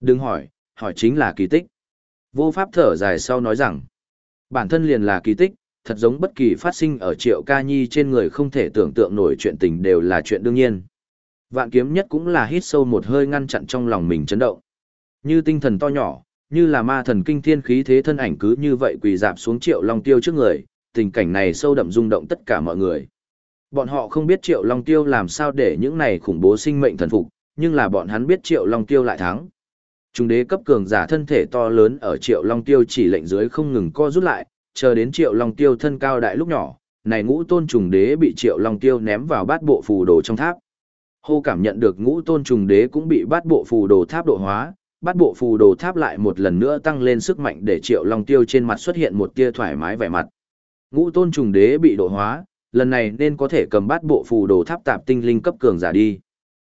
Đừng hỏi, hỏi chính là kỳ tích. Vô pháp thở dài sau nói rằng, bản thân liền là kỳ tích, thật giống bất kỳ phát sinh ở triệu ca nhi trên người không thể tưởng tượng nổi chuyện tình đều là chuyện đương nhiên. Vạn kiếm nhất cũng là hít sâu một hơi ngăn chặn trong lòng mình chấn động. Như tinh thần to nhỏ, như là ma thần kinh thiên khí thế thân ảnh cứ như vậy quỳ dạp xuống triệu long tiêu trước người, tình cảnh này sâu đậm rung động tất cả mọi người. Bọn họ không biết triệu long tiêu làm sao để những này khủng bố sinh mệnh thần phục, nhưng là bọn hắn biết triệu long tiêu lại thắng. Trung đế cấp cường giả thân thể to lớn ở triệu long tiêu chỉ lệnh dưới không ngừng co rút lại, chờ đến triệu long tiêu thân cao đại lúc nhỏ, này ngũ tôn trùng đế bị triệu long tiêu ném vào bát bộ phù đồ trong tháp. Hô cảm nhận được ngũ tôn trùng đế cũng bị bát bộ phù đồ tháp độ hóa, bát bộ phù đồ tháp lại một lần nữa tăng lên sức mạnh để triệu long tiêu trên mặt xuất hiện một tia thoải mái vẻ mặt. Ngũ tôn trùng đế bị độ hóa, lần này nên có thể cầm bát bộ phù đồ tháp tạp tinh linh cấp cường giả đi.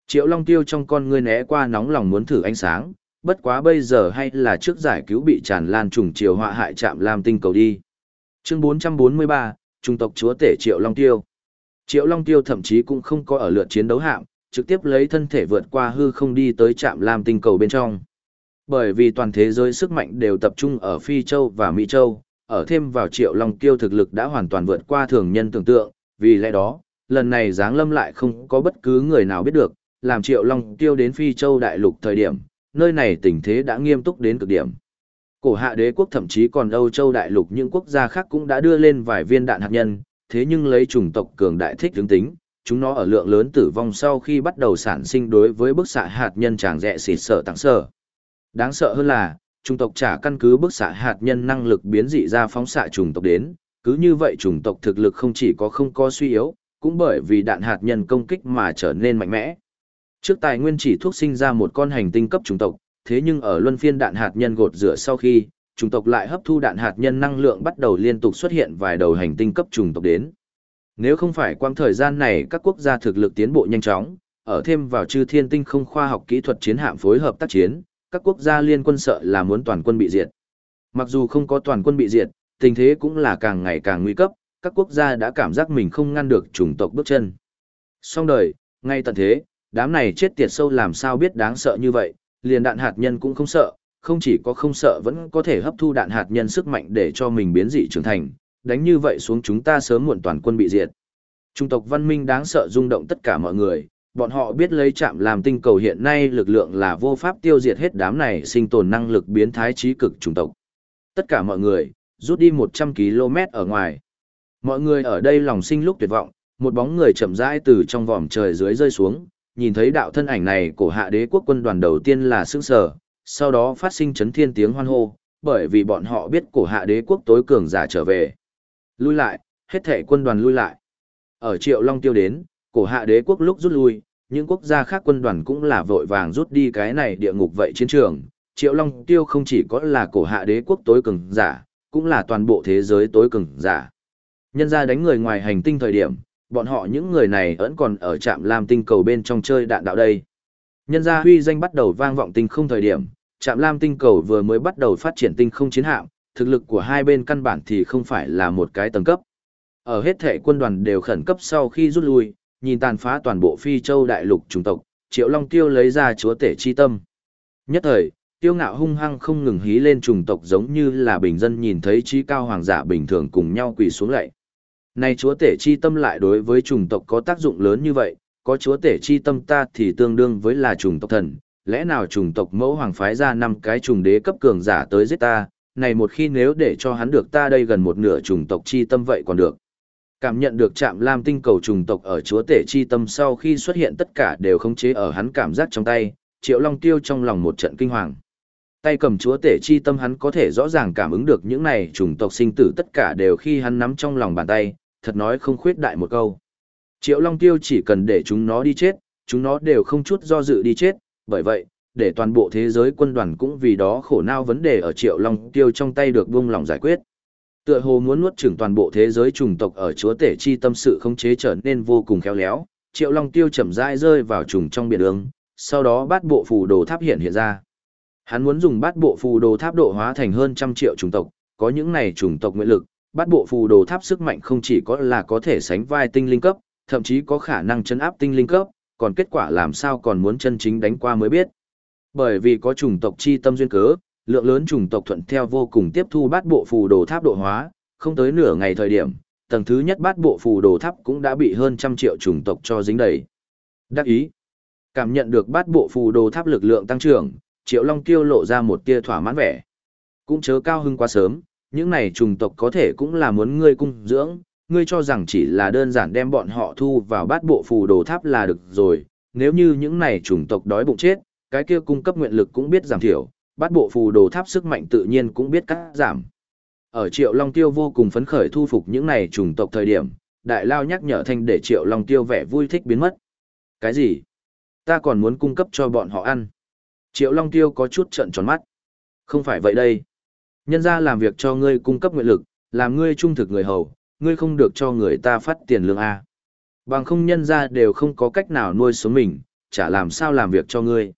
Triệu long tiêu trong con ngươi né qua nóng lòng muốn thử ánh sáng, bất quá bây giờ hay là trước giải cứu bị tràn lan trùng triều họa hại chạm lam tinh cầu đi. Chương 443, Trung tộc chúa tể Triệu Long Tiêu. Triệu Long Tiêu thậm chí cũng không có ở lượt chiến đấu hạng, trực tiếp lấy thân thể vượt qua hư không đi tới trạm lam tinh cầu bên trong. Bởi vì toàn thế giới sức mạnh đều tập trung ở Phi Châu và Mỹ Châu, ở thêm vào Triệu Long Tiêu thực lực đã hoàn toàn vượt qua thường nhân tưởng tượng, vì lẽ đó, lần này giáng lâm lại không có bất cứ người nào biết được, làm Triệu Long Tiêu đến Phi Châu đại lục thời điểm, nơi này tình thế đã nghiêm túc đến cực điểm. Cổ hạ đế quốc thậm chí còn Âu Châu đại lục những quốc gia khác cũng đã đưa lên vài viên đạn hạt nhân, thế nhưng lấy chủng tộc cường đại thích hướng tính, chúng nó ở lượng lớn tử vong sau khi bắt đầu sản sinh đối với bức xạ hạt nhân tràng rẹ xịt sợ tặng sở. Đáng sợ hơn là, chủng tộc trả căn cứ bức xạ hạt nhân năng lực biến dị ra phóng xạ chủng tộc đến, cứ như vậy chủng tộc thực lực không chỉ có không có suy yếu, cũng bởi vì đạn hạt nhân công kích mà trở nên mạnh mẽ. Trước tài nguyên chỉ thuốc sinh ra một con hành tinh cấp chủng tộc, thế nhưng ở luân phiên đạn hạt nhân gột rửa sau khi, chủng tộc lại hấp thu đạn hạt nhân năng lượng bắt đầu liên tục xuất hiện vài đầu hành tinh cấp chủng tộc đến. Nếu không phải quang thời gian này các quốc gia thực lực tiến bộ nhanh chóng, ở thêm vào chư thiên tinh không khoa học kỹ thuật chiến hạm phối hợp tác chiến, các quốc gia liên quân sợ là muốn toàn quân bị diệt. Mặc dù không có toàn quân bị diệt, tình thế cũng là càng ngày càng nguy cấp, các quốc gia đã cảm giác mình không ngăn được chủng tộc bước chân. Song đời, ngay tận thế, đám này chết tiệt sâu làm sao biết đáng sợ như vậy, liền đạn hạt nhân cũng không sợ, không chỉ có không sợ vẫn có thể hấp thu đạn hạt nhân sức mạnh để cho mình biến dị trưởng thành, đánh như vậy xuống chúng ta sớm muộn toàn quân bị diệt. Trung tộc văn minh đáng sợ rung động tất cả mọi người, bọn họ biết lấy chạm làm tinh cầu hiện nay lực lượng là vô pháp tiêu diệt hết đám này sinh tồn năng lực biến thái trí cực trung tộc. Tất cả mọi người, rút đi 100 km ở ngoài. Mọi người ở đây lòng sinh lúc tuyệt vọng, một bóng người chậm rãi từ trong vòm trời dưới rơi xuống, nhìn thấy đạo thân ảnh này của hạ đế quốc quân đoàn đầu tiên là sững sờ, sau đó phát sinh chấn thiên tiếng hoan hô, bởi vì bọn họ biết cổ hạ đế quốc tối cường giả trở về. Lui lại, hết thể quân đoàn lui lại. Ở Triệu Long Tiêu đến, cổ hạ đế quốc lúc rút lui, những quốc gia khác quân đoàn cũng là vội vàng rút đi cái này địa ngục vậy chiến trường. Triệu Long Tiêu không chỉ có là cổ hạ đế quốc tối cường giả, cũng là toàn bộ thế giới tối cường giả. Nhân ra đánh người ngoài hành tinh thời điểm, bọn họ những người này vẫn còn ở trạm lam tinh cầu bên trong chơi đạn đạo đây. Nhân gia huy danh bắt đầu vang vọng tinh không thời điểm, trạm lam tinh cầu vừa mới bắt đầu phát triển tinh không chiến hạm, thực lực của hai bên căn bản thì không phải là một cái tầng cấp. Ở hết thể quân đoàn đều khẩn cấp sau khi rút lui, nhìn tàn phá toàn bộ phi châu đại lục chủng tộc, Triệu Long Tiêu lấy ra chúa tể chi tâm. Nhất thời, tiêu ngạo hung hăng không ngừng hí lên chủng tộc giống như là bình dân nhìn thấy trí cao hoàng giả bình thường cùng nhau quỳ xuống lạy. Này chúa tể chi tâm lại đối với chủng tộc có tác dụng lớn như vậy, có chúa tể chi tâm ta thì tương đương với là chủng tộc thần, lẽ nào chủng tộc mẫu hoàng phái ra năm cái chủng đế cấp cường giả tới giết ta, này một khi nếu để cho hắn được ta đây gần một nửa chủng tộc chi tâm vậy còn được. Cảm nhận được chạm lam tinh cầu chủng tộc ở chúa tể chi tâm sau khi xuất hiện tất cả đều khống chế ở hắn cảm giác trong tay, triệu long tiêu trong lòng một trận kinh hoàng. Tay cầm chúa tể chi tâm hắn có thể rõ ràng cảm ứng được những này chủng tộc sinh tử tất cả đều khi hắn nắm trong lòng bàn tay, thật nói không khuyết đại một câu. Triệu Long Tiêu chỉ cần để chúng nó đi chết, chúng nó đều không chút do dự đi chết, bởi vậy, để toàn bộ thế giới quân đoàn cũng vì đó khổ nao vấn đề ở Triệu Long Tiêu trong tay được buông lòng giải quyết. Tựa hồ muốn nuốt chửng toàn bộ thế giới trùng tộc ở chúa tể chi tâm sự không chế trở nên vô cùng khéo léo, Triệu Long Tiêu chậm rãi rơi vào trùng trong biển đường, sau đó bát bộ phù đồ tháp hiện hiện ra. Hắn muốn dùng bát bộ phù đồ tháp độ hóa thành hơn trăm triệu trùng tộc, có những này trùng tộc nguyện lực, bát bộ phù đồ tháp sức mạnh không chỉ có là có thể sánh vai tinh linh cấp, thậm chí có khả năng chấn áp tinh linh cấp, còn kết quả làm sao còn muốn chân chính đánh qua mới biết. Bởi vì có chủng tộc chi tâm duyên cớ, lượng lớn chủng tộc thuận theo vô cùng tiếp thu bát bộ phù đồ tháp độ hóa, không tới nửa ngày thời điểm, tầng thứ nhất bát bộ phù đồ tháp cũng đã bị hơn trăm triệu chủng tộc cho dính đầy. Đắc ý. Cảm nhận được bát bộ phù đồ tháp lực lượng tăng trưởng, Triệu Long Tiêu lộ ra một tia thỏa mãn vẻ. Cũng chớ cao hưng quá sớm, những này trùng tộc có thể cũng là muốn ngươi cung dưỡng, ngươi cho rằng chỉ là đơn giản đem bọn họ thu vào bát bộ phù đồ tháp là được rồi, nếu như những này trùng tộc đói bụng chết, cái kia cung cấp nguyện lực cũng biết giảm thiểu, bát bộ phù đồ tháp sức mạnh tự nhiên cũng biết cắt giảm. Ở Triệu Long Tiêu vô cùng phấn khởi thu phục những này trùng tộc thời điểm, Đại Lao nhắc nhở thanh để Triệu Long Tiêu vẻ vui thích biến mất. Cái gì? Ta còn muốn cung cấp cho bọn họ ăn. Triệu Long Tiêu có chút trận tròn mắt. Không phải vậy đây. Nhân ra làm việc cho ngươi cung cấp nguyện lực, làm ngươi trung thực người hầu, ngươi không được cho người ta phát tiền lương A. Bằng không nhân ra đều không có cách nào nuôi sống mình, chả làm sao làm việc cho ngươi.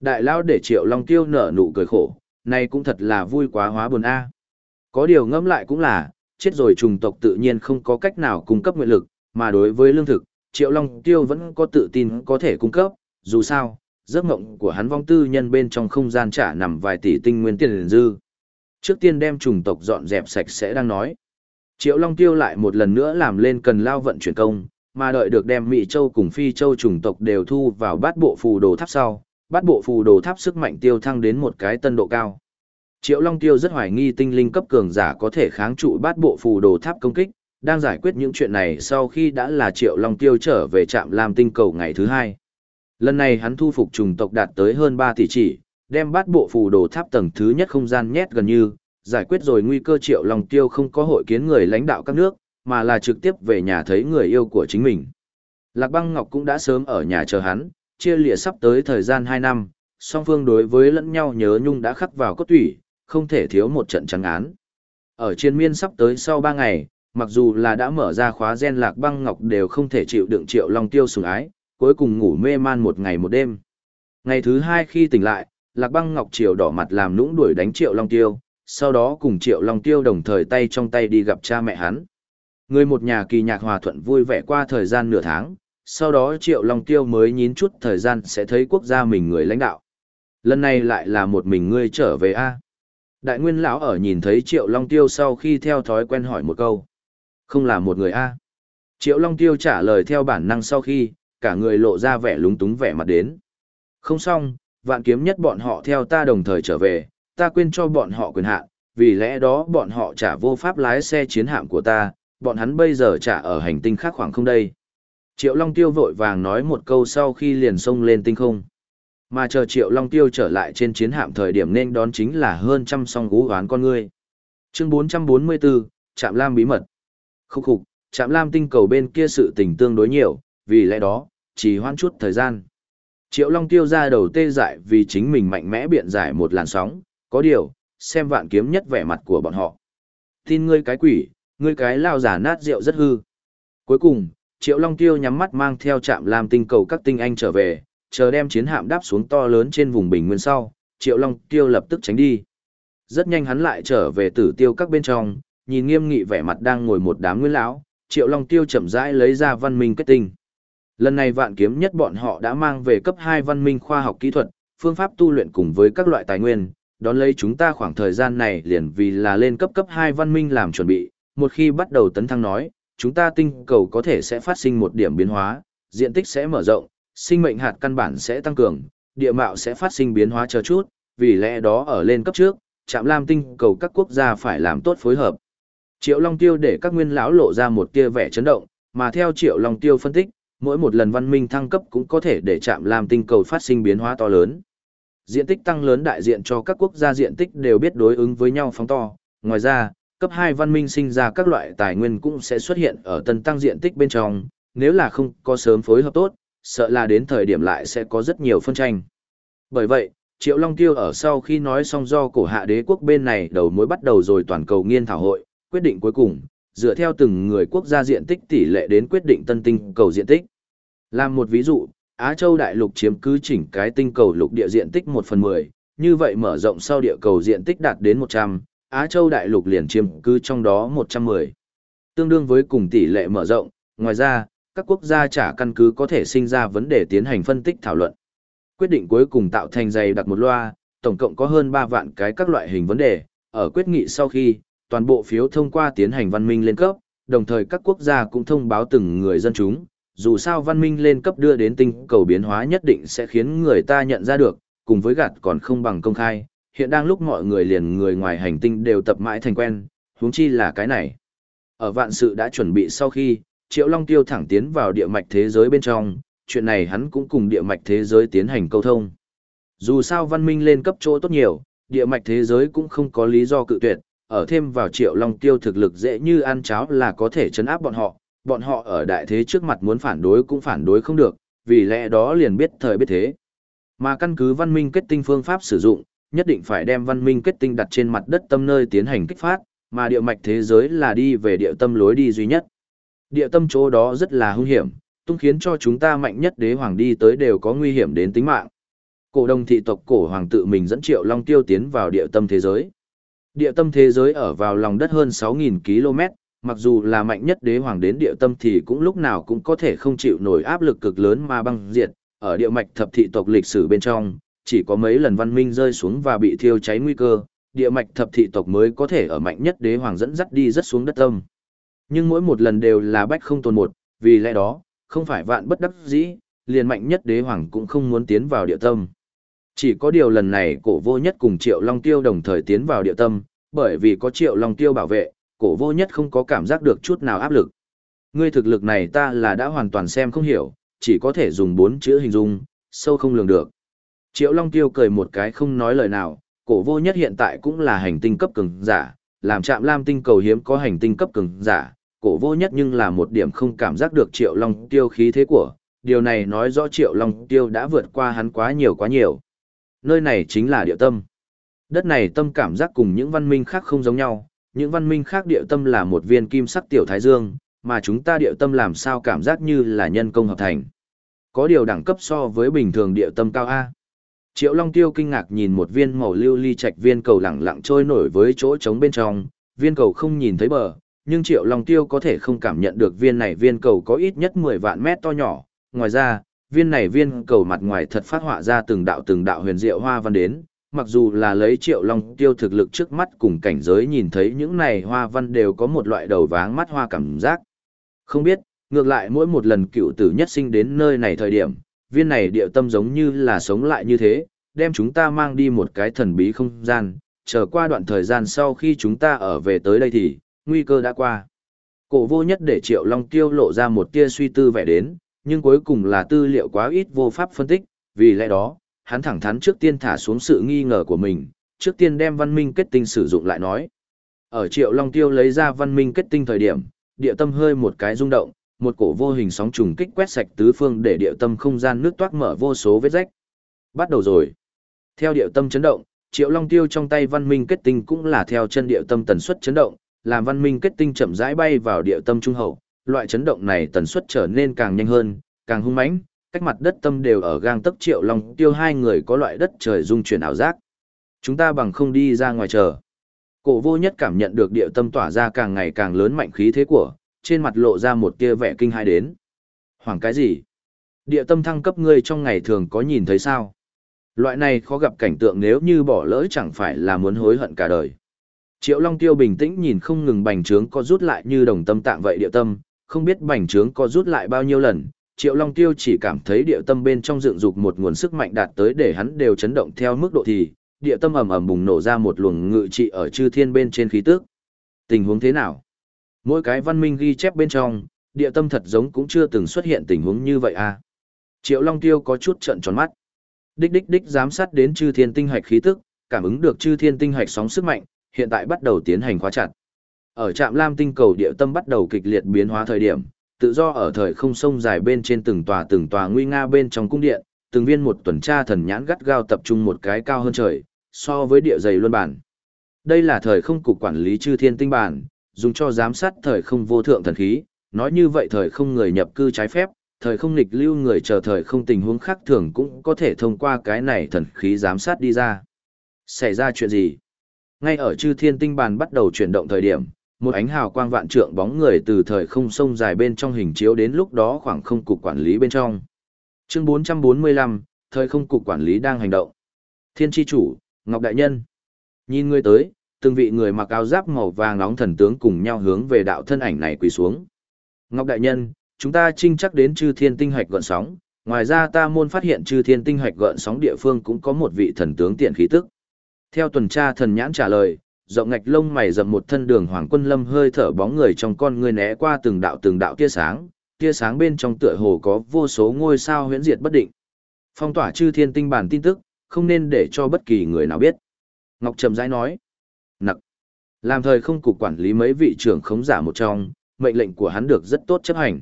Đại lão để Triệu Long Tiêu nở nụ cười khổ, này cũng thật là vui quá hóa buồn A. Có điều ngẫm lại cũng là, chết rồi trùng tộc tự nhiên không có cách nào cung cấp nguyện lực, mà đối với lương thực, Triệu Long Tiêu vẫn có tự tin có thể cung cấp, dù sao, giấc mộng của hắn vong tư nhân bên trong không gian trả nằm vài tỷ tinh nguyên tiền dư. Trước tiên đem trùng tộc dọn dẹp sạch sẽ đang nói. Triệu Long Tiêu lại một lần nữa làm lên cần lao vận chuyển công, mà đợi được đem Mỹ Châu cùng Phi Châu trùng tộc đều thu vào bát bộ phù đồ tháp sau, bát bộ phù đồ tháp sức mạnh tiêu thăng đến một cái tân độ cao. Triệu Long Tiêu rất hoài nghi tinh linh cấp cường giả có thể kháng trụ bát bộ phù đồ tháp công kích, đang giải quyết những chuyện này sau khi đã là Triệu Long Tiêu trở về trạm làm tinh cầu ngày thứ hai. Lần này hắn thu phục trùng tộc đạt tới hơn 3 tỷ chỉ, đem bát bộ phù đồ tháp tầng thứ nhất không gian nhét gần như, giải quyết rồi nguy cơ triệu lòng tiêu không có hội kiến người lãnh đạo các nước, mà là trực tiếp về nhà thấy người yêu của chính mình. Lạc băng ngọc cũng đã sớm ở nhà chờ hắn, chia lịa sắp tới thời gian 2 năm, song phương đối với lẫn nhau nhớ nhung đã khắc vào cốt tủy, không thể thiếu một trận trắng án. Ở chiến miên sắp tới sau 3 ngày, mặc dù là đã mở ra khóa gen lạc băng ngọc đều không thể chịu đựng triệu long tiêu sủng ái, cuối cùng ngủ mê man một ngày một đêm. Ngày thứ hai khi tỉnh lại, Lạc Băng Ngọc Triều đỏ mặt làm nũng đuổi đánh Triệu Long Tiêu, sau đó cùng Triệu Long Tiêu đồng thời tay trong tay đi gặp cha mẹ hắn. Người một nhà kỳ nhạc hòa thuận vui vẻ qua thời gian nửa tháng, sau đó Triệu Long Tiêu mới nhín chút thời gian sẽ thấy quốc gia mình người lãnh đạo. Lần này lại là một mình ngươi trở về a. Đại Nguyên lão ở nhìn thấy Triệu Long Tiêu sau khi theo thói quen hỏi một câu. Không là một người a. Triệu Long Tiêu trả lời theo bản năng sau khi, cả người lộ ra vẻ lúng túng vẻ mặt đến. Không xong, vạn kiếm nhất bọn họ theo ta đồng thời trở về, ta quên cho bọn họ quyền hạn, vì lẽ đó bọn họ trả vô pháp lái xe chiến hạm của ta, bọn hắn bây giờ trả ở hành tinh khác khoảng không đây. Triệu Long Tiêu vội vàng nói một câu sau khi liền xông lên tinh không. Mà chờ Triệu Long Tiêu trở lại trên chiến hạm thời điểm nên đón chính là hơn trăm song gú hoán con ngươi. Chương 444, Trạm Lam bí mật. Khúc khục, Trạm Lam tinh cầu bên kia sự tình tương đối nhiều, vì lẽ đó, chỉ hoãn chút thời gian. Triệu Long tiêu ra đầu tê dại vì chính mình mạnh mẽ biện giải một làn sóng, có điều, xem vạn kiếm nhất vẻ mặt của bọn họ. Tin ngươi cái quỷ, ngươi cái lao giả nát rượu rất hư. Cuối cùng, Triệu Long tiêu nhắm mắt mang theo trạm làm tinh cầu các tinh anh trở về, chờ đem chiến hạm đáp xuống to lớn trên vùng bình nguyên sau, Triệu Long tiêu lập tức tránh đi. Rất nhanh hắn lại trở về tử tiêu các bên trong, nhìn nghiêm nghị vẻ mặt đang ngồi một đám nguyên lão, Triệu Long tiêu chậm rãi lấy ra văn minh kết tinh. Lần này vạn kiếm nhất bọn họ đã mang về cấp 2 văn minh khoa học kỹ thuật, phương pháp tu luyện cùng với các loại tài nguyên, đón lấy chúng ta khoảng thời gian này liền vì là lên cấp cấp 2 văn minh làm chuẩn bị, một khi bắt đầu tấn thăng nói, chúng ta tinh cầu có thể sẽ phát sinh một điểm biến hóa, diện tích sẽ mở rộng, sinh mệnh hạt căn bản sẽ tăng cường, địa mạo sẽ phát sinh biến hóa chờ chút, vì lẽ đó ở lên cấp trước, chạm Lam tinh cầu các quốc gia phải làm tốt phối hợp. Triệu Long Tiêu để các nguyên lão lộ ra một tia vẻ chấn động, mà theo Triệu Long Tiêu phân tích, mỗi một lần văn minh thăng cấp cũng có thể để chạm làm tinh cầu phát sinh biến hóa to lớn. Diện tích tăng lớn đại diện cho các quốc gia diện tích đều biết đối ứng với nhau phóng to. Ngoài ra, cấp 2 văn minh sinh ra các loại tài nguyên cũng sẽ xuất hiện ở tân tăng diện tích bên trong, nếu là không có sớm phối hợp tốt, sợ là đến thời điểm lại sẽ có rất nhiều phân tranh. Bởi vậy, Triệu Long Tiêu ở sau khi nói xong do cổ hạ đế quốc bên này đầu mối bắt đầu rồi toàn cầu nghiên thảo hội, quyết định cuối cùng, dựa theo từng người quốc gia diện tích tỷ lệ đến quyết định tân tinh cầu diện tích. Làm một ví dụ, Á Châu đại lục chiếm cứ chỉnh cái tinh cầu lục địa diện tích 1 phần 10, như vậy mở rộng sau địa cầu diện tích đạt đến 100, Á Châu đại lục liền chiếm cứ trong đó 110. Tương đương với cùng tỷ lệ mở rộng, ngoài ra, các quốc gia trả căn cứ có thể sinh ra vấn đề tiến hành phân tích thảo luận. Quyết định cuối cùng tạo thành dày đặt một loa, tổng cộng có hơn 3 vạn cái các loại hình vấn đề, ở quyết nghị sau khi, toàn bộ phiếu thông qua tiến hành văn minh lên cấp, đồng thời các quốc gia cũng thông báo từng người dân chúng, dù sao văn minh lên cấp đưa đến tinh cầu biến hóa nhất định sẽ khiến người ta nhận ra được, cùng với gạt còn không bằng công khai, hiện đang lúc mọi người liền người ngoài hành tinh đều tập mãi thành quen, huống chi là cái này. Ở vạn sự đã chuẩn bị sau khi, Triệu Long Tiêu thẳng tiến vào địa mạch thế giới bên trong, chuyện này hắn cũng cùng địa mạch thế giới tiến hành câu thông. Dù sao văn minh lên cấp chỗ tốt nhiều, địa mạch thế giới cũng không có lý do cự tuyệt, ở thêm vào Triệu Long Tiêu thực lực dễ như ăn cháo là có thể chấn áp bọn họ, bọn họ ở đại thế trước mặt muốn phản đối cũng phản đối không được, vì lẽ đó liền biết thời biết thế. Mà căn cứ văn minh kết tinh phương pháp sử dụng, nhất định phải đem văn minh kết tinh đặt trên mặt đất tâm nơi tiến hành kích phát, mà địa mạch thế giới là đi về địa tâm lối đi duy nhất. Địa tâm chỗ đó rất là hung hiểm, tung khiến cho chúng ta mạnh nhất đế hoàng đi tới đều có nguy hiểm đến tính mạng. Cổ đồng thị tộc cổ hoàng tự mình dẫn triệu long tiêu tiến vào địa tâm thế giới. Địa tâm thế giới ở vào lòng đất hơn 6.000 km, mặc dù là mạnh nhất đế hoàng đến địa tâm thì cũng lúc nào cũng có thể không chịu nổi áp lực cực lớn mà băng diệt, ở địa mạch thập thị tộc lịch sử bên trong, chỉ có mấy lần văn minh rơi xuống và bị thiêu cháy nguy cơ, địa mạch thập thị tộc mới có thể ở mạnh nhất đế hoàng dẫn dắt đi rất xuống đất tâm. Nhưng mỗi một lần đều là bách không tồn một, vì lẽ đó, không phải vạn bất đắc dĩ, liền mạnh nhất đế hoàng cũng không muốn tiến vào địa tâm. Chỉ có điều lần này cổ vô nhất cùng Triệu Long Tiêu đồng thời tiến vào địa tâm, bởi vì có Triệu Long Tiêu bảo vệ, cổ vô nhất không có cảm giác được chút nào áp lực. Ngươi thực lực này ta là đã hoàn toàn xem không hiểu, chỉ có thể dùng bốn chữ hình dung, sâu không lường được. Triệu Long Tiêu cười một cái không nói lời nào, cổ vô nhất hiện tại cũng là hành tinh cấp cường giả, làm chạm lam tinh cầu hiếm có hành tinh cấp cường giả, cổ vô nhất nhưng là một điểm không cảm giác được Triệu Long Tiêu khí thế của, điều này nói rõ Triệu Long Tiêu đã vượt qua hắn quá nhiều quá nhiều. Nơi này chính là địa tâm. Đất này tâm cảm giác cùng những văn minh khác không giống nhau, những văn minh khác địa tâm là một viên kim sắc tiểu thái dương, mà chúng ta địa tâm làm sao cảm giác như là nhân công hợp thành. Có điều đẳng cấp so với bình thường địa tâm cao A. Triệu Long Tiêu kinh ngạc nhìn một viên màu lưu ly trạch viên cầu lẳng lặng trôi nổi với chỗ trống bên trong, viên cầu không nhìn thấy bờ, nhưng Triệu Long Tiêu có thể không cảm nhận được viên này viên cầu có ít nhất 10 vạn mét to nhỏ. Ngoài ra, viên này viên cầu mặt ngoài thật phát họa ra từng đạo từng đạo huyền diệu hoa văn đến, mặc dù là lấy Triệu Long Tiêu thực lực trước mắt cùng cảnh giới nhìn thấy những này hoa văn đều có một loại đầu váng mắt hoa cảm giác. Không biết, ngược lại mỗi một lần cựu tử nhất sinh đến nơi này thời điểm, viên này địa tâm giống như là sống lại như thế, đem chúng ta mang đi một cái thần bí không gian, chờ qua đoạn thời gian sau khi chúng ta ở về tới đây thì, nguy cơ đã qua. Cổ vô nhất để Triệu Long Tiêu lộ ra một tia suy tư vẻ đến, nhưng cuối cùng là tư liệu quá ít vô pháp phân tích, vì lẽ đó, hắn thẳng thắn trước tiên thả xuống sự nghi ngờ của mình, trước tiên đem văn minh kết tinh sử dụng lại nói. Ở Triệu Long Tiêu lấy ra văn minh kết tinh thời điểm, địa tâm hơi một cái rung động, một cổ vô hình sóng trùng kích quét sạch tứ phương để địa tâm không gian nước toát mở vô số vết rách. Bắt đầu rồi. Theo địa tâm chấn động, Triệu Long Tiêu trong tay văn minh kết tinh cũng là theo chân địa tâm tần suất chấn động, làm văn minh kết tinh chậm rãi bay vào địa tâm trung hậu, loại chấn động này tần suất trở nên càng nhanh hơn, càng hung mãnh, cách mặt đất tâm đều ở gang tấc Triệu Long Tiêu hai người có loại đất trời dung chuyển ảo giác. Chúng ta bằng không đi ra ngoài chờ. Cổ vô nhất cảm nhận được địa tâm tỏa ra càng ngày càng lớn mạnh khí thế của, trên mặt lộ ra một tia vẻ kinh hai đến. Hoàng cái gì? Địa tâm thăng cấp ngươi trong ngày thường có nhìn thấy sao? Loại này khó gặp cảnh tượng nếu như bỏ lỡ chẳng phải là muốn hối hận cả đời. Triệu Long Tiêu bình tĩnh nhìn không ngừng bành trướng có rút lại như đồng tâm tạng vậy địa tâm, không biết bành trướng có rút lại bao nhiêu lần. Triệu Long Tiêu chỉ cảm thấy địa tâm bên trong dựng dục một nguồn sức mạnh đạt tới để hắn đều chấn động theo mức độ thì, địa tâm ầm ầm bùng nổ ra một luồng ngự trị ở chư thiên bên trên khí tức. Tình huống thế nào? Mỗi cái văn minh ghi chép bên trong, địa tâm thật giống cũng chưa từng xuất hiện tình huống như vậy à. Triệu Long Tiêu có chút trận tròn mắt. Đích đích đích giám sát đến chư thiên tinh hạch khí tức, cảm ứng được chư thiên tinh hạch sóng sức mạnh, hiện tại bắt đầu tiến hành khóa chặt. Ở trạm Lam tinh cầu địa tâm bắt đầu kịch liệt biến hóa thời điểm, tự do ở thời không sông dài bên trên từng tòa từng tòa nguy nga bên trong cung điện, từng viên một tuần tra thần nhãn gắt gao tập trung một cái cao hơn trời, so với địa dày luân bản. Đây là thời không cục quản lý chư thiên tinh bản, dùng cho giám sát thời không vô thượng thần khí, nói như vậy thời không người nhập cư trái phép, thời không nghịch lưu người chờ thời không tình huống khác thường cũng có thể thông qua cái này thần khí giám sát đi ra. Xảy ra chuyện gì? Ngay ở chư thiên tinh bản bắt đầu chuyển động thời điểm, một ánh hào quang vạn trượng bóng người từ thời không sông dài bên trong hình chiếu đến lúc đó khoảng không cục quản lý bên trong. Chương 445, thời không cục quản lý đang hành động. Thiên tri chủ, Ngọc Đại Nhân. Nhìn người tới, từng vị người mặc áo giáp màu vàng nóng thần tướng cùng nhau hướng về đạo thân ảnh này quỳ xuống. Ngọc Đại Nhân, chúng ta trinh chắc đến chư thiên tinh hạch gợn sóng, ngoài ra ta môn phát hiện chư thiên tinh hạch gợn sóng địa phương cũng có một vị thần tướng tiện khí tức. Theo tuần tra thần nhãn trả lời, rộng ngạch lông mày rậm một thân đường hoàng quân lâm hơi thở bóng người trong con người né qua từng đạo từng đạo tia sáng, tia sáng bên trong tựa hồ có vô số ngôi sao huyễn diệt bất định. Phong tỏa chư thiên tinh bản tin tức, không nên để cho bất kỳ người nào biết. Ngọc Trầm rãi nói, nặc, làm thời không cục quản lý mấy vị trưởng khống giả một trong, mệnh lệnh của hắn được rất tốt chấp hành.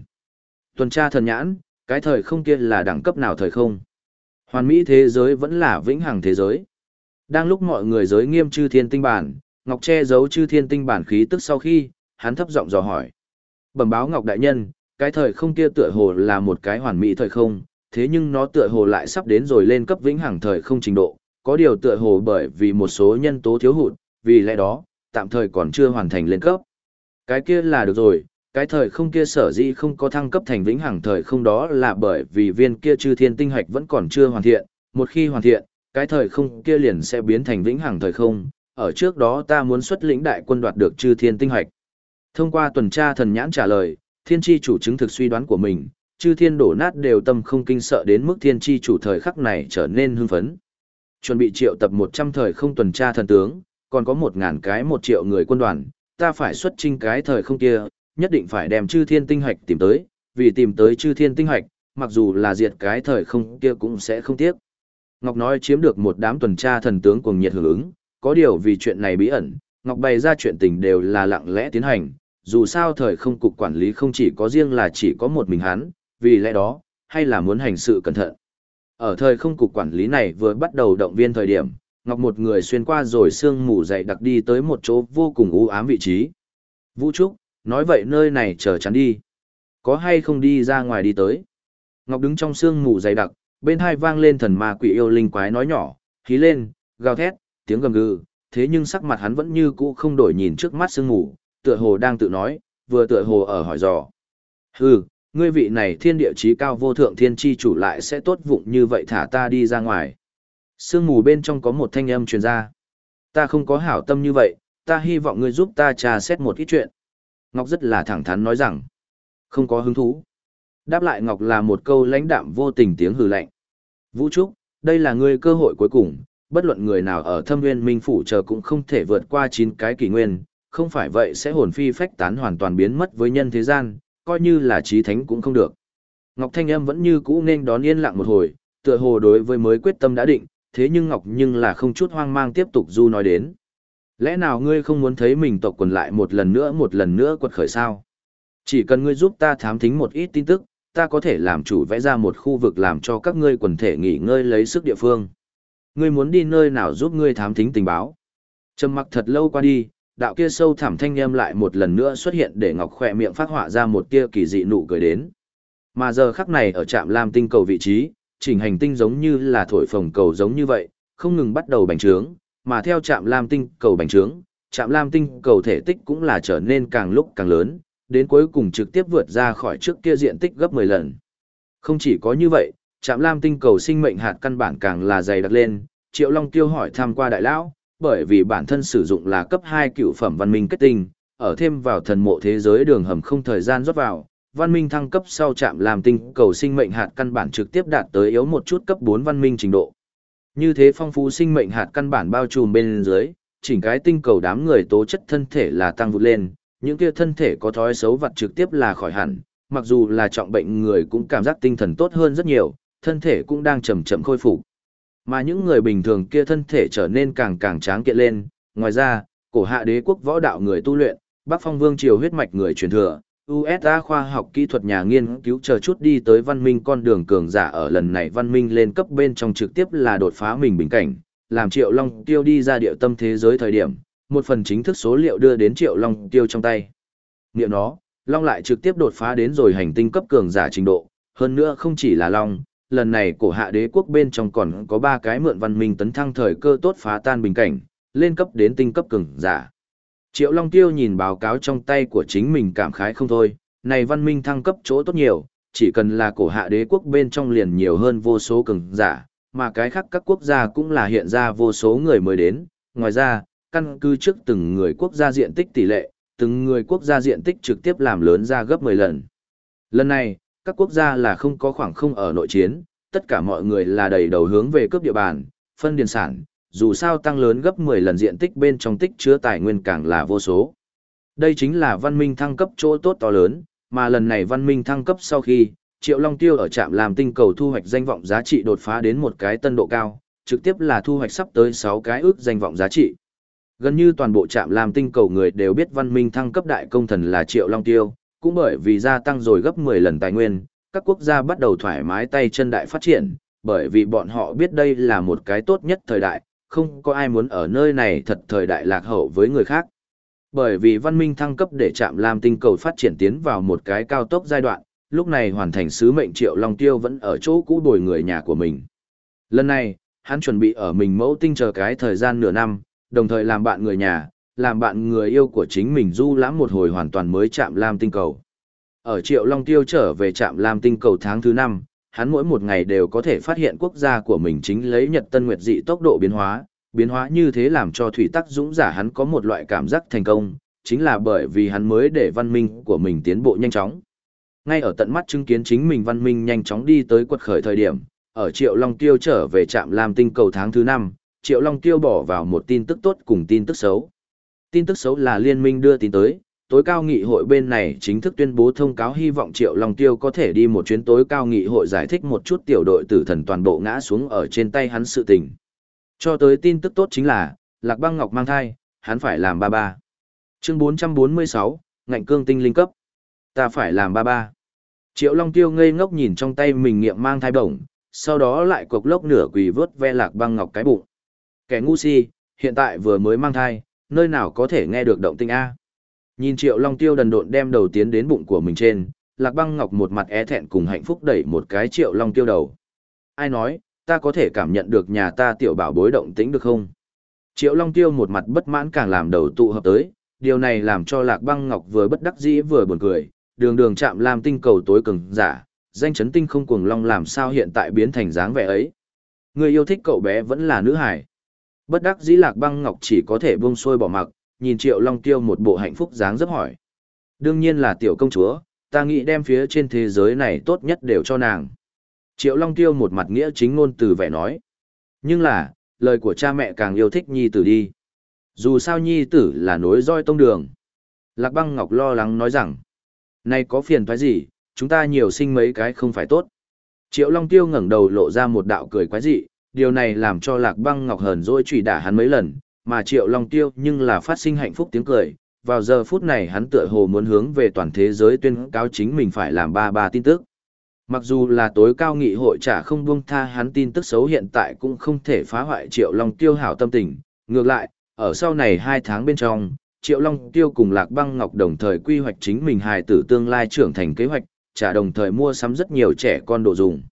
Tuần tra thần nhãn, cái thời không kia là đẳng cấp nào thời không? Hoàn mỹ thế giới vẫn là vĩnh hằng thế giới. Đang lúc mọi người giới nghiêm chư thiên tinh bản, Ngọc che giấu chư thiên tinh bản khí tức sau khi, hắn thấp giọng dò hỏi. Bẩm báo Ngọc đại nhân, cái thời không kia tựa hồ là một cái hoàn mỹ thời không, thế nhưng nó tựa hồ lại sắp đến rồi lên cấp vĩnh hằng thời không trình độ, có điều tựa hồ bởi vì một số nhân tố thiếu hụt, vì lẽ đó, tạm thời còn chưa hoàn thành lên cấp. Cái kia là được rồi, cái thời không kia sở dĩ không có thăng cấp thành vĩnh hằng thời không đó là bởi vì viên kia chư thiên tinh hạch vẫn còn chưa hoàn thiện, một khi hoàn thiện, cái thời không kia liền sẽ biến thành vĩnh hằng thời không, ở trước đó ta muốn xuất lĩnh đại quân đoạt được chư thiên tinh hạch. Thông qua tuần tra thần nhãn trả lời, thiên tri chủ chứng thực suy đoán của mình, chư thiên đổ nát đều tâm không kinh sợ đến mức thiên tri chủ thời khắc này trở nên hưng phấn. Chuẩn bị triệu tập 100 thời không tuần tra thần tướng, còn có 1.000 cái 1 triệu người quân đoàn, ta phải xuất trinh cái thời không kia, nhất định phải đem chư thiên tinh hạch tìm tới, vì tìm tới chư thiên tinh hạch, mặc dù là diệt cái thời không kia cũng sẽ không tiếc. Ngọc nói chiếm được một đám tuần tra thần tướng cùng nhiệt hưởng ứng, có điều vì chuyện này bí ẩn, Ngọc bày ra chuyện tình đều là lặng lẽ tiến hành, dù sao thời không cục quản lý không chỉ có riêng là chỉ có một mình hắn, vì lẽ đó, hay là muốn hành sự cẩn thận. Ở thời không cục quản lý này vừa bắt đầu động viên thời điểm, Ngọc một người xuyên qua rồi sương mù dậy đặc đi tới một chỗ vô cùng u ám vị trí. Vũ Trúc, nói vậy nơi này chờ chắn đi. Có hay không đi ra ngoài đi tới. Ngọc đứng trong sương mù dày đặc, bên hai vang lên thần ma quỷ yêu linh quái nói nhỏ, khí lên, gào thét, tiếng gầm gừ, thế nhưng sắc mặt hắn vẫn như cũ không đổi nhìn trước mắt sương mù, tựa hồ đang tự nói, vừa tựa hồ ở hỏi dò. Hừ, ngươi vị này thiên địa chí cao vô thượng thiên chi chủ lại sẽ tốt vụng như vậy thả ta đi ra ngoài. Sương mù bên trong có một thanh âm truyền ra. Ta không có hảo tâm như vậy, ta hy vọng ngươi giúp ta trà xét một ít chuyện. Ngọc rất là thẳng thắn nói rằng, không có hứng thú. Đáp lại Ngọc là một câu lãnh đạm vô tình tiếng hừ lạnh. Vũ Trúc, đây là ngươi cơ hội cuối cùng, bất luận người nào ở thâm nguyên minh phủ chờ cũng không thể vượt qua chín cái kỷ nguyên, không phải vậy sẽ hồn phi phách tán hoàn toàn biến mất với nhân thế gian, coi như là trí thánh cũng không được. Ngọc Thanh Âm vẫn như cũ nên đón yên lặng một hồi, tựa hồ đối với mới quyết tâm đã định, thế nhưng Ngọc nhưng là không chút hoang mang tiếp tục du nói đến. Lẽ nào ngươi không muốn thấy mình tộc quần lại một lần nữa một lần nữa quật khởi sao? Chỉ cần ngươi giúp ta thám thính một ít tin tức, ta có thể làm chủ vẽ ra một khu vực làm cho các ngươi quần thể nghỉ ngơi lấy sức địa phương. Ngươi muốn đi nơi nào giúp ngươi thám thính tình báo? Trầm mặc thật lâu qua đi, đạo kia sâu thẳm thanh âm lại một lần nữa xuất hiện để Ngọc khỏe miệng phát họa ra một tia kỳ dị nụ cười đến. Mà giờ khắc này ở trạm Lam tinh cầu vị trí, chỉnh hành tinh giống như là thổi phồng cầu giống như vậy, không ngừng bắt đầu bành trướng, mà theo trạm lam tinh cầu bành trướng, trạm lam tinh cầu thể tích cũng là trở nên càng lúc càng lớn, đến cuối cùng trực tiếp vượt ra khỏi trước kia diện tích gấp 10 lần. Không chỉ có như vậy, trạm lam tinh cầu sinh mệnh hạt căn bản càng là dày đặc lên, Triệu Long Tiêu hỏi tham qua đại lão, bởi vì bản thân sử dụng là cấp 2 cựu phẩm văn minh kết tinh, ở thêm vào thần mộ thế giới đường hầm không thời gian rót vào, văn minh thăng cấp sau trạm làm tinh cầu sinh mệnh hạt căn bản trực tiếp đạt tới yếu một chút cấp 4 văn minh trình độ. Như thế phong phú sinh mệnh hạt căn bản bao trùm bên dưới, chỉnh cái tinh cầu đám người tố chất thân thể là tăng vụt lên, những kia thân thể có thói xấu vật trực tiếp là khỏi hẳn, mặc dù là trọng bệnh người cũng cảm giác tinh thần tốt hơn rất nhiều, thân thể cũng đang chậm chậm khôi phục. Mà những người bình thường kia thân thể trở nên càng càng tráng kiện lên, ngoài ra, cổ hạ đế quốc võ đạo người tu luyện, Bắc Phong Vương triều huyết mạch người truyền thừa, USA khoa học kỹ thuật nhà nghiên cứu chờ chút đi tới văn minh con đường cường giả ở lần này văn minh lên cấp bên trong trực tiếp là đột phá mình bình cảnh, làm Triệu Long Tiêu đi ra địa tâm thế giới thời điểm, một phần chính thức số liệu đưa đến Triệu Long Tiêu trong tay. Niệm nó, Long lại trực tiếp đột phá đến rồi hành tinh cấp cường giả trình độ, hơn nữa không chỉ là Long, lần này cổ hạ đế quốc bên trong còn có ba cái mượn văn minh tấn thăng thời cơ tốt phá tan bình cảnh, lên cấp đến tinh cấp cường giả. Triệu Long Tiêu nhìn báo cáo trong tay của chính mình cảm khái không thôi, này văn minh thăng cấp chỗ tốt nhiều, chỉ cần là cổ hạ đế quốc bên trong liền nhiều hơn vô số cường giả, mà cái khác các quốc gia cũng là hiện ra vô số người mới đến. Ngoài ra, căn cứ trước từng người quốc gia diện tích tỷ lệ, từng người quốc gia diện tích trực tiếp làm lớn ra gấp 10 lần. Lần này, các quốc gia là không có khoảng không ở nội chiến, tất cả mọi người là đầy đầu hướng về cướp địa bàn, phân điền sản, dù sao tăng lớn gấp 10 lần diện tích bên trong tích chứa tài nguyên càng là vô số. Đây chính là văn minh thăng cấp chỗ tốt to lớn, mà lần này văn minh thăng cấp sau khi, Triệu Long Tiêu ở trạm làm tinh cầu thu hoạch danh vọng giá trị đột phá đến một cái tân độ cao, trực tiếp là thu hoạch sắp tới 6 cái ước danh vọng giá trị. Gần như toàn bộ trạm làm tinh cầu người đều biết văn minh thăng cấp đại công thần là Triệu Long Tiêu, cũng bởi vì gia tăng rồi gấp 10 lần tài nguyên, các quốc gia bắt đầu thoải mái tay chân đại phát triển, bởi vì bọn họ biết đây là một cái tốt nhất thời đại, không có ai muốn ở nơi này thật thời đại lạc hậu với người khác. Bởi vì văn minh thăng cấp để chạm làm tinh cầu phát triển tiến vào một cái cao tốc giai đoạn, lúc này hoàn thành sứ mệnh Triệu Long Tiêu vẫn ở chỗ cũ đổi người nhà của mình. Lần này, hắn chuẩn bị ở mình mẫu tinh chờ cái thời gian nửa năm, đồng thời làm bạn người nhà, làm bạn người yêu của chính mình du lãm một hồi hoàn toàn mới chạm lam tinh cầu. Ở Triệu Long Tiêu trở về trạm Lam Tinh cầu tháng thứ 5, hắn mỗi một ngày đều có thể phát hiện quốc gia của mình chính lấy Nhật Tân Nguyệt dị tốc độ biến hóa, biến hóa như thế làm cho Thủy Tắc Dũng giả hắn có một loại cảm giác thành công, chính là bởi vì hắn mới để văn minh của mình tiến bộ nhanh chóng. Ngay ở tận mắt chứng kiến chính mình văn minh nhanh chóng đi tới quật khởi thời điểm, ở Triệu Long Tiêu trở về trạm Lam Tinh cầu tháng thứ 5, Triệu Long Tiêu bỏ vào một tin tức tốt cùng tin tức xấu. Tin tức xấu là liên minh đưa tin tới, tối cao nghị hội bên này chính thức tuyên bố thông cáo hy vọng Triệu Long Tiêu có thể đi một chuyến tối cao nghị hội giải thích một chút tiểu đội tử thần toàn bộ ngã xuống ở trên tay hắn sự tình. Cho tới tin tức tốt chính là, Lạc Băng Ngọc mang thai, hắn phải làm ba ba. Chương 446, ngạnh cương tinh linh cấp. Ta phải làm ba ba. Triệu Long Tiêu ngây ngốc nhìn trong tay mình nghiệm mang thai bổng, sau đó lại cục lốc nửa quỳ vớt ve Lạc Băng Ngọc cái bụng. Kẻ ngu si, hiện tại vừa mới mang thai, nơi nào có thể nghe được động tinh A. Nhìn Triệu Long Tiêu đần độn đem đầu tiến đến bụng của mình trên, Lạc Băng Ngọc một mặt é thẹn cùng hạnh phúc đẩy một cái Triệu Long Tiêu đầu. Ai nói, ta có thể cảm nhận được nhà ta tiểu bảo bối động tĩnh được không? Triệu Long Tiêu một mặt bất mãn càng làm đầu tụ hợp tới, điều này làm cho Lạc Băng Ngọc vừa bất đắc dĩ vừa buồn cười, đường đường chạm làm tinh cầu tối cường giả, danh chấn tinh không cuồng long làm sao hiện tại biến thành dáng vẻ ấy. Người yêu thích cậu bé vẫn là nữ hải. Bất đắc dĩ Lạc Băng Ngọc chỉ có thể buông xuôi bỏ mặc, nhìn Triệu Long Tiêu một bộ hạnh phúc dáng dấp hỏi. Đương nhiên là tiểu công chúa, ta nghĩ đem phía trên thế giới này tốt nhất đều cho nàng. Triệu Long Tiêu một mặt nghĩa chính ngôn từ vẻ nói. Nhưng là, lời của cha mẹ càng yêu thích nhi tử đi. Dù sao nhi tử là nối roi tông đường. Lạc băng ngọc lo lắng nói rằng, này có phiền thoái gì, chúng ta nhiều sinh mấy cái không phải tốt. Triệu Long Tiêu ngẩng đầu lộ ra một đạo cười quái dị, điều này làm cho Lạc băng ngọc hờn dỗi trùy đả hắn mấy lần, mà Triệu Long Tiêu nhưng là phát sinh hạnh phúc tiếng cười. Vào giờ phút này hắn tựa hồ muốn hướng về toàn thế giới tuyên cáo chính mình phải làm ba ba tin tức. Mặc dù là tối cao nghị hội trả không buông tha hắn tin tức xấu hiện tại cũng không thể phá hoại Triệu Long Tiêu hảo tâm tình. Ngược lại, ở sau này hai tháng bên trong, Triệu Long Tiêu cùng Lạc Băng Ngọc đồng thời quy hoạch chính mình hài tử tương lai trưởng thành kế hoạch, trả đồng thời mua sắm rất nhiều trẻ con đồ dùng.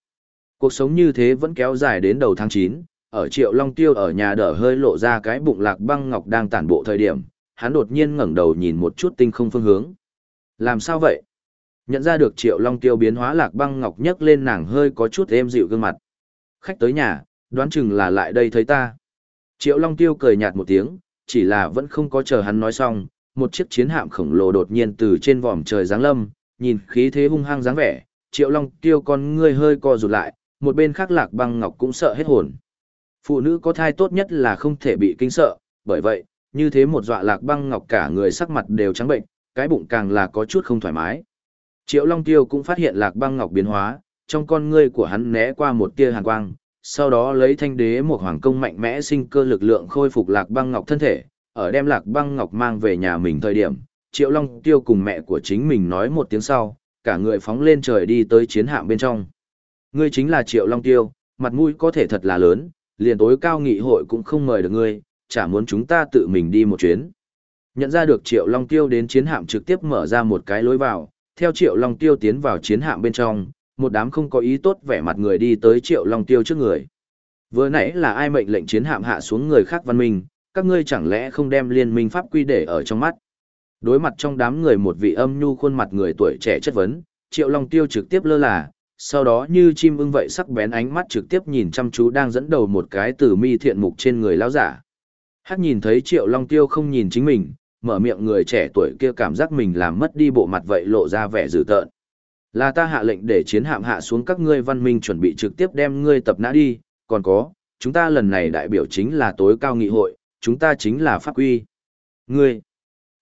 Cuộc sống như thế vẫn kéo dài đến đầu tháng 9, ở Triệu Long Tiêu ở nhà đỡ hơi lộ ra cái bụng Lạc Băng Ngọc đang tản bộ thời điểm, hắn đột nhiên ngẩng đầu nhìn một chút tinh không phương hướng. Làm sao vậy? Nhận ra được Triệu Long Tiêu biến hóa Lạc Băng Ngọc nhấc lên nàng hơi có chút êm dịu gương mặt. Khách tới nhà, đoán chừng là lại đây thấy ta. Triệu Long Tiêu cười nhạt một tiếng, chỉ là vẫn không có chờ hắn nói xong, một chiếc chiến hạm khổng lồ đột nhiên từ trên vòm trời giáng lâm, nhìn khí thế hung hăng dáng vẻ, Triệu Long Tiêu con ngươi hơi co rụt lại, một bên khác Lạc Băng Ngọc cũng sợ hết hồn. Phụ nữ có thai tốt nhất là không thể bị kinh sợ, bởi vậy, như thế một dọa Lạc Băng Ngọc cả người sắc mặt đều trắng bệnh, cái bụng càng là có chút không thoải mái. Triệu Long Tiêu cũng phát hiện Lạc Băng Ngọc biến hóa, trong con ngươi của hắn né qua một tia hàn quang, sau đó lấy thanh đế một hoàng công mạnh mẽ sinh cơ lực lượng khôi phục lạc băng ngọc thân thể, ở đem lạc băng ngọc mang về nhà mình thời điểm, triệu long tiêu cùng mẹ của chính mình nói một tiếng sau, cả người phóng lên trời đi tới chiến hạm bên trong. Ngươi chính là triệu long tiêu, mặt mũi có thể thật là lớn, liền tối cao nghị hội cũng không mời được ngươi, chả muốn chúng ta tự mình đi một chuyến. Nhận ra được triệu long tiêu đến chiến hạm trực tiếp mở ra một cái lối vào, theo triệu long tiêu tiến vào chiến hạm bên trong, một đám không có ý tốt vẻ mặt người đi tới triệu long tiêu trước người. Vừa nãy là ai mệnh lệnh chiến hạm hạ xuống người khác văn minh, các ngươi chẳng lẽ không đem liên minh pháp quy để ở trong mắt. Đối mặt trong đám người một vị âm nhu khuôn mặt người tuổi trẻ chất vấn, triệu long tiêu trực tiếp lơ là, sau đó như chim ưng vậy sắc bén ánh mắt trực tiếp nhìn chăm chú đang dẫn đầu một cái từ mi thiện mục trên người lão giả. Hắc nhìn thấy Triệu Long Tiêu không nhìn chính mình, mở miệng người trẻ tuổi kia cảm giác mình làm mất đi bộ mặt vậy lộ ra vẻ dữ tợn. Là ta hạ lệnh để chiến hạm hạ xuống các ngươi văn minh chuẩn bị trực tiếp đem ngươi tập nã đi, còn có, chúng ta lần này đại biểu chính là tối cao nghị hội, chúng ta chính là pháp quy. Ngươi,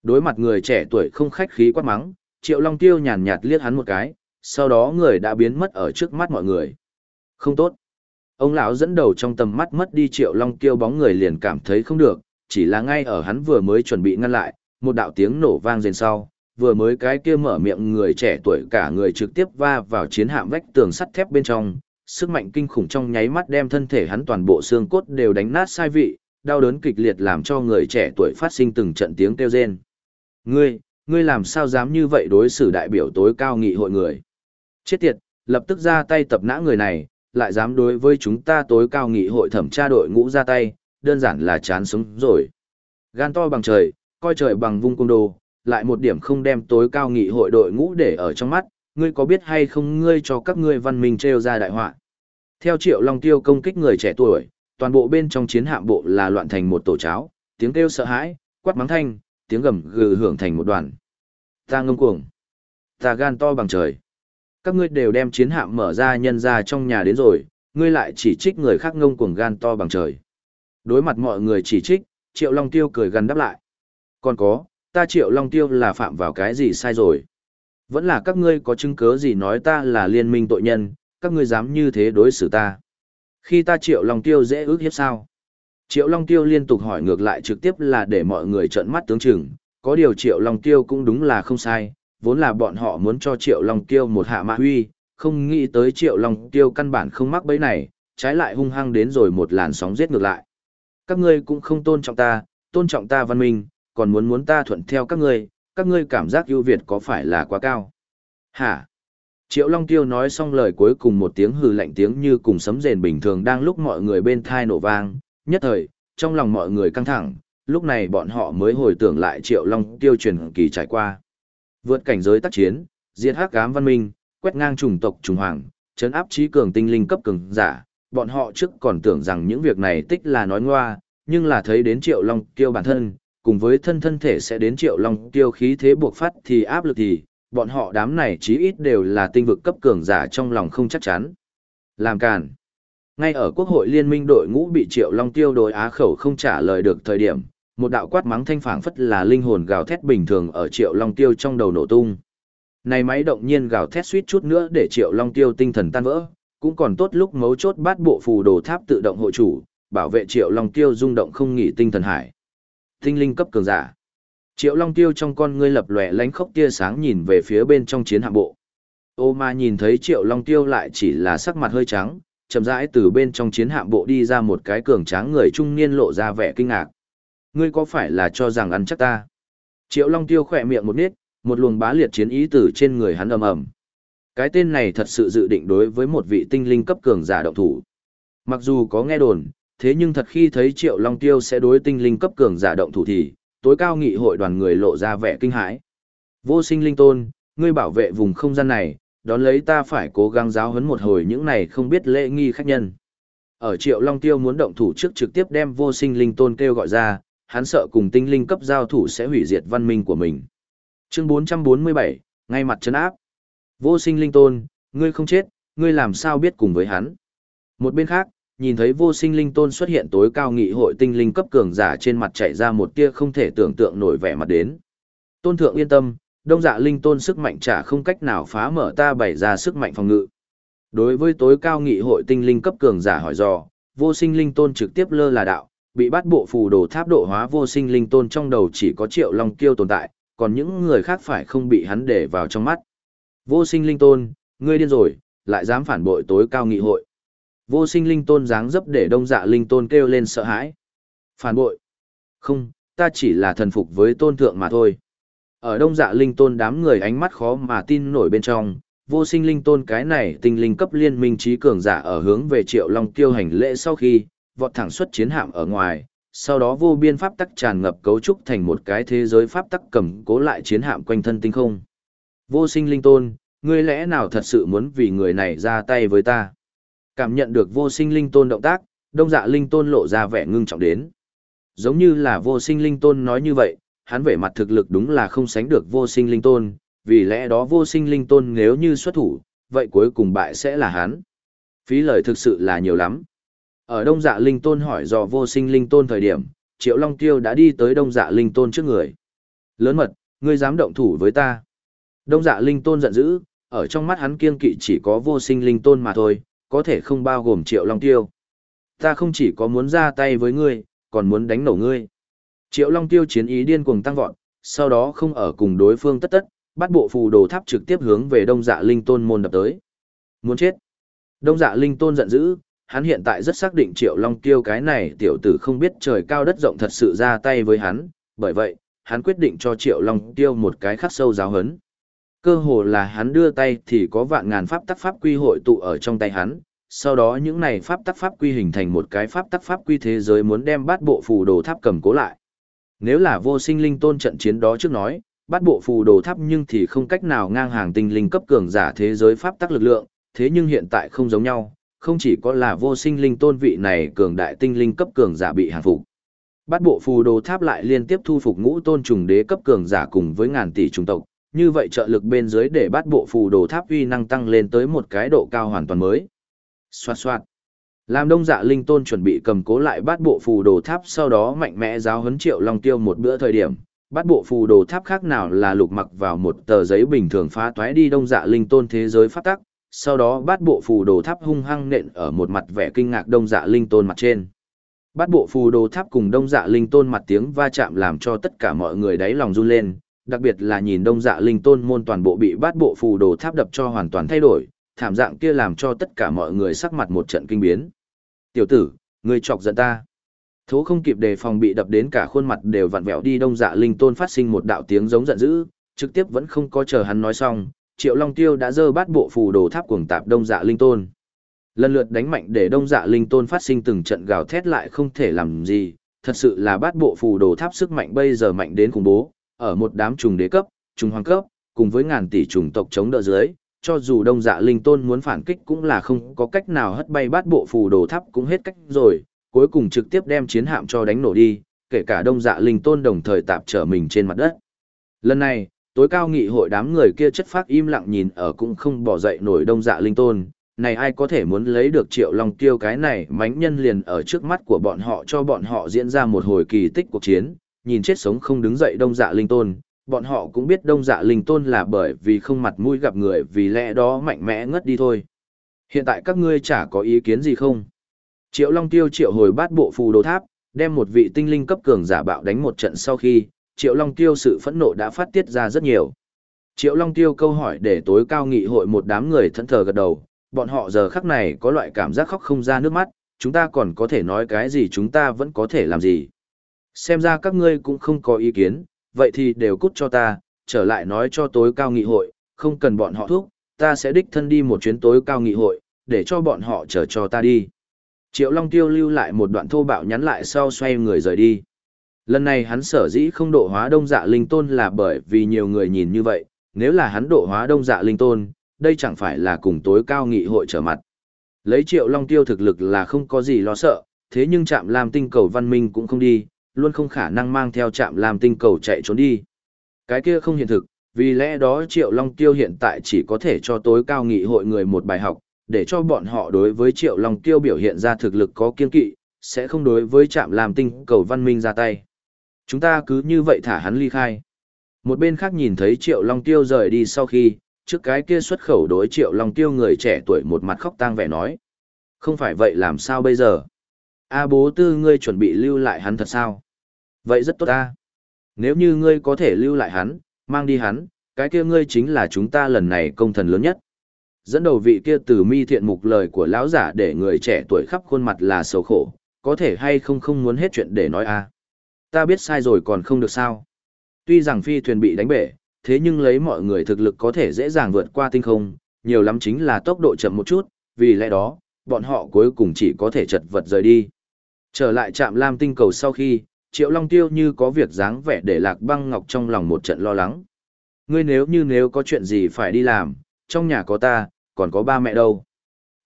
đối mặt người trẻ tuổi không khách khí quát mắng, Triệu Long Tiêu nhàn nhạt liếc hắn một cái, sau đó người đã biến mất ở trước mắt mọi người. Không tốt. Ông lão dẫn đầu trong tầm mắt mất đi Triệu Long kêu bóng người liền cảm thấy không được, chỉ là ngay ở hắn vừa mới chuẩn bị ngăn lại, một đạo tiếng nổ vang rền sau, vừa mới cái kia mở miệng người trẻ tuổi cả người trực tiếp va vào chiến hạm vách tường sắt thép bên trong, sức mạnh kinh khủng trong nháy mắt đem thân thể hắn toàn bộ xương cốt đều đánh nát sai vị, đau đớn kịch liệt làm cho người trẻ tuổi phát sinh từng trận tiếng kêu rên. Ngươi, ngươi làm sao dám như vậy đối xử đại biểu tối cao nghị hội người? Chết tiệt, lập tức ra tay tập nã người này, lại dám đối với chúng ta tối cao nghị hội thẩm tra đội ngũ ra tay, đơn giản là chán sống rồi. Gan to bằng trời, coi trời bằng vung cung đồ, lại một điểm không đem tối cao nghị hội đội ngũ để ở trong mắt, ngươi có biết hay không ngươi cho các ngươi văn minh treo ra đại họa. Theo Triệu Long Tiêu công kích người trẻ tuổi, toàn bộ bên trong chiến hạm bộ là loạn thành một tổ cháo, tiếng kêu sợ hãi, quát mắng thanh, tiếng gầm gừ hưởng thành một đoàn. Ta ngông cuồng, ta gan to bằng trời. Các ngươi đều đem chiến hạm mở ra nhân ra trong nhà đến rồi, ngươi lại chỉ trích người khác ngông cuồng gan to bằng trời. Đối mặt mọi người chỉ trích, Triệu Long Tiêu cười gần đáp lại. Còn có, ta Triệu Long Tiêu là phạm vào cái gì sai rồi? Vẫn là các ngươi có chứng cứ gì nói ta là liên minh tội nhân, các ngươi dám như thế đối xử ta. Khi ta Triệu Long Tiêu dễ ước hiếp sao? Triệu Long Tiêu liên tục hỏi ngược lại trực tiếp là để mọi người trợn mắt tướng chừng, có điều Triệu Long Tiêu cũng đúng là không sai, vốn là bọn họ muốn cho Triệu Long Tiêu một hạ mã huy, không nghĩ tới Triệu Long Tiêu căn bản không mắc bẫy này, trái lại hung hăng đến rồi một làn sóng giết ngược lại. Các ngươi cũng không tôn trọng ta, tôn trọng ta văn minh, còn muốn muốn ta thuận theo các ngươi, các ngươi cảm giác ưu việt có phải là quá cao? Hả? Triệu Long Tiêu nói xong lời cuối cùng một tiếng hừ lạnh tiếng như cùng sấm rền bình thường đang lúc mọi người bên thai nổ vang, nhất thời, trong lòng mọi người căng thẳng, lúc này bọn họ mới hồi tưởng lại Triệu Long Tiêu truyền kỳ trải qua. Vượt cảnh giới tác chiến, diệt hắc ám văn minh, quét ngang chủng tộc trùng hoàng, chấn áp trí cường tinh linh cấp cường giả, bọn họ trước còn tưởng rằng những việc này tích là nói ngoa, nhưng là thấy đến Triệu Long Tiêu bản thân, cùng với thân thân thể sẽ đến Triệu Long Tiêu khí thế buộc phát thì áp lực thì, bọn họ đám này chí ít đều là tinh vực cấp cường giả trong lòng không chắc chắn. Làm càn. Ngay ở quốc hội liên minh đội ngũ bị Triệu Long Tiêu đối á khẩu không trả lời được thời điểm, một đạo quát mắng thanh phảng phất là linh hồn gào thét bình thường ở Triệu Long Tiêu trong đầu nổ tung. Này máy động nhiên gào thét suýt chút nữa để Triệu Long Tiêu tinh thần tan vỡ, cũng còn tốt lúc mấu chốt bát bộ phù đồ tháp tự động hộ chủ, bảo vệ Triệu Long Tiêu rung động không nghỉ tinh thần hải. Tinh linh cấp cường giả. Triệu Long Tiêu trong con ngươi lập lòe lánh khốc tia sáng nhìn về phía bên trong chiến hạm bộ. Ô ma nhìn thấy Triệu Long Tiêu lại chỉ là sắc mặt hơi trắng, chậm rãi từ bên trong chiến hạm bộ đi ra một cái cường tráng người trung niên lộ ra vẻ kinh ngạc. Ngươi có phải là cho rằng ăn chắc ta? Triệu Long Tiêu khỏe miệng một nít, một luồng bá liệt chiến ý từ trên người hắn ầm ầm. Cái tên này thật sự dự định đối với một vị tinh linh cấp cường giả động thủ. Mặc dù có nghe đồn, thế nhưng thật khi thấy Triệu Long Tiêu sẽ đối tinh linh cấp cường giả động thủ thì, tối cao nghị hội đoàn người lộ ra vẻ kinh hãi. Vô sinh linh tôn, ngươi bảo vệ vùng không gian này, đón lấy ta phải cố gắng giáo huấn một hồi những này không biết lễ nghi khách nhân. Ở Triệu Long Tiêu muốn động thủ trước trực tiếp đem vô sinh linh tôn kêu gọi ra, hắn sợ cùng tinh linh cấp giao thủ sẽ hủy diệt văn minh của mình. Chương 447, ngay mặt chân áp. Vô sinh linh tôn, ngươi không chết, ngươi làm sao biết cùng với hắn. Một bên khác, nhìn thấy vô sinh linh tôn xuất hiện tối cao nghị hội tinh linh cấp cường giả trên mặt chạy ra một tia không thể tưởng tượng nổi vẻ mặt đến. Tôn thượng yên tâm, đông dạ linh tôn sức mạnh trả không cách nào phá mở ta bày ra sức mạnh phòng ngự. Đối với tối cao nghị hội tinh linh cấp cường giả hỏi dò, vô sinh linh tôn trực tiếp lơ là đạo, bị bắt bộ phù đồ tháp độ hóa vô sinh linh tôn trong đầu chỉ có triệu long kiêu tồn tại, còn những người khác phải không bị hắn để vào trong mắt. Vô sinh linh tôn, ngươi điên rồi, lại dám phản bội tối cao nghị hội. Vô sinh linh tôn dáng dấp để đông dạ linh tôn kêu lên sợ hãi. Phản bội. Không, ta chỉ là thần phục với tôn thượng mà thôi. Ở đông dạ linh tôn đám người ánh mắt khó mà tin nổi bên trong, vô sinh linh tôn cái này tinh linh cấp liên minh trí cường giả ở hướng về triệu long tiêu hành lễ sau khi, vọt thẳng xuất chiến hạm ở ngoài, sau đó vô biên pháp tắc tràn ngập cấu trúc thành một cái thế giới pháp tắc cầm cố lại chiến hạm quanh thân tinh không. Vô sinh linh tôn, ngươi lẽ nào thật sự muốn vì người này ra tay với ta? Cảm nhận được vô sinh linh tôn động tác, đông dạ linh tôn lộ ra vẻ ngưng trọng đến. Giống như là vô sinh linh tôn nói như vậy, hắn vẻ mặt thực lực đúng là không sánh được vô sinh linh tôn, vì lẽ đó vô sinh linh tôn nếu như xuất thủ, vậy cuối cùng bại sẽ là hắn. Phí lời thực sự là nhiều lắm. Ở đông dạ linh tôn hỏi dò vô sinh linh tôn thời điểm, triệu long tiêu đã đi tới đông dạ linh tôn trước người. Lớn mật, ngươi dám động thủ với ta. Đông dạ linh tôn giận dữ, ở trong mắt hắn kiên kỵ chỉ có vô sinh linh tôn mà thôi, có thể không bao gồm triệu long tiêu. Ta không chỉ có muốn ra tay với ngươi, còn muốn đánh nổ ngươi. Triệu long tiêu chiến ý điên cuồng tăng vọt, sau đó không ở cùng đối phương tất tất, bắt bộ phù đồ tháp trực tiếp hướng về đông dạ linh tôn môn đập tới. Muốn chết. Đông dạ linh tôn giận dữ, hắn hiện tại rất xác định triệu long tiêu cái này tiểu tử không biết trời cao đất rộng thật sự ra tay với hắn, bởi vậy, hắn quyết định cho triệu long tiêu một cái khắc sâu giáo hấn. Cơ hồ là hắn đưa tay thì có vạn ngàn pháp tắc pháp quy hội tụ ở trong tay hắn, sau đó những này pháp tắc pháp quy hình thành một cái pháp tắc pháp quy thế giới muốn đem bát bộ phù đồ tháp cầm cố lại. Nếu là vô sinh linh tôn trận chiến đó trước nói, bát bộ phù đồ tháp nhưng thì không cách nào ngang hàng tinh linh cấp cường giả thế giới pháp tắc lực lượng, thế nhưng hiện tại không giống nhau, không chỉ có là vô sinh linh tôn vị này cường đại tinh linh cấp cường giả bị hàng phục. Bát bộ phù đồ tháp lại liên tiếp thu phục ngũ tôn trùng đế cấp cường giả cùng với ngàn tỷ trùng tộc, như vậy trợ lực bên dưới để bát bộ phù đồ tháp uy năng tăng lên tới một cái độ cao hoàn toàn mới. Xoạt xoạt. Làm đông dạ linh tôn chuẩn bị cầm cố lại bát bộ phù đồ tháp sau đó mạnh mẽ giáo huấn triệu long tiêu một bữa thời điểm. Bát bộ phù đồ tháp khác nào là lục mặc vào một tờ giấy bình thường phá toái đi đông dạ linh tôn thế giới phát tắc, sau đó bát bộ phù đồ tháp hung hăng nện ở một mặt vẻ kinh ngạc đông dạ linh tôn mặt trên. Bát bộ phù đồ tháp cùng đông dạ linh tôn mặt tiếng va chạm làm cho tất cả mọi người đáy lòng run lên, đặc biệt là nhìn đông dạ linh tôn môn toàn bộ bị bát bộ phù đồ tháp đập cho hoàn toàn thay đổi, thảm dạng kia làm cho tất cả mọi người sắc mặt một trận kinh biến. Tiểu tử, ngươi chọc giận ta. Thố không kịp đề phòng bị đập đến cả khuôn mặt đều vặn vẹo đi đông dạ linh tôn phát sinh một đạo tiếng giống giận dữ, trực tiếp vẫn không có chờ hắn nói xong, triệu long tiêu đã dơ bát bộ phù đồ tháp cuồng tạp đông dạ linh tôn. Lần lượt đánh mạnh để đông dạ linh tôn phát sinh từng trận gào thét lại không thể làm gì, thật sự là bát bộ phù đồ tháp sức mạnh bây giờ mạnh đến khủng bố, ở một đám trùng đế cấp, trùng hoàng cấp, cùng với ngàn tỷ trùng tộc chống đỡ dưới, cho dù đông dạ linh tôn muốn phản kích cũng là không có cách nào hất bay bát bộ phù đồ tháp cũng hết cách rồi, cuối cùng trực tiếp đem chiến hạm cho đánh nổ đi, kể cả đông dạ linh tôn đồng thời tạp trở mình trên mặt đất. Lần này, tối cao nghị hội đám người kia chất phát im lặng nhìn ở cũng không bỏ dậy nổi đông dạ linh tôn, này ai có thể muốn lấy được triệu long tiêu cái này mánh nhân liền ở trước mắt của bọn họ cho bọn họ diễn ra một hồi kỳ tích cuộc chiến, nhìn chết sống không đứng dậy đông dạ linh tôn, bọn họ cũng biết đông dạ linh tôn là bởi vì không mặt mũi gặp người vì lẽ đó mạnh mẽ ngất đi thôi. Hiện tại các ngươi chả có ý kiến gì không? Triệu Long Tiêu triệu hồi bát bộ phù đồ tháp, đem một vị tinh linh cấp cường giả bạo đánh một trận sau khi, Triệu Long Tiêu sự phẫn nộ đã phát tiết ra rất nhiều. Triệu Long Tiêu câu hỏi để tối cao nghị hội một đám người thẫn thờ gật đầu, bọn họ giờ khắc này có loại cảm giác khóc không ra nước mắt, chúng ta còn có thể nói cái gì chúng ta vẫn có thể làm gì. Xem ra các ngươi cũng không có ý kiến, vậy thì đều cút cho ta, trở lại nói cho tối cao nghị hội, không cần bọn họ thuốc, ta sẽ đích thân đi một chuyến tối cao nghị hội, để cho bọn họ chờ cho ta đi. Triệu Long Tiêu lưu lại một đoạn thô bạo nhắn lại sau xoay người rời đi. Lần này hắn sở dĩ không độ hóa đông dạ linh tôn là bởi vì nhiều người nhìn như vậy, nếu là hắn độ hóa đông dạ linh tôn, đây chẳng phải là cùng tối cao nghị hội trở mặt. Lấy Triệu Long Tiêu thực lực là không có gì lo sợ, thế nhưng chạm làm tinh cầu văn minh cũng không đi, luôn không khả năng mang theo trạm làm tinh cầu chạy trốn đi. Cái kia không hiện thực, vì lẽ đó Triệu Long Tiêu hiện tại chỉ có thể cho tối cao nghị hội người một bài học, để cho bọn họ đối với Triệu Long Tiêu biểu hiện ra thực lực có kiên kỵ, sẽ không đối với trạm làm tinh cầu văn minh ra tay. Chúng ta cứ như vậy thả hắn ly khai. Một bên khác nhìn thấy Triệu Long Tiêu rời đi sau khi, trước cái kia xuất khẩu đối Triệu Long Tiêu người trẻ tuổi một mặt khóc tang vẻ nói. Không phải vậy làm sao bây giờ? A bố tư ngươi chuẩn bị lưu lại hắn thật sao? Vậy rất tốt ta. Nếu như ngươi có thể lưu lại hắn, mang đi hắn, cái kia ngươi chính là chúng ta lần này công thần lớn nhất. Dẫn đầu vị kia từ mi thiện mục lời của lão giả để người trẻ tuổi khắp khuôn mặt là sầu khổ, có thể hay không không muốn hết chuyện để nói a. Ta biết sai rồi còn không được sao. Tuy rằng phi thuyền bị đánh bể, thế nhưng lấy mọi người thực lực có thể dễ dàng vượt qua tinh không, nhiều lắm chính là tốc độ chậm một chút, vì lẽ đó, bọn họ cuối cùng chỉ có thể chật vật rời đi. Trở lại trạm Lam tinh cầu sau khi, Triệu Long Tiêu như có việc dáng vẻ để Lạc Băng Ngọc trong lòng một trận lo lắng. Ngươi nếu như nếu có chuyện gì phải đi làm, trong nhà có ta, còn có ba mẹ đâu.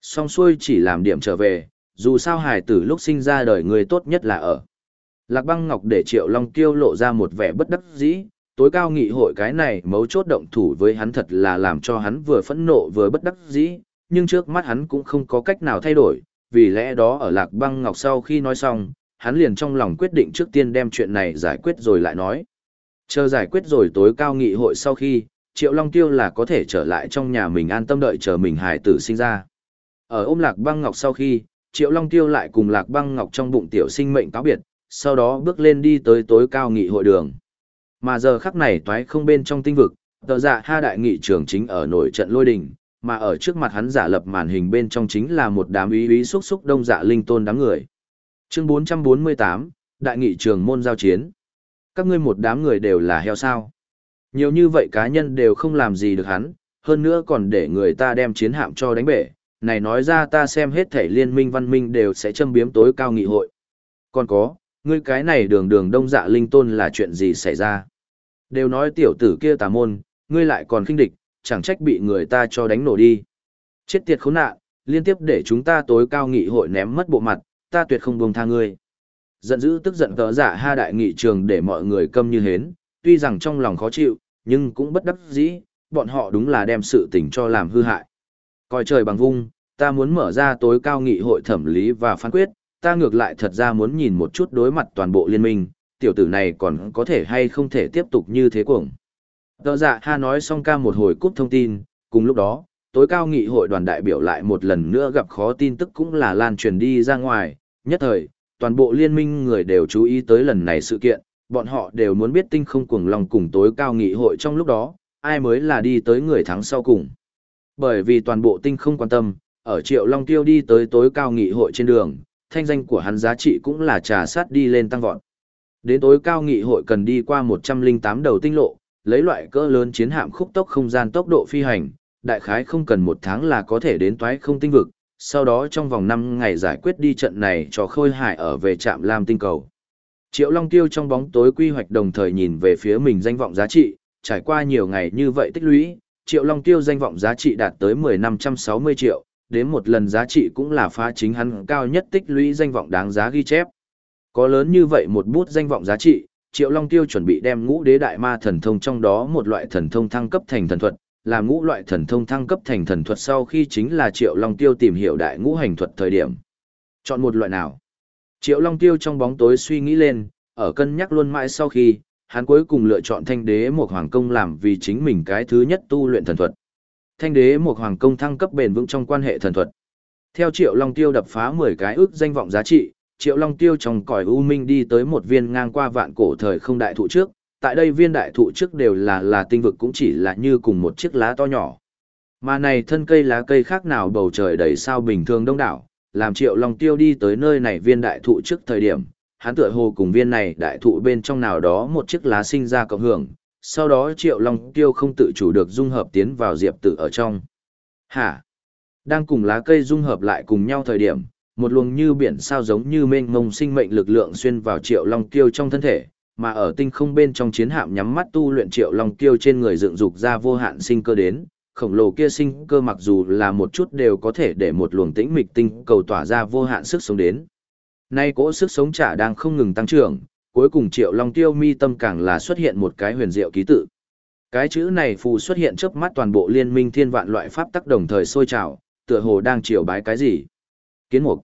Song xuôi chỉ làm điểm trở về, dù sao hải tử lúc sinh ra đời người tốt nhất là ở. Lạc băng ngọc để triệu long tiêu lộ ra một vẻ bất đắc dĩ, tối cao nghị hội cái này mấu chốt động thủ với hắn thật là làm cho hắn vừa phẫn nộ vừa bất đắc dĩ, nhưng trước mắt hắn cũng không có cách nào thay đổi, vì lẽ đó ở lạc băng ngọc sau khi nói xong, hắn liền trong lòng quyết định trước tiên đem chuyện này giải quyết rồi lại nói. Chờ giải quyết rồi tối cao nghị hội sau khi, Triệu Long Tiêu là có thể trở lại trong nhà mình an tâm đợi chờ mình hài tử sinh ra. Ở ôm lạc băng ngọc sau khi, Triệu Long Tiêu lại cùng lạc băng ngọc trong bụng tiểu sinh mệnh cáo biệt, sau đó bước lên đi tới tối cao nghị hội đường. Mà giờ khắc này toái không bên trong tinh vực, tờ dạ ha đại nghị trưởng chính ở nổi trận lôi đình, mà ở trước mặt hắn giả lập màn hình bên trong chính là một đám ý ý xúc xúc đông dạ linh tôn đám người. Chương 448, Đại nghị trường môn giao chiến. Các ngươi một đám người đều là heo sao. Nhiều như vậy cá nhân đều không làm gì được hắn, hơn nữa còn để người ta đem chiến hạm cho đánh bể. Này nói ra ta xem hết thể liên minh văn minh đều sẽ châm biếm tối cao nghị hội. Còn có, ngươi cái này đường đường đông dạ linh tôn là chuyện gì xảy ra? Đều nói tiểu tử kia tà môn, ngươi lại còn khinh địch, chẳng trách bị người ta cho đánh nổ đi. Chết tiệt khốn nạn, liên tiếp để chúng ta tối cao nghị hội ném mất bộ mặt, ta tuyệt không buông tha ngươi. Giận dữ tức giận cỡ giả ha đại nghị trường để mọi người câm như hến, tuy rằng trong lòng khó chịu, nhưng cũng bất đắc dĩ, bọn họ đúng là đem sự tình cho làm hư hại. Coi trời bằng vung, ta muốn mở ra tối cao nghị hội thẩm lý và phán quyết, ta ngược lại thật ra muốn nhìn một chút đối mặt toàn bộ liên minh, tiểu tử này còn có thể hay không thể tiếp tục như thế cuồng. Tờ dạ ha nói xong ca một hồi cúp thông tin, cùng lúc đó, tối cao nghị hội đoàn đại biểu lại một lần nữa gặp khó tin tức cũng là lan truyền đi ra ngoài, nhất thời, toàn bộ liên minh người đều chú ý tới lần này sự kiện, bọn họ đều muốn biết tinh không cuồng lòng cùng tối cao nghị hội trong lúc đó, ai mới là đi tới người thắng sau cùng. Bởi vì toàn bộ tinh không quan tâm, ở triệu long tiêu đi tới tối cao nghị hội trên đường, thanh danh của hắn giá trị cũng là trà sát đi lên tăng vọt. Đến tối cao nghị hội cần đi qua 108 đầu tinh lộ, lấy loại cỡ lớn chiến hạm khúc tốc không gian tốc độ phi hành, đại khái không cần một tháng là có thể đến toái không tinh vực, sau đó trong vòng 5 ngày giải quyết đi trận này cho khôi hải ở về trạm Lam tinh cầu. Triệu Long Tiêu trong bóng tối quy hoạch đồng thời nhìn về phía mình danh vọng giá trị, trải qua nhiều ngày như vậy tích lũy, Triệu Long Tiêu danh vọng giá trị đạt tới 10.560 triệu, đến một lần giá trị cũng là phá chính hắn cao nhất tích lũy danh vọng đáng giá ghi chép. Có lớn như vậy một bút danh vọng giá trị, Triệu Long Tiêu chuẩn bị đem ngũ đế đại ma thần thông trong đó một loại thần thông thăng cấp thành thần thuật, làm ngũ loại thần thông thăng cấp thành thần thuật sau khi chính là Triệu Long Tiêu tìm hiểu đại ngũ hành thuật thời điểm. Chọn một loại nào? Triệu Long Tiêu trong bóng tối suy nghĩ lên, ở cân nhắc luôn mãi sau khi, hắn cuối cùng lựa chọn thanh đế một hoàng công làm vì chính mình cái thứ nhất tu luyện thần thuật. Thanh đế một hoàng công thăng cấp bền vững trong quan hệ thần thuật. Theo Triệu Long Tiêu đập phá 10 cái ước danh vọng giá trị, Triệu Long Tiêu trong cõi u minh đi tới một viên ngang qua vạn cổ thời không đại thụ trước, tại đây viên đại thụ trước đều là là tinh vực cũng chỉ là như cùng một chiếc lá to nhỏ. Mà này thân cây lá cây khác nào bầu trời đầy sao bình thường đông đảo, làm Triệu Long Tiêu đi tới nơi này viên đại thụ trước thời điểm, hắn tựa hồ cùng viên này đại thụ bên trong nào đó một chiếc lá sinh ra cộng hưởng, sau đó Triệu Long Tiêu không tự chủ được dung hợp tiến vào diệp tử ở trong. Hả? Đang cùng lá cây dung hợp lại cùng nhau thời điểm, một luồng như biển sao giống như mênh mông sinh mệnh lực lượng xuyên vào Triệu Long Tiêu trong thân thể, mà ở tinh không bên trong chiến hạm nhắm mắt tu luyện Triệu Long Tiêu trên người dựng dục ra vô hạn sinh cơ đến, khổng lồ kia sinh cơ mặc dù là một chút đều có thể để một luồng tĩnh mịch tinh cầu tỏa ra vô hạn sức sống đến. Nay cỗ sức sống trả đang không ngừng tăng trưởng, cuối cùng Triệu Long Tiêu mi tâm càng là xuất hiện một cái huyền diệu ký tự. Cái chữ này phù xuất hiện trước mắt toàn bộ liên minh thiên vạn loại pháp tắc đồng thời sôi trào, tựa hồ đang triều bái cái gì? Kiến mục.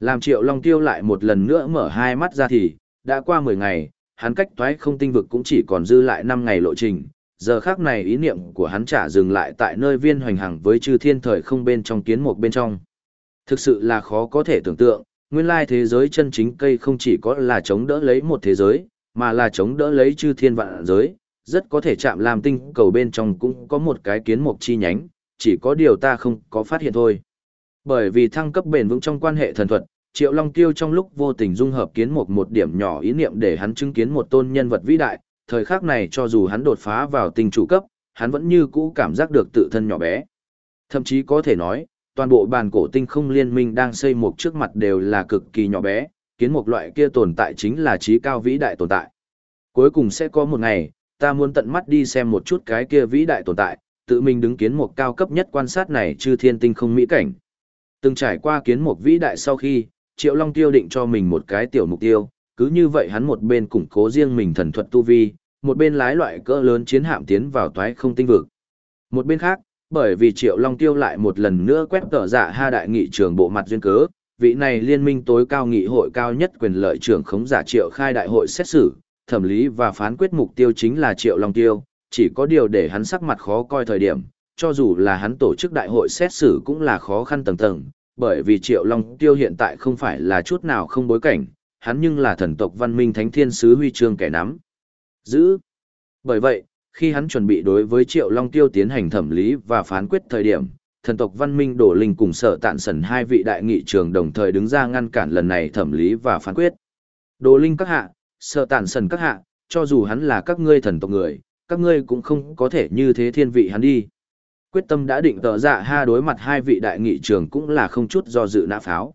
Làm Triệu Long Tiêu lại một lần nữa mở hai mắt ra thì, đã qua 10 ngày, hắn cách toái không tinh vực cũng chỉ còn dư lại 5 ngày lộ trình. Giờ khác này ý niệm của hắn trả dừng lại tại nơi viên hoành hàng với chư thiên thời không bên trong kiến mục bên trong. Thực sự là khó có thể tưởng tượng, nguyên lai thế giới chân chính cây không chỉ có là chống đỡ lấy một thế giới, mà là chống đỡ lấy chư thiên vạn giới, rất có thể chạm làm tinh cầu bên trong cũng có một cái kiến mục chi nhánh, chỉ có điều ta không có phát hiện thôi. Bởi vì thăng cấp bền vững trong quan hệ thần thuật, Triệu Long Tiêu trong lúc vô tình dung hợp kiến mục một điểm nhỏ ý niệm để hắn chứng kiến một tôn nhân vật vĩ đại, thời khắc này cho dù hắn đột phá vào tình chủ cấp, hắn vẫn như cũ cảm giác được tự thân nhỏ bé. Thậm chí có thể nói, toàn bộ bàn cổ tinh không liên minh đang xây một trước mặt đều là cực kỳ nhỏ bé, kiến mục loại kia tồn tại chính là trí cao vĩ đại tồn tại. Cuối cùng sẽ có một ngày, ta muốn tận mắt đi xem một chút cái kia vĩ đại tồn tại, tự mình đứng kiến mục cao cấp nhất quan sát này chư thiên tinh không mỹ cảnh. Từng trải qua kiến mục vĩ đại sau khi, Triệu Long tiêu định cho mình một cái tiểu mục tiêu, cứ như vậy hắn một bên củng cố riêng mình thần thuật tu vi, một bên lái loại cỡ lớn chiến hạm tiến vào toái không tinh vực. Một bên khác, bởi vì Triệu Long tiêu lại một lần nữa quét tờ giả ha đại nghị trường bộ mặt duyên cớ, vị này liên minh tối cao nghị hội cao nhất quyền lợi trưởng khống giả Triệu khai đại hội xét xử, thẩm lý và phán quyết mục tiêu chính là Triệu Long tiêu, chỉ có điều để hắn sắc mặt khó coi thời điểm, cho dù là hắn tổ chức đại hội xét xử cũng là khó khăn tầng tầng, bởi vì Triệu Long Tiêu hiện tại không phải là chút nào không bối cảnh, hắn nhưng là thần tộc văn minh thánh thiên sứ huy chương kẻ nắm. Giữ. Bởi vậy, khi hắn chuẩn bị đối với Triệu Long Tiêu tiến hành thẩm lý và phán quyết thời điểm, thần tộc văn minh đổ linh cùng sở tạn sẩn hai vị đại nghị trường đồng thời đứng ra ngăn cản lần này thẩm lý và phán quyết. Đồ linh các hạ, sở tạn sẩn các hạ, cho dù hắn là các ngươi thần tộc người, các ngươi cũng không có thể như thế thiên vị hắn đi. Quyết tâm đã định tờ dạ ha đối mặt hai vị đại nghị trường cũng là không chút do dự nã pháo.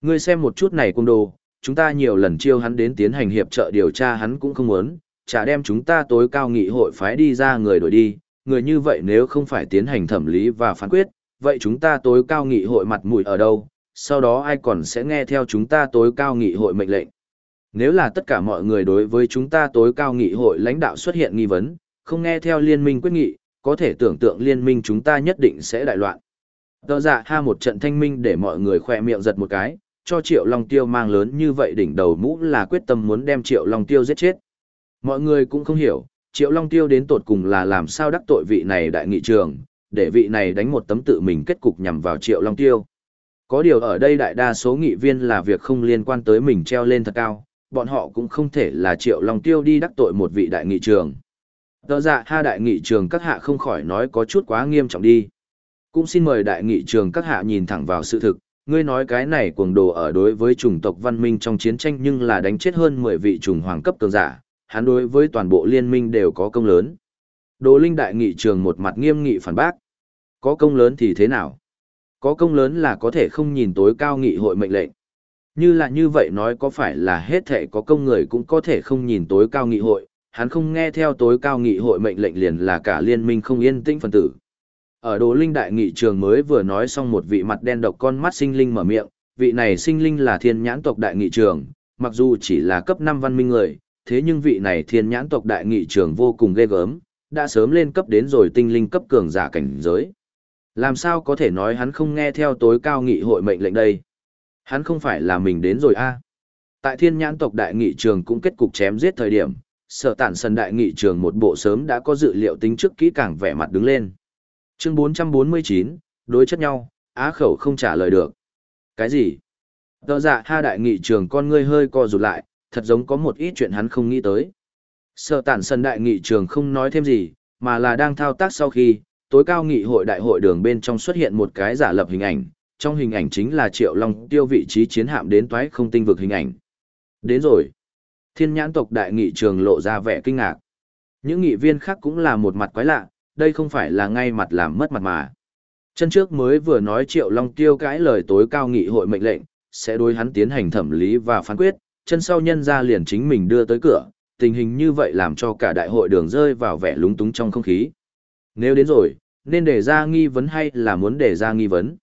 Ngươi xem một chút này cung đồ, chúng ta nhiều lần chiêu hắn đến tiến hành hiệp trợ điều tra hắn cũng không muốn, chả đem chúng ta tối cao nghị hội phái đi ra người đổi đi, người như vậy nếu không phải tiến hành thẩm lý và phán quyết, vậy chúng ta tối cao nghị hội mặt mũi ở đâu, sau đó ai còn sẽ nghe theo chúng ta tối cao nghị hội mệnh lệnh. Nếu là tất cả mọi người đối với chúng ta tối cao nghị hội lãnh đạo xuất hiện nghi vấn, không nghe theo liên minh quyết nghị, có thể tưởng tượng liên minh chúng ta nhất định sẽ đại loạn. Tờ dạ ha một trận thanh minh để mọi người khỏe miệng giật một cái, cho Triệu Long Tiêu mang lớn như vậy đỉnh đầu mũ là quyết tâm muốn đem Triệu Long Tiêu giết chết. Mọi người cũng không hiểu, Triệu Long Tiêu đến tột cùng là làm sao đắc tội vị này đại nghị trường, để vị này đánh một tấm tự mình kết cục nhằm vào Triệu Long Tiêu. Có điều ở đây đại đa số nghị viên là việc không liên quan tới mình treo lên thật cao, bọn họ cũng không thể là Triệu Long Tiêu đi đắc tội một vị đại nghị trường. Tờ dạ ha đại nghị trường các hạ không khỏi nói có chút quá nghiêm trọng đi. Cũng xin mời đại nghị trường các hạ nhìn thẳng vào sự thực, ngươi nói cái này cuồng đồ ở đối với chủng tộc văn minh trong chiến tranh nhưng là đánh chết hơn 10 vị trùng hoàng cấp cường giả, hắn đối với toàn bộ liên minh đều có công lớn. Đồ Linh đại nghị trường một mặt nghiêm nghị phản bác. Có công lớn thì thế nào? Có công lớn là có thể không nhìn tối cao nghị hội mệnh lệnh. Như là như vậy nói có phải là hết thể có công người cũng có thể không nhìn tối cao nghị hội, hắn không nghe theo tối cao nghị hội mệnh lệnh liền là cả liên minh không yên tĩnh phần tử. Ở Đồ Linh Đại Nghị trường mới vừa nói xong một vị mặt đen độc con mắt sinh linh mở miệng, vị này sinh linh là thiên nhãn tộc Đại Nghị trường, mặc dù chỉ là cấp 5 văn minh người, thế nhưng vị này thiên nhãn tộc Đại Nghị trường vô cùng ghê gớm, đã sớm lên cấp đến rồi tinh linh cấp cường giả cảnh giới. Làm sao có thể nói hắn không nghe theo tối cao nghị hội mệnh lệnh đây? Hắn không phải là mình đến rồi a à? Tại thiên nhãn tộc Đại Nghị trường cũng kết cục chém giết thời điểm sở tản sân đại nghị trường một bộ sớm đã có dự liệu tính trước kỹ càng vẻ mặt đứng lên. Chương 449, đối chất nhau, á khẩu không trả lời được. Cái gì? Tờ dạ ha đại nghị trường con ngươi hơi co rụt lại, thật giống có một ít chuyện hắn không nghĩ tới. Sở tản sân đại nghị trường không nói thêm gì, mà là đang thao tác sau khi, tối cao nghị hội đại hội đường bên trong xuất hiện một cái giả lập hình ảnh, trong hình ảnh chính là Triệu Long tiêu vị trí chiến hạm đến toái không tinh vực hình ảnh. Đến rồi. Thiên nhãn tộc đại nghị trường lộ ra vẻ kinh ngạc. Những nghị viên khác cũng là một mặt quái lạ, đây không phải là ngay mặt làm mất mặt mà. Chân trước mới vừa nói Triệu Long Tiêu cãi lời tối cao nghị hội mệnh lệnh, sẽ đối hắn tiến hành thẩm lý và phán quyết, chân sau nhân ra liền chính mình đưa tới cửa, tình hình như vậy làm cho cả đại hội đường rơi vào vẻ lúng túng trong không khí. Nếu đến rồi, nên để ra nghi vấn hay là muốn để ra nghi vấn?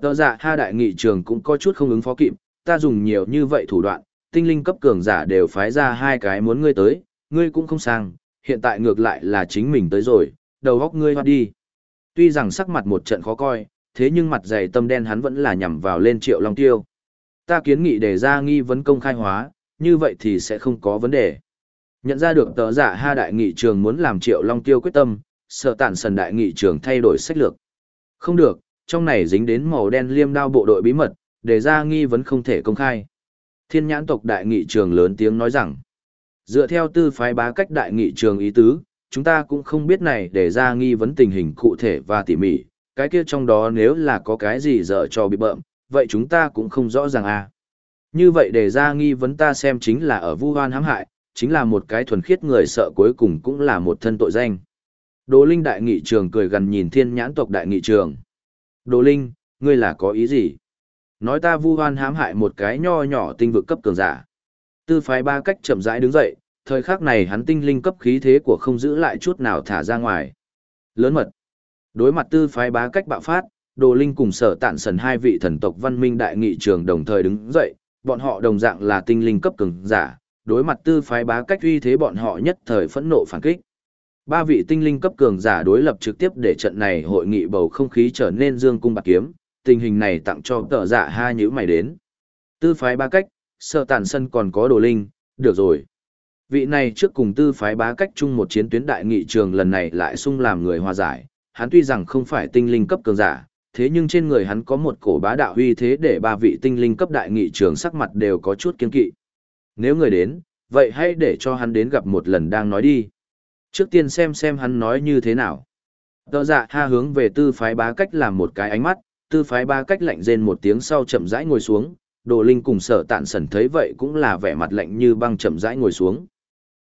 Tờ giả ha đại nghị trường cũng có chút không ứng phó kịp, ta dùng nhiều như vậy thủ đoạn, tinh linh cấp cường giả đều phái ra hai cái muốn ngươi tới, ngươi cũng không sang, hiện tại ngược lại là chính mình tới rồi, đầu góc ngươi hoa đi. Tuy rằng sắc mặt một trận khó coi, thế nhưng mặt dày tâm đen hắn vẫn là nhằm vào lên triệu long tiêu. Ta kiến nghị để ra nghi vấn công khai hóa, như vậy thì sẽ không có vấn đề. Nhận ra được tờ giả ha đại nghị trường muốn làm triệu long tiêu quyết tâm, sợ tản sần đại nghị trường thay đổi sách lược. Không được, trong này dính đến màu đen liêm đao bộ đội bí mật, để ra nghi vấn không thể công khai. Thiên nhãn tộc đại nghị trường lớn tiếng nói rằng, dựa theo tư phái bá cách đại nghị trường ý tứ, chúng ta cũng không biết này để ra nghi vấn tình hình cụ thể và tỉ mỉ, cái kia trong đó nếu là có cái gì dở cho bị bợm, vậy chúng ta cũng không rõ ràng à. Như vậy để ra nghi vấn ta xem chính là ở vu hoan hãm hại, chính là một cái thuần khiết người sợ cuối cùng cũng là một thân tội danh. Đồ Linh đại nghị trường cười gần nhìn thiên nhãn tộc đại nghị trường. Đồ Linh, ngươi là có ý gì? Nói ta vu hoan hãm hại một cái nho nhỏ tinh vực cấp cường giả. Tư phái ba cách chậm rãi đứng dậy, thời khắc này hắn tinh linh cấp khí thế của không giữ lại chút nào thả ra ngoài. Lớn mật. Đối mặt tư phái bá cách bạo phát, Đồ Linh cùng sở tạn sần hai vị thần tộc văn minh đại nghị trường đồng thời đứng dậy, bọn họ đồng dạng là tinh linh cấp cường giả, đối mặt tư phái bá cách uy thế bọn họ nhất thời phẫn nộ phản kích. Ba vị tinh linh cấp cường giả đối lập trực tiếp để trận này hội nghị bầu không khí trở nên dương cung bạc kiếm, tình hình này tặng cho tờ dạ giả hai nhữ mày đến. Tư phái bá cách, sở tàn sân còn có Đồ Linh, được rồi. Vị này trước cùng tư phái bá cách chung một chiến tuyến đại nghị trường lần này lại sung làm người hòa giải, hắn tuy rằng không phải tinh linh cấp cường giả, thế nhưng trên người hắn có một cổ bá đạo uy thế để ba vị tinh linh cấp đại nghị trường sắc mặt đều có chút kiên kỵ. Nếu người đến, vậy hãy để cho hắn đến gặp một lần đang nói đi. Trước tiên xem xem hắn nói như thế nào. Tờ dạ ha hướng về tư phái bá cách làm một cái ánh mắt, tư phái bá cách lạnh rên một tiếng sau chậm rãi ngồi xuống, đồ linh cùng sở tạn sẩn thấy vậy cũng là vẻ mặt lạnh như băng chậm rãi ngồi xuống.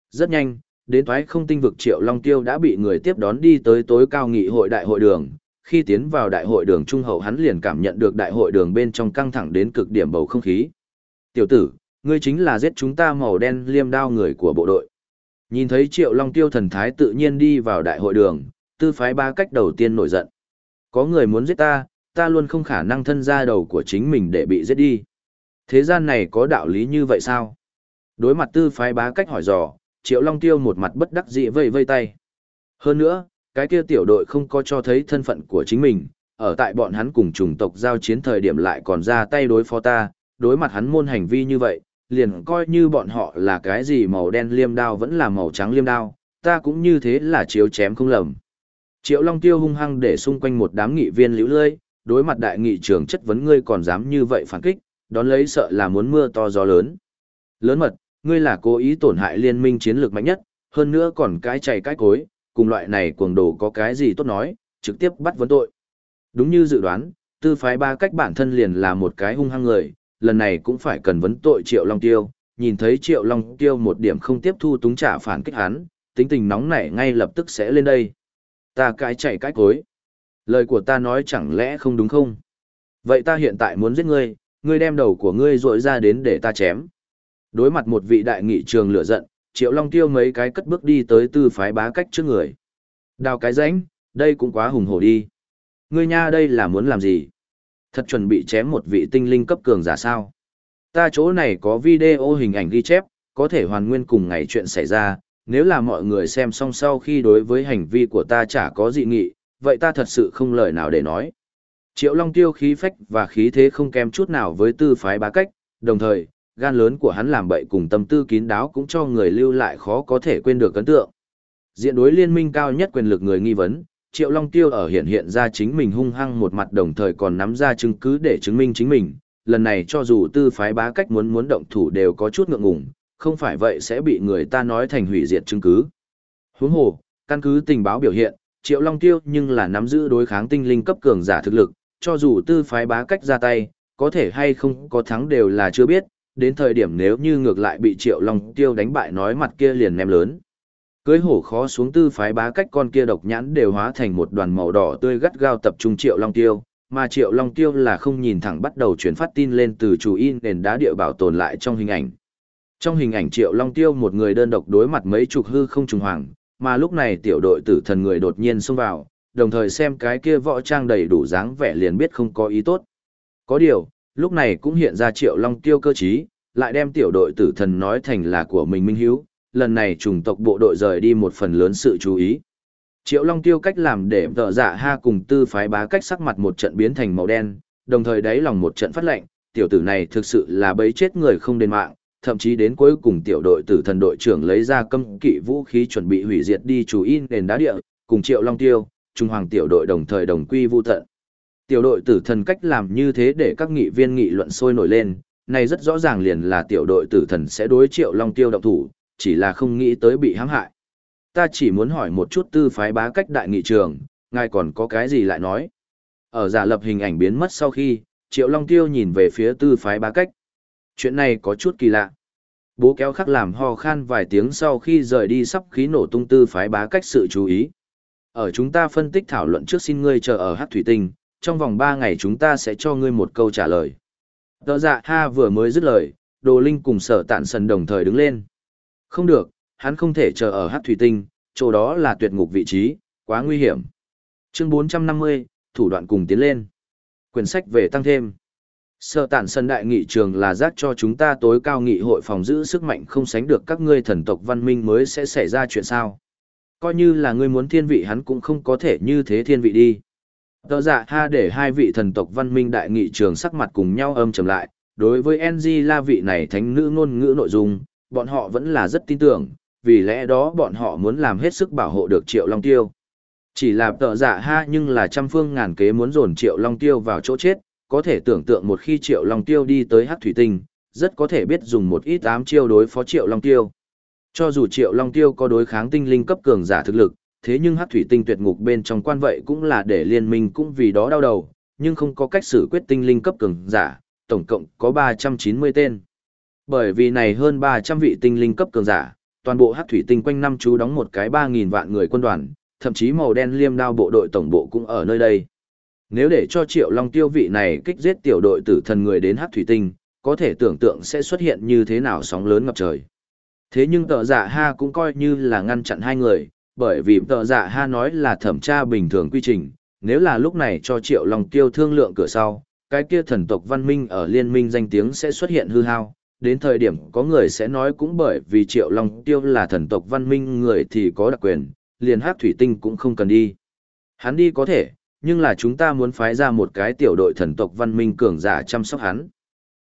Rất nhanh, đến thoái không tinh vực triệu long tiêu đã bị người tiếp đón đi tới tối cao nghị hội đại hội đường. Khi tiến vào đại hội đường trung hậu hắn liền cảm nhận được đại hội đường bên trong căng thẳng đến cực điểm bầu không khí. Tiểu tử, ngươi chính là giết chúng ta màu đen liêm đao người của bộ đội. Nhìn thấy triệu long tiêu thần thái tự nhiên đi vào đại hội đường, tư phái ba cách đầu tiên nổi giận. Có người muốn giết ta, ta luôn không khả năng thân ra đầu của chính mình để bị giết đi. Thế gian này có đạo lý như vậy sao? Đối mặt tư phái bá cách hỏi dò, Triệu Long Tiêu một mặt bất đắc dĩ vây vây tay. Hơn nữa, cái kia tiểu đội không có cho thấy thân phận của chính mình, ở tại bọn hắn cùng chủng tộc giao chiến thời điểm lại còn ra tay đối phó ta, đối mặt hắn môn hành vi như vậy, liền coi như bọn họ là cái gì màu đen liêm đao vẫn là màu trắng liêm đao, ta cũng như thế là chiếu chém không lầm. Triệu Long Tiêu hung hăng để xung quanh một đám nghị viên liễu lơi, đối mặt đại nghị trưởng chất vấn ngươi còn dám như vậy phản kích, đón lấy sợ là muốn mưa to gió lớn. Lớn mật, ngươi là cố ý tổn hại liên minh chiến lược mạnh nhất, hơn nữa còn cái chày cái cối, cùng loại này cuồng đồ có cái gì tốt nói, trực tiếp bắt vấn tội. Đúng như dự đoán, tư phái ba cách bản thân liền là một cái hung hăng người, lần này cũng phải cần vấn tội Triệu Long Tiêu, nhìn thấy Triệu Long Tiêu một điểm không tiếp thu túng trả phản kích hắn, tính tình nóng nảy ngay lập tức sẽ lên đây. Ta cái chạy cái cối. Lời của ta nói chẳng lẽ không đúng không? Vậy ta hiện tại muốn giết ngươi, ngươi đem đầu của ngươi rội ra đến để ta chém. Đối mặt một vị đại nghị trường lửa giận, Triệu Long Tiêu mấy cái cất bước đi tới tư phái bá cách trước người. Đào cái rãnh, đây cũng quá hùng hổ đi. Ngươi nha đây là muốn làm gì? Thật chuẩn bị chém một vị tinh linh cấp cường giả sao? Ta chỗ này có video hình ảnh ghi chép, có thể hoàn nguyên cùng ngày chuyện xảy ra, nếu là mọi người xem xong sau khi đối với hành vi của ta chả có dị nghị, vậy ta thật sự không lời nào để nói. Triệu Long Tiêu khí phách và khí thế không kém chút nào với tư phái bá cách, đồng thời, gan lớn của hắn làm bậy cùng tâm tư kín đáo cũng cho người lưu lại khó có thể quên được ấn tượng. Diện đối liên minh cao nhất quyền lực người nghi vấn, Triệu Long Tiêu ở hiện hiện ra chính mình hung hăng một mặt đồng thời còn nắm ra chứng cứ để chứng minh chính mình, lần này cho dù tư phái bá cách muốn muốn động thủ đều có chút ngượng ngùng, không phải vậy sẽ bị người ta nói thành hủy diệt chứng cứ. Huống hồ, căn cứ tình báo biểu hiện, Triệu Long Tiêu nhưng là nắm giữ đối kháng tinh linh cấp cường giả thực lực, cho dù tư phái bá cách ra tay, có thể hay không có thắng đều là chưa biết, đến thời điểm nếu như ngược lại bị Triệu Long Tiêu đánh bại nói mặt kia liền ném lớn. Cưới hổ khó xuống tư phái bá cách con kia độc nhãn đều hóa thành một đoàn màu đỏ tươi gắt gao tập trung Triệu Long Tiêu, mà Triệu Long Tiêu là không nhìn thẳng bắt đầu chuyển phát tin lên từ chủ in nền đá địa bảo tồn lại trong hình ảnh. Trong hình ảnh Triệu Long Tiêu một người đơn độc đối mặt mấy chục hư không trùng hoàng, mà lúc này tiểu đội tử thần người đột nhiên xông vào, đồng thời xem cái kia võ trang đầy đủ dáng vẻ liền biết không có ý tốt. Có điều, lúc này cũng hiện ra triệu long tiêu cơ chí, lại đem tiểu đội tử thần nói thành là của mình minh hiếu, lần này chủng tộc bộ đội rời đi một phần lớn sự chú ý. Triệu Long Tiêu cách làm để vợ dạ ha cùng tư phái bá cách sắc mặt một trận biến thành màu đen, đồng thời đáy lòng một trận phát lệnh, tiểu tử này thực sự là bấy chết người không đền mạng, thậm chí đến cuối cùng tiểu đội tử thần đội trưởng lấy ra cấm kỵ vũ khí chuẩn bị hủy diệt đi chủ in nền đá địa, cùng Triệu Long Tiêu, Trung Hoàng tiểu đội đồng thời đồng quy vu tận. Tiểu đội tử thần cách làm như thế để các nghị viên nghị luận sôi nổi lên, này rất rõ ràng liền là tiểu đội tử thần sẽ đối Triệu Long Tiêu động thủ, chỉ là không nghĩ tới bị hãm hại. Ta chỉ muốn hỏi một chút tư phái bá cách đại nghị trường, ngài còn có cái gì lại nói. Ở giả lập hình ảnh biến mất sau khi, Triệu Long Tiêu nhìn về phía tư phái bá cách. Chuyện này có chút kỳ lạ. Bố kéo khắc làm ho khan vài tiếng sau khi rời đi sắp khí nổ tung tư phái bá cách sự chú ý. Ở chúng ta phân tích thảo luận trước xin ngươi chờ ở hát thủy tinh, trong vòng 3 ngày chúng ta sẽ cho ngươi một câu trả lời. Tờ dạ ha vừa mới dứt lời, đồ linh cùng sở tản sần đồng thời đứng lên. Không được, hắn không thể chờ ở hát thủy tinh, chỗ đó là tuyệt ngục vị trí, quá nguy hiểm. Chương 450, thủ đoạn cùng tiến lên. Quyển sách về tăng thêm. Sở tản sân đại nghị trường là giác cho chúng ta tối cao nghị hội phòng giữ sức mạnh không sánh được các ngươi thần tộc văn minh mới sẽ xảy ra chuyện sao. Coi như là ngươi muốn thiên vị hắn cũng không có thể như thế thiên vị đi. Tờ dạ ha để hai vị thần tộc văn minh đại nghị trường sắc mặt cùng nhau âm trầm lại, đối với NG la vị này thánh nữ ngôn ngữ nội dung, bọn họ vẫn là rất tin tưởng, vì lẽ đó bọn họ muốn làm hết sức bảo hộ được triệu long tiêu. Chỉ là tờ dạ ha nhưng là trăm phương ngàn kế muốn dồn triệu long tiêu vào chỗ chết, có thể tưởng tượng một khi triệu long tiêu đi tới hắc thủy tinh, rất có thể biết dùng một ít ám chiêu đối phó triệu long tiêu. Cho dù triệu long tiêu có đối kháng tinh linh cấp cường giả thực lực, thế nhưng hát thủy tinh tuyệt ngục bên trong quan vậy cũng là để liên minh cũng vì đó đau đầu, nhưng không có cách xử quyết tinh linh cấp cường giả, tổng cộng có 390 tên. Bởi vì này hơn 300 vị tinh linh cấp cường giả, toàn bộ hát thủy tinh quanh năm chú đóng một cái 3.000 vạn người quân đoàn, thậm chí màu đen liêm đao bộ đội tổng bộ cũng ở nơi đây. Nếu để cho triệu long tiêu vị này kích giết tiểu đội tử thần người đến hát thủy tinh, có thể tưởng tượng sẽ xuất hiện như thế nào sóng lớn ngập trời. Thế nhưng tợ giả dạ ha cũng coi như là ngăn chặn hai người, bởi vì tờ giả dạ ha nói là thẩm tra bình thường quy trình, nếu là lúc này cho triệu long tiêu thương lượng cửa sau, cái kia thần tộc văn minh ở liên minh danh tiếng sẽ xuất hiện hư hao. Đến thời điểm có người sẽ nói cũng bởi vì triệu long tiêu là thần tộc văn minh người thì có đặc quyền, liền hát thủy tinh cũng không cần đi. Hắn đi có thể, nhưng là chúng ta muốn phái ra một cái tiểu đội thần tộc văn minh cường giả chăm sóc hắn.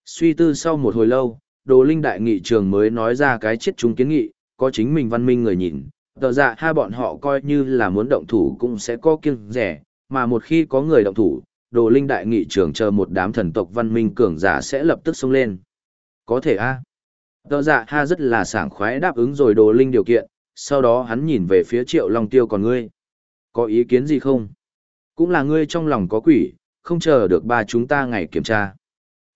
Suy tư sau một hồi lâu, đồ linh đại nghị trường mới nói ra cái chết chúng kiến nghị, có chính mình văn minh người nhìn, tờ dạ hai bọn họ coi như là muốn động thủ cũng sẽ có kiêng rẻ, mà một khi có người động thủ, đồ linh đại nghị trường chờ một đám thần tộc văn minh cường giả sẽ lập tức xông lên. Có thể a Tờ dạ ha rất là sảng khoái đáp ứng rồi đồ linh điều kiện, sau đó hắn nhìn về phía triệu long tiêu còn ngươi. Có ý kiến gì không? Cũng là ngươi trong lòng có quỷ, không chờ được ba chúng ta ngày kiểm tra.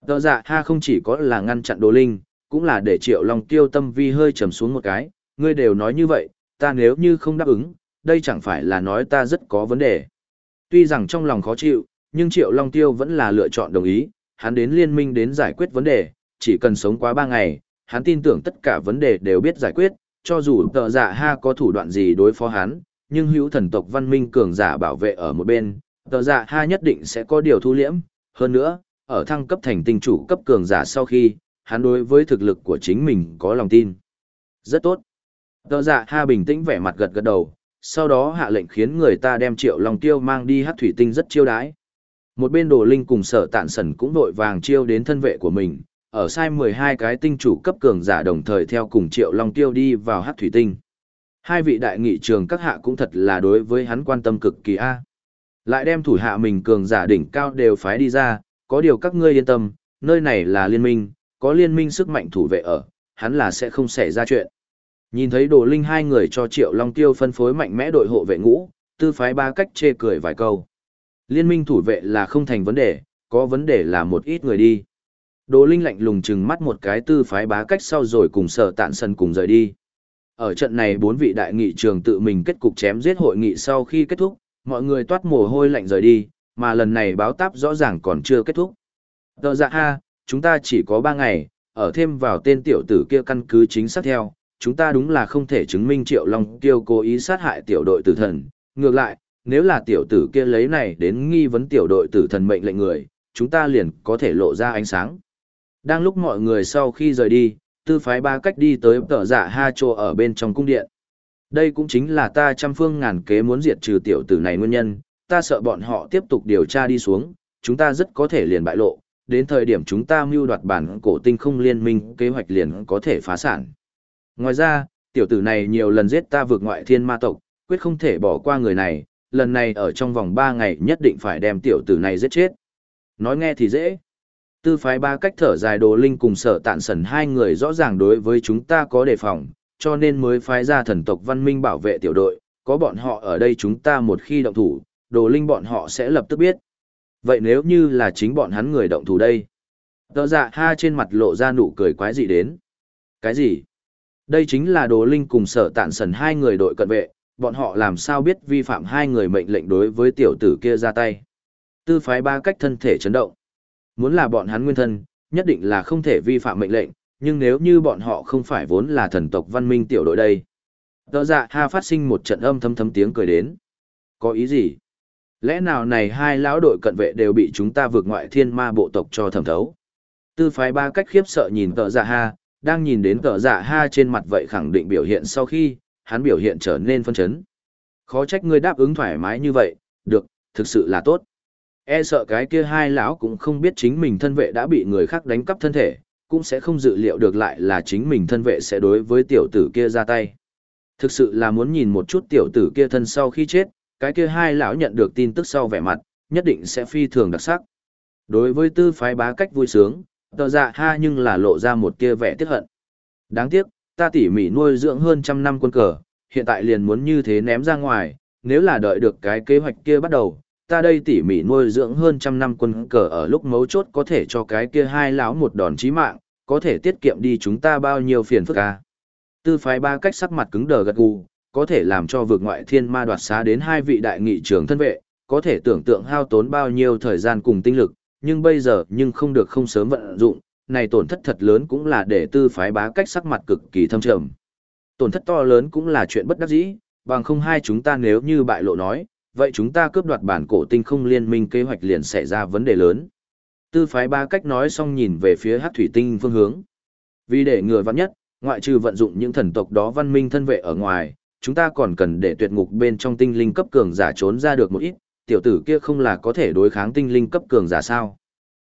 Tờ dạ ha không chỉ có là ngăn chặn đồ linh, cũng là để triệu long tiêu tâm vi hơi trầm xuống một cái, ngươi đều nói như vậy, ta nếu như không đáp ứng, đây chẳng phải là nói ta rất có vấn đề. Tuy rằng trong lòng khó chịu, nhưng triệu long tiêu vẫn là lựa chọn đồng ý, hắn đến liên minh đến giải quyết vấn đề, chỉ cần sống quá ba ngày, hắn tin tưởng tất cả vấn đề đều biết giải quyết, cho dù tờ dạ ha có thủ đoạn gì đối phó hắn, nhưng hữu thần tộc văn minh cường giả bảo vệ ở một bên, tờ dạ ha nhất định sẽ có điều thu liễm. Hơn nữa, ở thăng cấp thành tinh chủ cấp cường giả sau khi, hắn đối với thực lực của chính mình có lòng tin. Rất tốt. Tờ dạ ha bình tĩnh vẻ mặt gật gật đầu, sau đó hạ lệnh khiến người ta đem triệu long tiêu mang đi hát thủy tinh rất chiêu đái. Một bên đồ linh cùng sở tản sần cũng vội vàng chiêu đến thân vệ của mình, ở sai 12 cái tinh chủ cấp cường giả đồng thời theo cùng triệu long tiêu đi vào hát thủy tinh. Hai vị đại nghị trường các hạ cũng thật là đối với hắn quan tâm cực kỳ a. Lại đem thủ hạ mình cường giả đỉnh cao đều phái đi ra, có điều các ngươi yên tâm, nơi này là liên minh, có liên minh sức mạnh thủ vệ ở, hắn là sẽ không xảy ra chuyện. Nhìn thấy đồ linh hai người cho triệu long tiêu phân phối mạnh mẽ đội hộ vệ ngũ, tư phái ba cách chê cười vài câu. Liên minh thủ vệ là không thành vấn đề, có vấn đề là một ít người đi. Đồ linh lạnh lùng chừng mắt một cái tư phái bá cách sau rồi cùng sở tạn sân cùng rời đi. Ở trận này bốn vị đại nghị trường tự mình kết cục chém giết hội nghị sau khi kết thúc, mọi người toát mồ hôi lạnh rời đi, mà lần này báo táp rõ ràng còn chưa kết thúc. Tờ dạ ha, chúng ta chỉ có ba ngày, ở thêm vào tên tiểu tử kia căn cứ chính xác theo, chúng ta đúng là không thể chứng minh Triệu Long Tiêu cố ý sát hại tiểu đội tử thần. Ngược lại, nếu là tiểu tử kia lấy này đến nghi vấn tiểu đội tử thần mệnh lệnh người, chúng ta liền có thể lộ ra ánh sáng. Đang lúc mọi người sau khi rời đi, tư phái ba cách đi tới tờ giả ha trô ở bên trong cung điện. Đây cũng chính là ta trăm phương ngàn kế muốn diệt trừ tiểu tử này nguyên nhân, ta sợ bọn họ tiếp tục điều tra đi xuống, chúng ta rất có thể liền bại lộ, đến thời điểm chúng ta mưu đoạt bản cổ tinh không liên minh kế hoạch liền có thể phá sản. Ngoài ra, tiểu tử này nhiều lần giết ta vượt ngoại thiên ma tộc, quyết không thể bỏ qua người này, lần này ở trong vòng 3 ngày nhất định phải đem tiểu tử này giết chết. Nói nghe thì dễ. Tư phái ba cách thở dài đồ linh cùng sở tạn sẩn hai người rõ ràng đối với chúng ta có đề phòng, cho nên mới phái ra thần tộc văn minh bảo vệ tiểu đội, có bọn họ ở đây chúng ta một khi động thủ, đồ linh bọn họ sẽ lập tức biết. Vậy nếu như là chính bọn hắn người động thủ đây? Tờ dạ ha trên mặt lộ ra nụ cười quái dị đến. Cái gì? Đây chính là đồ linh cùng sở tạn sẩn hai người đội cận vệ, bọn họ làm sao biết vi phạm hai người mệnh lệnh đối với tiểu tử kia ra tay. Tư phái ba cách thân thể chấn động. Muốn là bọn hắn nguyên thân, nhất định là không thể vi phạm mệnh lệnh, nhưng nếu như bọn họ không phải vốn là thần tộc văn minh tiểu đội đây. Tờ dạ ha phát sinh một trận âm thấm thấm tiếng cười đến. Có ý gì? Lẽ nào này hai lão đội cận vệ đều bị chúng ta vượt ngoại thiên ma bộ tộc cho thẩm thấu? Tư phái ba cách khiếp sợ nhìn tờ dạ ha, đang nhìn đến cờ dạ ha trên mặt vậy khẳng định biểu hiện sau khi, hắn biểu hiện trở nên phân chấn. Khó trách ngươi đáp ứng thoải mái như vậy, được, thực sự là tốt. E sợ cái kia hai lão cũng không biết chính mình thân vệ đã bị người khác đánh cắp thân thể, cũng sẽ không dự liệu được lại là chính mình thân vệ sẽ đối với tiểu tử kia ra tay. Thực sự là muốn nhìn một chút tiểu tử kia thân sau khi chết, cái kia hai lão nhận được tin tức sau vẻ mặt, nhất định sẽ phi thường đặc sắc. Đối với tư phái bá cách vui sướng, tờ dạ ha nhưng là lộ ra một kia vẻ tiếc hận. Đáng tiếc, ta tỉ mỉ nuôi dưỡng hơn trăm năm quân cờ, hiện tại liền muốn như thế ném ra ngoài, nếu là đợi được cái kế hoạch kia bắt đầu, ta đây tỉ mỉ nuôi dưỡng hơn trăm năm quân cờ ở lúc mấu chốt có thể cho cái kia hai lão một đòn chí mạng, có thể tiết kiệm đi chúng ta bao nhiêu phiền phức à. Tư phái ba cách sắc mặt cứng đờ gật gù, có thể làm cho vượt ngoại thiên ma đoạt xá đến hai vị đại nghị trưởng thân vệ, có thể tưởng tượng hao tốn bao nhiêu thời gian cùng tinh lực, nhưng bây giờ nhưng không được không sớm vận dụng, này tổn thất thật lớn cũng là để tư phái bá cách sắc mặt cực kỳ thâm trầm. Tổn thất to lớn cũng là chuyện bất đắc dĩ, bằng không hai chúng ta nếu như bại lộ nói, vậy chúng ta cướp đoạt bản cổ tinh không liên minh kế hoạch liền xảy ra vấn đề lớn. Tư phái ba cách nói xong nhìn về phía hát thủy tinh phương hướng. Vì để ngừa vắng nhất, ngoại trừ vận dụng những thần tộc đó văn minh thân vệ ở ngoài, chúng ta còn cần để tuyệt ngục bên trong tinh linh cấp cường giả trốn ra được một ít, tiểu tử kia không là có thể đối kháng tinh linh cấp cường giả sao.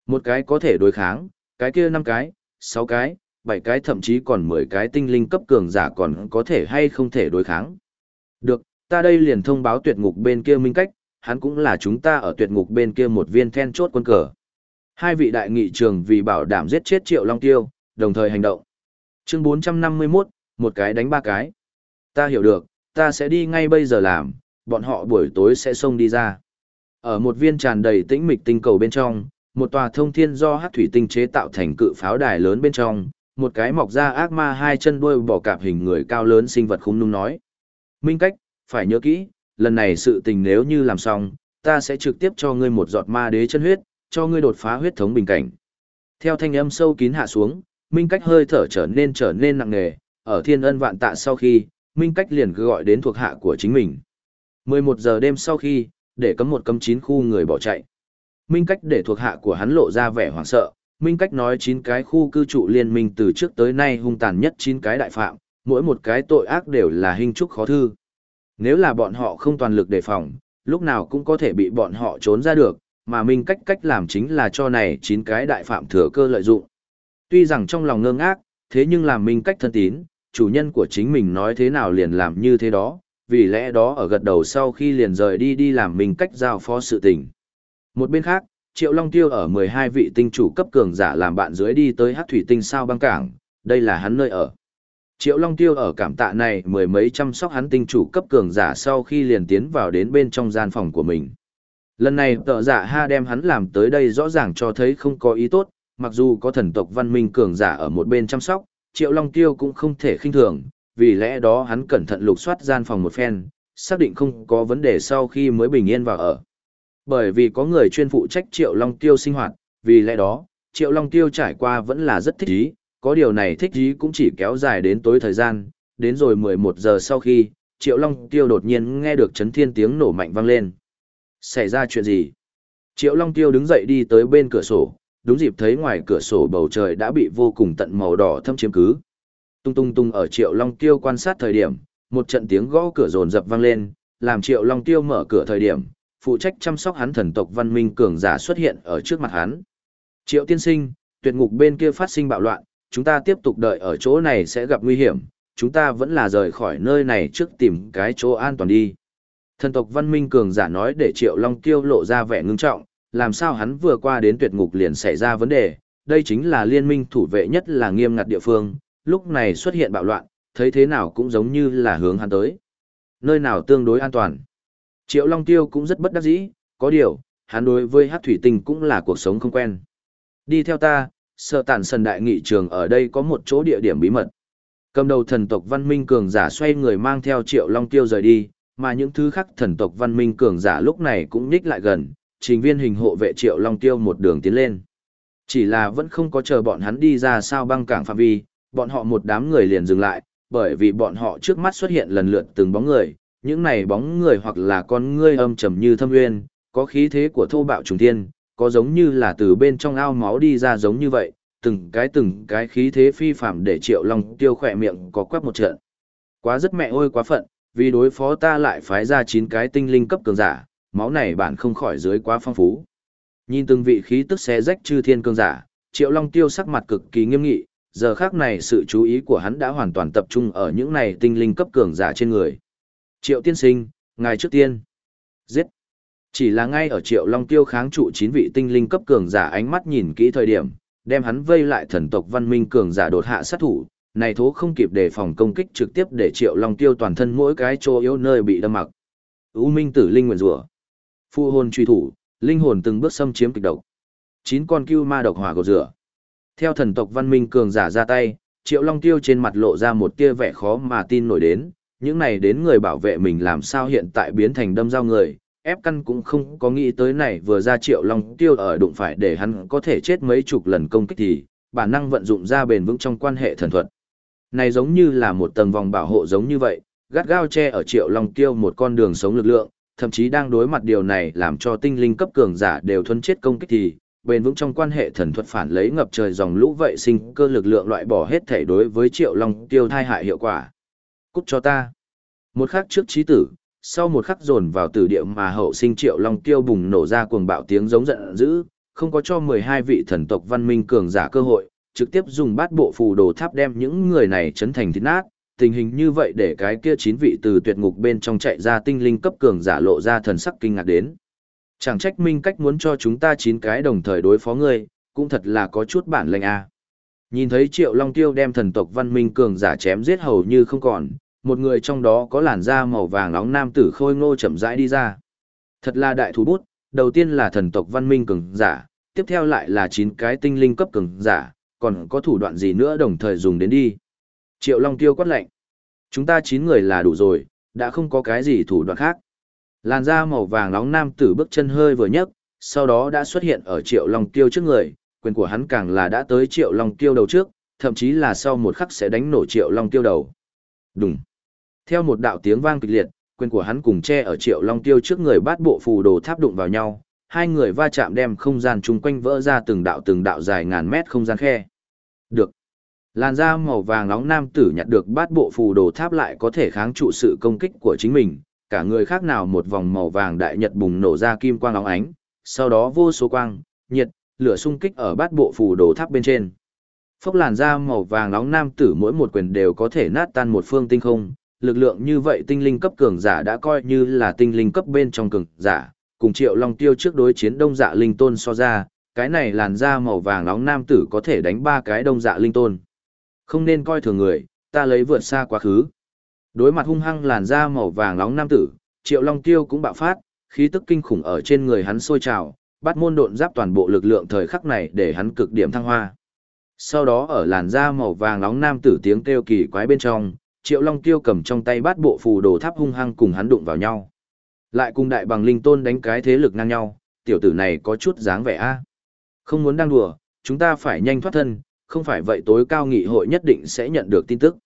Một cái có thể đối kháng, cái kia năm cái, sáu cái, bảy cái thậm chí còn mười cái tinh linh cấp cường giả còn có thể hay không thể đối kháng. Được, ta đây liền thông báo tuyệt ngục bên kia minh cách, hắn cũng là chúng ta ở tuyệt ngục bên kia một viên then chốt quân cờ. Hai vị đại nghị trường vì bảo đảm giết chết triệu long tiêu, đồng thời hành động. Chương 451, một cái đánh ba cái. Ta hiểu được, ta sẽ đi ngay bây giờ làm, bọn họ buổi tối sẽ xông đi ra. Ở một viên tràn đầy tĩnh mịch tinh cầu bên trong, một tòa thông thiên do hát thủy tinh chế tạo thành cự pháo đài lớn bên trong, một cái mọc ra ác ma hai chân đuôi bỏ cạp hình người cao lớn sinh vật khung nung nói. Minh cách, phải nhớ kỹ, lần này sự tình nếu như làm xong, ta sẽ trực tiếp cho ngươi một giọt ma đế chân huyết, cho ngươi đột phá huyết thống bình cảnh. Theo thanh âm sâu kín hạ xuống, minh cách hơi thở trở nên trở nên nặng nề, ở thiên ân vạn tạ sau khi, minh cách liền gọi đến thuộc hạ của chính mình. 11 giờ đêm sau khi, để cấm một cấm chín khu người bỏ chạy. Minh cách để thuộc hạ của hắn lộ ra vẻ hoảng sợ, Minh cách nói chín cái khu cư trụ liên minh từ trước tới nay hung tàn nhất chín cái đại phạm, mỗi một cái tội ác đều là hình trúc khó thư. Nếu là bọn họ không toàn lực đề phòng, lúc nào cũng có thể bị bọn họ trốn ra được, mà Minh cách cách làm chính là cho này chín cái đại phạm thừa cơ lợi dụng. Tuy rằng trong lòng ngơ ngác, thế nhưng làm Minh cách thân tín, chủ nhân của chính mình nói thế nào liền làm như thế đó, vì lẽ đó ở gật đầu sau khi liền rời đi đi làm mình cách giao phó sự tình. Một bên khác, Triệu Long Tiêu ở 12 vị tinh chủ cấp cường giả làm bạn dưới đi tới Hát Thủy Tinh sao băng cảng, đây là hắn nơi ở. Triệu Long Tiêu ở cảm tạ này mười mấy chăm sóc hắn tinh chủ cấp cường giả sau khi liền tiến vào đến bên trong gian phòng của mình. Lần này tợ giả ha đem hắn làm tới đây rõ ràng cho thấy không có ý tốt, mặc dù có thần tộc văn minh cường giả ở một bên chăm sóc, Triệu Long Tiêu cũng không thể khinh thường, vì lẽ đó hắn cẩn thận lục soát gian phòng một phen, xác định không có vấn đề sau khi mới bình yên vào ở. Bởi vì có người chuyên phụ trách Triệu Long Tiêu sinh hoạt, vì lẽ đó, Triệu Long Tiêu trải qua vẫn là rất thích ý, có điều này thích ý cũng chỉ kéo dài đến tối thời gian, đến rồi 11 giờ sau khi, Triệu Long Tiêu đột nhiên nghe được chấn thiên tiếng nổ mạnh vang lên. Xảy ra chuyện gì? Triệu Long Tiêu đứng dậy đi tới bên cửa sổ, đúng dịp thấy ngoài cửa sổ bầu trời đã bị vô cùng tận màu đỏ thâm chiếm cứ. Tung tung tung ở Triệu Long Tiêu quan sát thời điểm, một trận tiếng gõ cửa rồn rập vang lên, làm Triệu Long Tiêu mở cửa thời điểm, phụ trách chăm sóc hắn thần tộc văn minh cường giả xuất hiện ở trước mặt hắn. Triệu tiên sinh, tuyệt ngục bên kia phát sinh bạo loạn, chúng ta tiếp tục đợi ở chỗ này sẽ gặp nguy hiểm, chúng ta vẫn là rời khỏi nơi này trước tìm cái chỗ an toàn đi. Thần tộc văn minh cường giả nói để Triệu Long Tiêu lộ ra vẻ ngưng trọng, làm sao hắn vừa qua đến tuyệt ngục liền xảy ra vấn đề, đây chính là liên minh thủ vệ nhất là nghiêm ngặt địa phương, lúc này xuất hiện bạo loạn, thấy thế nào cũng giống như là hướng hắn tới. Nơi nào tương đối an toàn. Triệu Long Tiêu cũng rất bất đắc dĩ, có điều, hắn đối với hát thủy tinh cũng là cuộc sống không quen. Đi theo ta, sợ tản sần đại nghị trường ở đây có một chỗ địa điểm bí mật. Cầm đầu thần tộc văn minh cường giả xoay người mang theo Triệu Long Tiêu rời đi, mà những thứ khác thần tộc văn minh cường giả lúc này cũng nhích lại gần, trình viên hình hộ vệ Triệu Long Tiêu một đường tiến lên. Chỉ là vẫn không có chờ bọn hắn đi ra sao băng cảng phạm vi, bọn họ một đám người liền dừng lại, bởi vì bọn họ trước mắt xuất hiện lần lượt từng bóng người, những này bóng người hoặc là con ngươi âm trầm như thâm nguyên, Có khí thế của thô bạo trùng thiên, có giống như là từ bên trong ao máu đi ra giống như vậy, từng cái từng cái khí thế phi phạm để Triệu Long tiêu khỏe miệng có quắc một trận. Quá rất mẹ ôi quá phận, vì đối phó ta lại phái ra chín cái tinh linh cấp cường giả, máu này bản không khỏi dưới quá phong phú. Nhìn từng vị khí tức xé rách chư thiên cường giả, Triệu Long tiêu sắc mặt cực kỳ nghiêm nghị, giờ khác này sự chú ý của hắn đã hoàn toàn tập trung ở những này tinh linh cấp cường giả trên người. Triệu tiên sinh, ngài trước tiên. Giết. Chỉ là ngay ở Triệu Long tiêu kháng trụ chín vị tinh linh cấp cường giả ánh mắt nhìn kỹ thời điểm, đem hắn vây lại thần tộc văn minh cường giả đột hạ sát thủ, này thố không kịp đề phòng công kích trực tiếp để Triệu Long tiêu toàn thân mỗi cái chỗ yếu nơi bị đâm mặc. U Minh Tử Linh nguyện rủa. Phu hồn truy thủ, linh hồn từng bước xâm chiếm kịch độc. Chín con cưu ma độc hỏa gột rửa. Theo thần tộc văn minh cường giả ra tay, Triệu Long Tiêu trên mặt lộ ra một tia vẻ khó mà tin nổi đến, những này đến người bảo vệ mình làm sao hiện tại biến thành đâm dao người, ép căn cũng không có nghĩ tới này vừa ra Triệu Long Tiêu ở đụng phải để hắn có thể chết mấy chục lần công kích thì, bản năng vận dụng ra bền vững trong quan hệ thần thuật. Này giống như là một tầng vòng bảo hộ giống như vậy, gắt gao che ở Triệu Long Tiêu một con đường sống lực lượng, thậm chí đang đối mặt điều này làm cho tinh linh cấp cường giả đều thuần chết công kích thì, bền vững trong quan hệ thần thuật phản lấy ngập trời dòng lũ vậy sinh cơ lực lượng loại bỏ hết thể đối với triệu long tiêu thai hại hiệu quả. Cút cho ta. Một khắc trước trí tử, sau một khắc dồn vào tử địa mà hậu sinh triệu long tiêu bùng nổ ra cuồng bạo tiếng giống giận dữ, không có cho 12 vị thần tộc văn minh cường giả cơ hội, trực tiếp dùng bát bộ phù đồ tháp đem những người này chấn thành thịt nát. Tình hình như vậy để cái kia chín vị từ tuyệt ngục bên trong chạy ra tinh linh cấp cường giả lộ ra thần sắc kinh ngạc đến. Chẳng trách minh cách muốn cho chúng ta chín cái đồng thời đối phó ngươi, cũng thật là có chút bản lệnh a. Nhìn thấy Triệu Long Tiêu đem thần tộc văn minh cường giả chém giết hầu như không còn, một người trong đó có làn da màu vàng nóng nam tử khôi ngô chậm rãi đi ra. Thật là đại thú bút, đầu tiên là thần tộc văn minh cường giả, tiếp theo lại là chín cái tinh linh cấp cường giả, còn có thủ đoạn gì nữa đồng thời dùng đến đi. Triệu Long Tiêu quát lệnh. Chúng ta chín người là đủ rồi, đã không có cái gì thủ đoạn khác. Làn da màu vàng nóng nam tử bước chân hơi vừa nhấc, sau đó đã xuất hiện ở Triệu Long Tiêu trước người, quyền của hắn càng là đã tới Triệu Long Tiêu đầu trước, thậm chí là sau một khắc sẽ đánh nổ Triệu Long Tiêu đầu. Đùng. Theo một đạo tiếng vang kịch liệt, quyền của hắn cùng che ở Triệu Long Tiêu trước người bát bộ phù đồ tháp đụng vào nhau, hai người va chạm đem không gian chung quanh vỡ ra từng đạo từng đạo dài ngàn mét không gian khe. Được. Làn da màu vàng nóng nam tử nhặt được bát bộ phù đồ tháp lại có thể kháng trụ sự công kích của chính mình, cả người khác nào một vòng màu vàng đại nhật bùng nổ ra kim quang óng ánh, sau đó vô số quang, nhiệt, lửa xung kích ở bát bộ phù đồ tháp bên trên. Phốc làn da màu vàng nóng nam tử mỗi một quyền đều có thể nát tan một phương tinh không, lực lượng như vậy tinh linh cấp cường giả đã coi như là tinh linh cấp bên trong cường giả, cùng Triệu Long Tiêu trước đối chiến Đông Dạ Linh Tôn so ra, cái này làn da màu vàng nóng nam tử có thể đánh ba cái Đông Dạ Linh Tôn. Không nên coi thường người, ta lấy vượt xa quá khứ. Đối mặt hung hăng làn da màu vàng nóng nam tử, Triệu Long Tiêu cũng bạo phát, khí tức kinh khủng ở trên người hắn sôi trào, bắt môn độn giáp toàn bộ lực lượng thời khắc này để hắn cực điểm thăng hoa. Sau đó ở làn da màu vàng nóng nam tử tiếng kêu kỳ quái bên trong, Triệu Long Tiêu cầm trong tay bát bộ phù đồ tháp hung hăng cùng hắn đụng vào nhau. Lại cùng đại bằng linh tôn đánh cái thế lực ngang nhau, tiểu tử này có chút dáng vẻ a. Không muốn đang đùa, chúng ta phải nhanh thoát thân, không phải vậy tối cao nghị hội nhất định sẽ nhận được tin tức.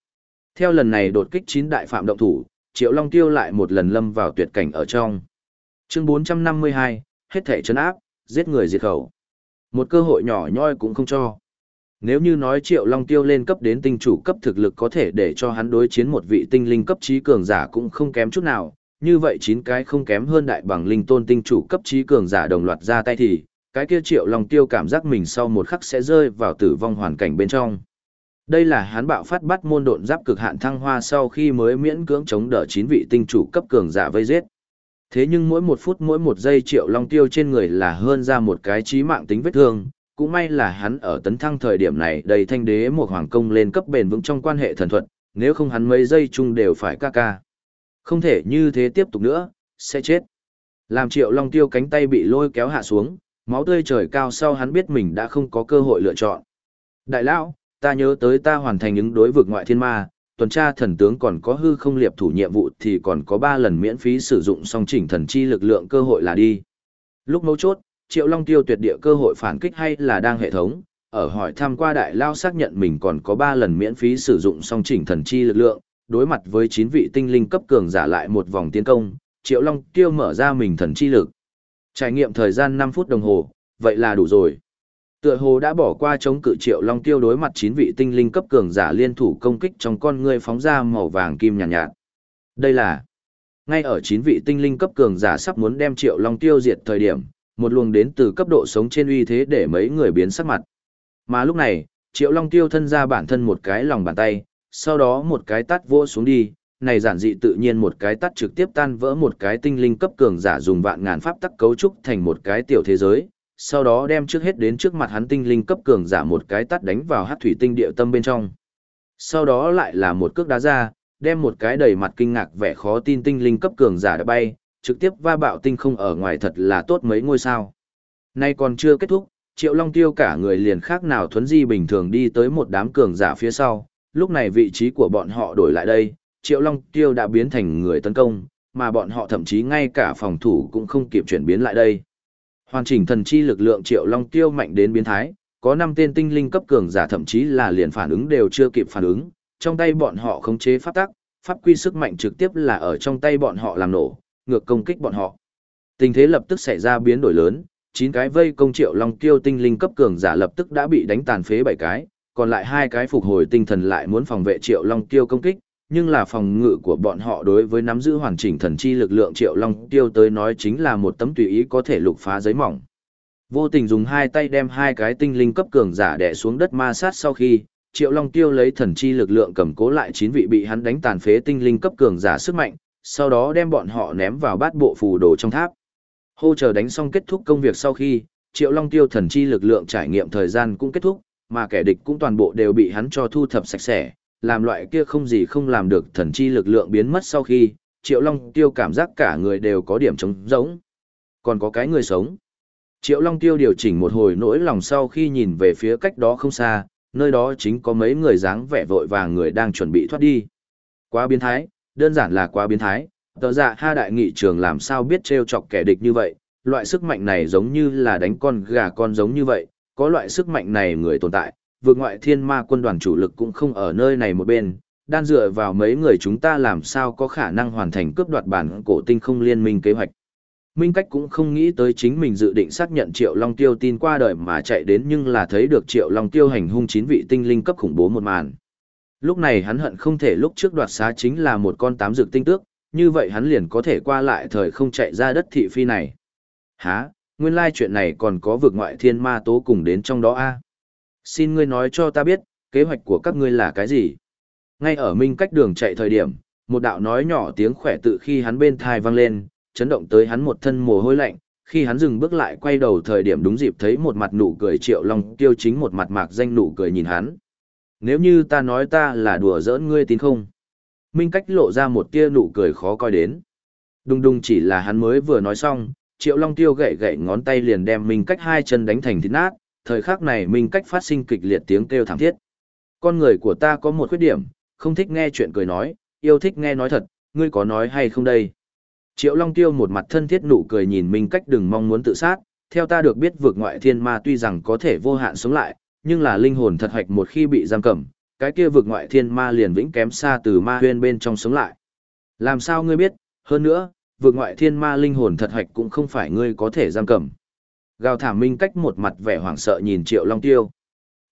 Theo lần này đột kích chín đại phạm động thủ, Triệu Long Tiêu lại một lần lâm vào tuyệt cảnh ở trong. Chương 452, hết thể chấn áp, giết người diệt khẩu. Một cơ hội nhỏ nhoi cũng không cho. Nếu như nói Triệu Long Tiêu lên cấp đến tinh chủ cấp thực lực có thể để cho hắn đối chiến một vị tinh linh cấp trí cường giả cũng không kém chút nào, như vậy chín cái không kém hơn đại bằng linh tôn tinh chủ cấp trí cường giả đồng loạt ra tay thì, cái kia Triệu Long Tiêu cảm giác mình sau một khắc sẽ rơi vào tử vong hoàn cảnh bên trong. Đây là hắn bạo phát bắt môn độn giáp cực hạn thăng hoa sau khi mới miễn cưỡng chống đỡ chín vị tinh chủ cấp cường giả vây giết. Thế nhưng mỗi một phút mỗi một giây triệu long tiêu trên người là hơn ra một cái chí mạng tính vết thương, cũng may là hắn ở tấn thăng thời điểm này đầy thanh đế một hoàng công lên cấp bền vững trong quan hệ thần thuật, nếu không hắn mấy giây chung đều phải ca ca. Không thể như thế tiếp tục nữa, sẽ chết. Làm triệu long tiêu cánh tay bị lôi kéo hạ xuống, máu tươi trời cao sau hắn biết mình đã không có cơ hội lựa chọn. Đại lão, ta nhớ tới ta hoàn thành những đối vực ngoại thiên ma, tuần tra thần tướng còn có hư không liệp thủ nhiệm vụ thì còn có 3 lần miễn phí sử dụng song chỉnh thần chi lực lượng cơ hội là đi. Lúc mấu chốt, Triệu Long tiêu tuyệt địa cơ hội phản kích hay là đang hệ thống, ở hỏi thăm qua đại lao xác nhận mình còn có 3 lần miễn phí sử dụng song chỉnh thần chi lực lượng, đối mặt với 9 vị tinh linh cấp cường giả lại một vòng tiến công, Triệu Long tiêu mở ra mình thần chi lực. Trải nghiệm thời gian 5 phút đồng hồ, vậy là đủ rồi. Tựa hồ đã bỏ qua chống cự triệu long tiêu đối mặt chín vị tinh linh cấp cường giả liên thủ công kích trong con ngươi phóng ra màu vàng kim nhàn nhạt, nhạt. Đây là ngay ở chín vị tinh linh cấp cường giả sắp muốn đem triệu long tiêu diệt thời điểm, một luồng đến từ cấp độ sống trên uy thế để mấy người biến sắc mặt. Mà lúc này, triệu long tiêu thân ra bản thân một cái lòng bàn tay, sau đó một cái tắt vỗ xuống đi, này giản dị tự nhiên một cái tắt trực tiếp tan vỡ một cái tinh linh cấp cường giả dùng vạn ngàn pháp tắc cấu trúc thành một cái tiểu thế giới, sau đó đem trước hết đến trước mặt hắn tinh linh cấp cường giả một cái tắt đánh vào hát thủy tinh địa tâm bên trong. Sau đó lại là một cước đá ra, đem một cái đầy mặt kinh ngạc vẻ khó tin tinh linh cấp cường giả đã bay, trực tiếp va bạo tinh không ở ngoài thật là tốt mấy ngôi sao. Nay còn chưa kết thúc, Triệu Long Tiêu cả người liền khác nào thuấn di bình thường đi tới một đám cường giả phía sau, lúc này vị trí của bọn họ đổi lại đây, Triệu Long Tiêu đã biến thành người tấn công, mà bọn họ thậm chí ngay cả phòng thủ cũng không kịp chuyển biến lại đây. Hoàn chỉnh thần chi lực lượng Triệu Long Tiêu mạnh đến biến thái, có năm tên tinh linh cấp cường giả thậm chí là liền phản ứng đều chưa kịp phản ứng, trong tay bọn họ khống chế pháp tắc, pháp quy sức mạnh trực tiếp là ở trong tay bọn họ làm nổ, ngược công kích bọn họ. Tình thế lập tức xảy ra biến đổi lớn, chín cái vây công Triệu Long Tiêu tinh linh cấp cường giả lập tức đã bị đánh tàn phế bảy cái, còn lại hai cái phục hồi tinh thần lại muốn phòng vệ Triệu Long Tiêu công kích, nhưng là phòng ngự của bọn họ đối với nắm giữ hoàn chỉnh thần chi lực lượng triệu long tiêu tới nói chính là một tấm tùy ý có thể lục phá giấy mỏng. Vô tình dùng hai tay đem hai cái tinh linh cấp cường giả đè xuống đất ma sát sau khi, triệu long tiêu lấy thần chi lực lượng cầm cố lại chín vị bị hắn đánh tàn phế tinh linh cấp cường giả sức mạnh, sau đó đem bọn họ ném vào bát bộ phù đồ trong tháp. Hô chờ đánh xong kết thúc công việc sau khi, triệu long tiêu thần chi lực lượng trải nghiệm thời gian cũng kết thúc, mà kẻ địch cũng toàn bộ đều bị hắn cho thu thập sạch sẽ, làm loại kia không gì không làm được thần chi lực lượng biến mất sau khi, Triệu Long Tiêu cảm giác cả người đều có điểm trống rỗng. Còn có cái người sống. Triệu Long Tiêu điều chỉnh một hồi nỗi lòng sau khi nhìn về phía cách đó không xa, nơi đó chính có mấy người dáng vẻ vội vàng người đang chuẩn bị thoát đi. Quá biến thái, đơn giản là quá biến thái, tờ dạ ha đại nghị trường làm sao biết trêu chọc kẻ địch như vậy, loại sức mạnh này giống như là đánh con gà con giống như vậy, có loại sức mạnh này người tồn tại, vượt ngoại thiên ma quân đoàn chủ lực cũng không ở nơi này một bên, đan dựa vào mấy người chúng ta làm sao có khả năng hoàn thành cướp đoạt bản cổ tinh không liên minh kế hoạch. Minh Cách cũng không nghĩ tới chính mình dự định xác nhận Triệu Long Tiêu tin qua đời mà chạy đến nhưng là thấy được Triệu Long Tiêu hành hung chín vị tinh linh cấp khủng bố một màn. Lúc này hắn hận không thể lúc trước đoạt xá chính là một con tám dược tinh tước, như vậy hắn liền có thể qua lại thời không chạy ra đất thị phi này. Hả, nguyên lai chuyện này còn có vực ngoại thiên ma tố cùng đến trong đó a Xin ngươi nói cho ta biết, kế hoạch của các ngươi là cái gì? Ngay ở minh cách đường chạy thời điểm, một đạo nói nhỏ tiếng khỏe tự khi hắn bên thai vang lên, chấn động tới hắn một thân mồ hôi lạnh, khi hắn dừng bước lại quay đầu thời điểm đúng dịp thấy một mặt nụ cười triệu long tiêu chính một mặt mạc danh nụ cười nhìn hắn. Nếu như ta nói ta là đùa giỡn ngươi tin không? Minh cách lộ ra một tia nụ cười khó coi đến. Đùng đùng chỉ là hắn mới vừa nói xong, triệu long tiêu gậy gậy ngón tay liền đem Minh cách hai chân đánh thành thịt nát, thời khắc này minh cách phát sinh kịch liệt tiếng kêu thảm thiết. Con người của ta có một khuyết điểm, không thích nghe chuyện cười nói, yêu thích nghe nói thật, ngươi có nói hay không đây? Triệu Long Tiêu một mặt thân thiết nụ cười nhìn minh cách đừng mong muốn tự sát, theo ta được biết vượt ngoại thiên ma tuy rằng có thể vô hạn sống lại, nhưng là linh hồn thật hoạch một khi bị giam cầm, cái kia vượt ngoại thiên ma liền vĩnh kém xa từ ma huyên bên trong sống lại. Làm sao ngươi biết, hơn nữa, vượt ngoại thiên ma linh hồn thật hoạch cũng không phải ngươi có thể giam cầm. Gào thảm minh cách một mặt vẻ hoảng sợ nhìn triệu long tiêu.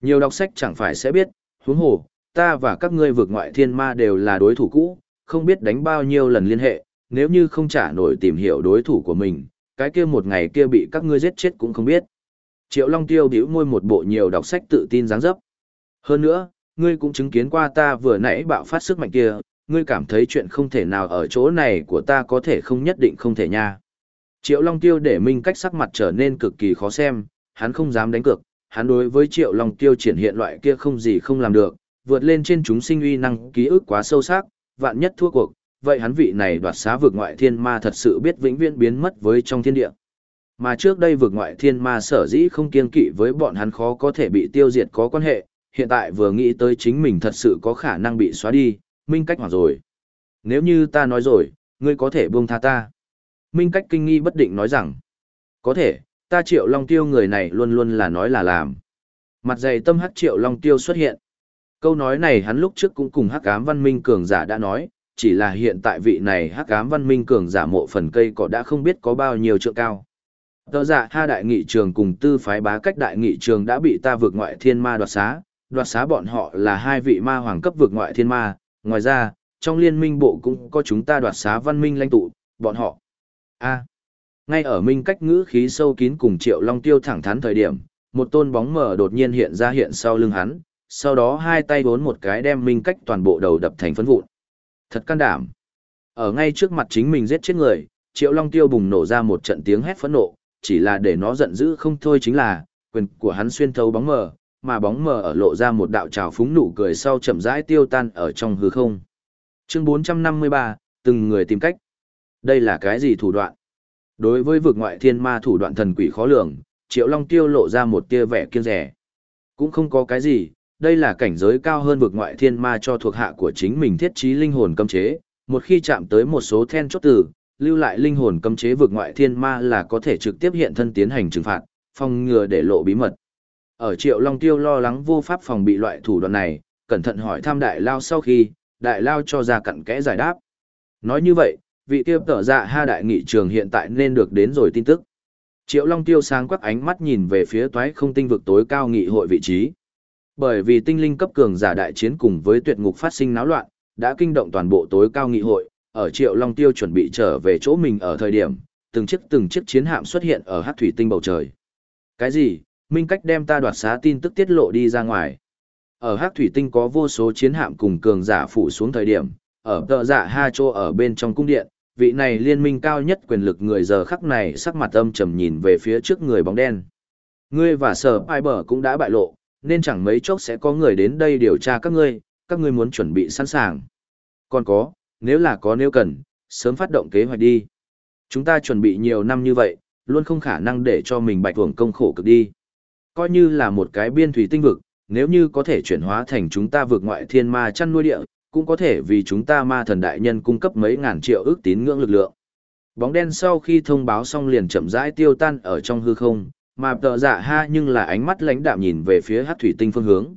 Nhiều đọc sách chẳng phải sẽ biết, huống hồ, ta và các ngươi vượt ngoại thiên ma đều là đối thủ cũ, không biết đánh bao nhiêu lần liên hệ, nếu như không trả nổi tìm hiểu đối thủ của mình, cái kia một ngày kia bị các ngươi giết chết cũng không biết. Triệu Long Tiêu bĩu môi một bộ nhiều đọc sách tự tin dáng dấp. Hơn nữa, ngươi cũng chứng kiến qua ta vừa nãy bạo phát sức mạnh kia, ngươi cảm thấy chuyện không thể nào ở chỗ này của ta có thể không nhất định không thể nha. Triệu Long Tiêu để Minh cách sắc mặt trở nên cực kỳ khó xem, hắn không dám đánh cược, hắn đối với Triệu Long Tiêu triển hiện loại kia không gì không làm được, vượt lên trên chúng sinh uy năng ký ức quá sâu sắc, vạn nhất thua cuộc, vậy hắn vị này đoạt xá vực ngoại thiên ma thật sự biết vĩnh viễn biến mất với trong thiên địa. Mà trước đây vực ngoại thiên ma sở dĩ không kiên kỵ với bọn hắn khó có thể bị tiêu diệt có quan hệ, hiện tại vừa nghĩ tới chính mình thật sự có khả năng bị xóa đi, minh cách hoảng rồi. Nếu như ta nói rồi, ngươi có thể buông tha ta. Minh cách kinh nghi bất định nói rằng, có thể, ta triệu long tiêu người này luôn luôn là nói là làm. Mặt dày tâm hắc triệu long tiêu xuất hiện. Câu nói này hắn lúc trước cũng cùng hắc ám văn minh cường giả đã nói, chỉ là hiện tại vị này hắc ám văn minh cường giả mộ phần cây cỏ đã không biết có bao nhiêu trượng cao. Tờ giả dạ ha đại nghị trường cùng tư phái bá cách đại nghị trường đã bị ta vượt ngoại thiên ma đoạt xá, đoạt xá bọn họ là hai vị ma hoàng cấp vượt ngoại thiên ma, ngoài ra, trong liên minh bộ cũng có chúng ta đoạt xá văn minh lãnh tụ, bọn họ a ngay ở minh cách ngữ khí sâu kín cùng triệu long tiêu thẳng thắn thời điểm, một tôn bóng mờ đột nhiên hiện ra hiện sau lưng hắn, sau đó hai tay vốn một cái đem minh cách toàn bộ đầu đập thành phấn vụn. Thật can đảm. Ở ngay trước mặt chính mình giết chết người, triệu long tiêu bùng nổ ra một trận tiếng hét phẫn nộ, chỉ là để nó giận dữ không thôi chính là, quyền của hắn xuyên thấu bóng mờ, mà bóng mờ ở lộ ra một đạo trào phúng nụ cười sau chậm rãi tiêu tan ở trong hư không. Chương 453, từng người tìm cách. Đây là cái gì thủ đoạn? Đối với vực ngoại thiên ma thủ đoạn thần quỷ khó lường, Triệu Long tiêu lộ ra một tia vẻ kiêng rẻ. Cũng không có cái gì, đây là cảnh giới cao hơn vực ngoại thiên ma cho thuộc hạ của chính mình thiết trí linh hồn cấm chế, một khi chạm tới một số then chốt tử, lưu lại linh hồn cấm chế vực ngoại thiên ma là có thể trực tiếp hiện thân tiến hành trừng phạt, phòng ngừa để lộ bí mật. Ở Triệu Long Tiêu lo lắng vô pháp phòng bị loại thủ đoạn này, cẩn thận hỏi thăm Đại Lao sau khi, Đại Lao cho ra cặn kẽ giải đáp. Nói như vậy, vị tiêu tở dạ ha đại nghị trường hiện tại nên được đến rồi tin tức. Triệu Long Tiêu sáng quắc ánh mắt nhìn về phía toái không tinh vực tối cao nghị hội vị trí. Bởi vì tinh linh cấp cường giả đại chiến cùng với tuyệt ngục phát sinh náo loạn, đã kinh động toàn bộ tối cao nghị hội, ở Triệu Long Tiêu chuẩn bị trở về chỗ mình ở thời điểm, từng chiếc từng chiếc chiến hạm xuất hiện ở hát thủy tinh bầu trời. Cái gì? Minh cách đem ta đoạt xá tin tức tiết lộ đi ra ngoài. Ở hát thủy tinh có vô số chiến hạm cùng cường giả phủ xuống thời điểm, ở tợ dạ ha chô ở bên trong cung điện, vị này liên minh cao nhất quyền lực người giờ khắc này sắc mặt âm trầm nhìn về phía trước người bóng đen. Ngươi và sở ai bờ cũng đã bại lộ, nên chẳng mấy chốc sẽ có người đến đây điều tra các ngươi, các ngươi muốn chuẩn bị sẵn sàng. Còn có, nếu là có nếu cần, sớm phát động kế hoạch đi. Chúng ta chuẩn bị nhiều năm như vậy, luôn không khả năng để cho mình bạch tuồng công khổ cực đi. Coi như là một cái biên thủy tinh vực, nếu như có thể chuyển hóa thành chúng ta vượt ngoại thiên ma chăn nuôi địa, cũng có thể vì chúng ta ma thần đại nhân cung cấp mấy ngàn triệu ước tín ngưỡng lực lượng. Bóng đen sau khi thông báo xong liền chậm rãi tiêu tan ở trong hư không, mà tợ dạ ha nhưng là ánh mắt lãnh đạm nhìn về phía hát thủy tinh phương hướng.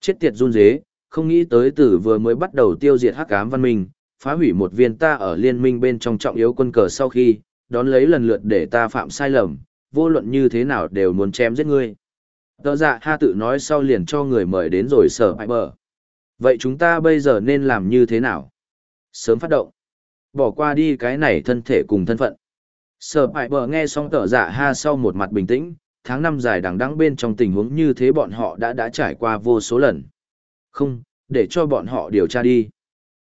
Chết tiệt run dế, không nghĩ tới tử vừa mới bắt đầu tiêu diệt hắc ám văn minh, phá hủy một viên ta ở liên minh bên trong trọng yếu quân cờ sau khi, đón lấy lần lượt để ta phạm sai lầm, vô luận như thế nào đều muốn chém giết ngươi. Tờ dạ ha tự nói sau liền cho người mời đến rồi sở hại bờ. Vậy chúng ta bây giờ nên làm như thế nào? Sớm phát động. Bỏ qua đi cái này thân thể cùng thân phận. Sở bại bờ nghe xong tở dạ ha sau một mặt bình tĩnh, tháng năm dài đằng đẵng bên trong tình huống như thế bọn họ đã đã trải qua vô số lần. Không, để cho bọn họ điều tra đi.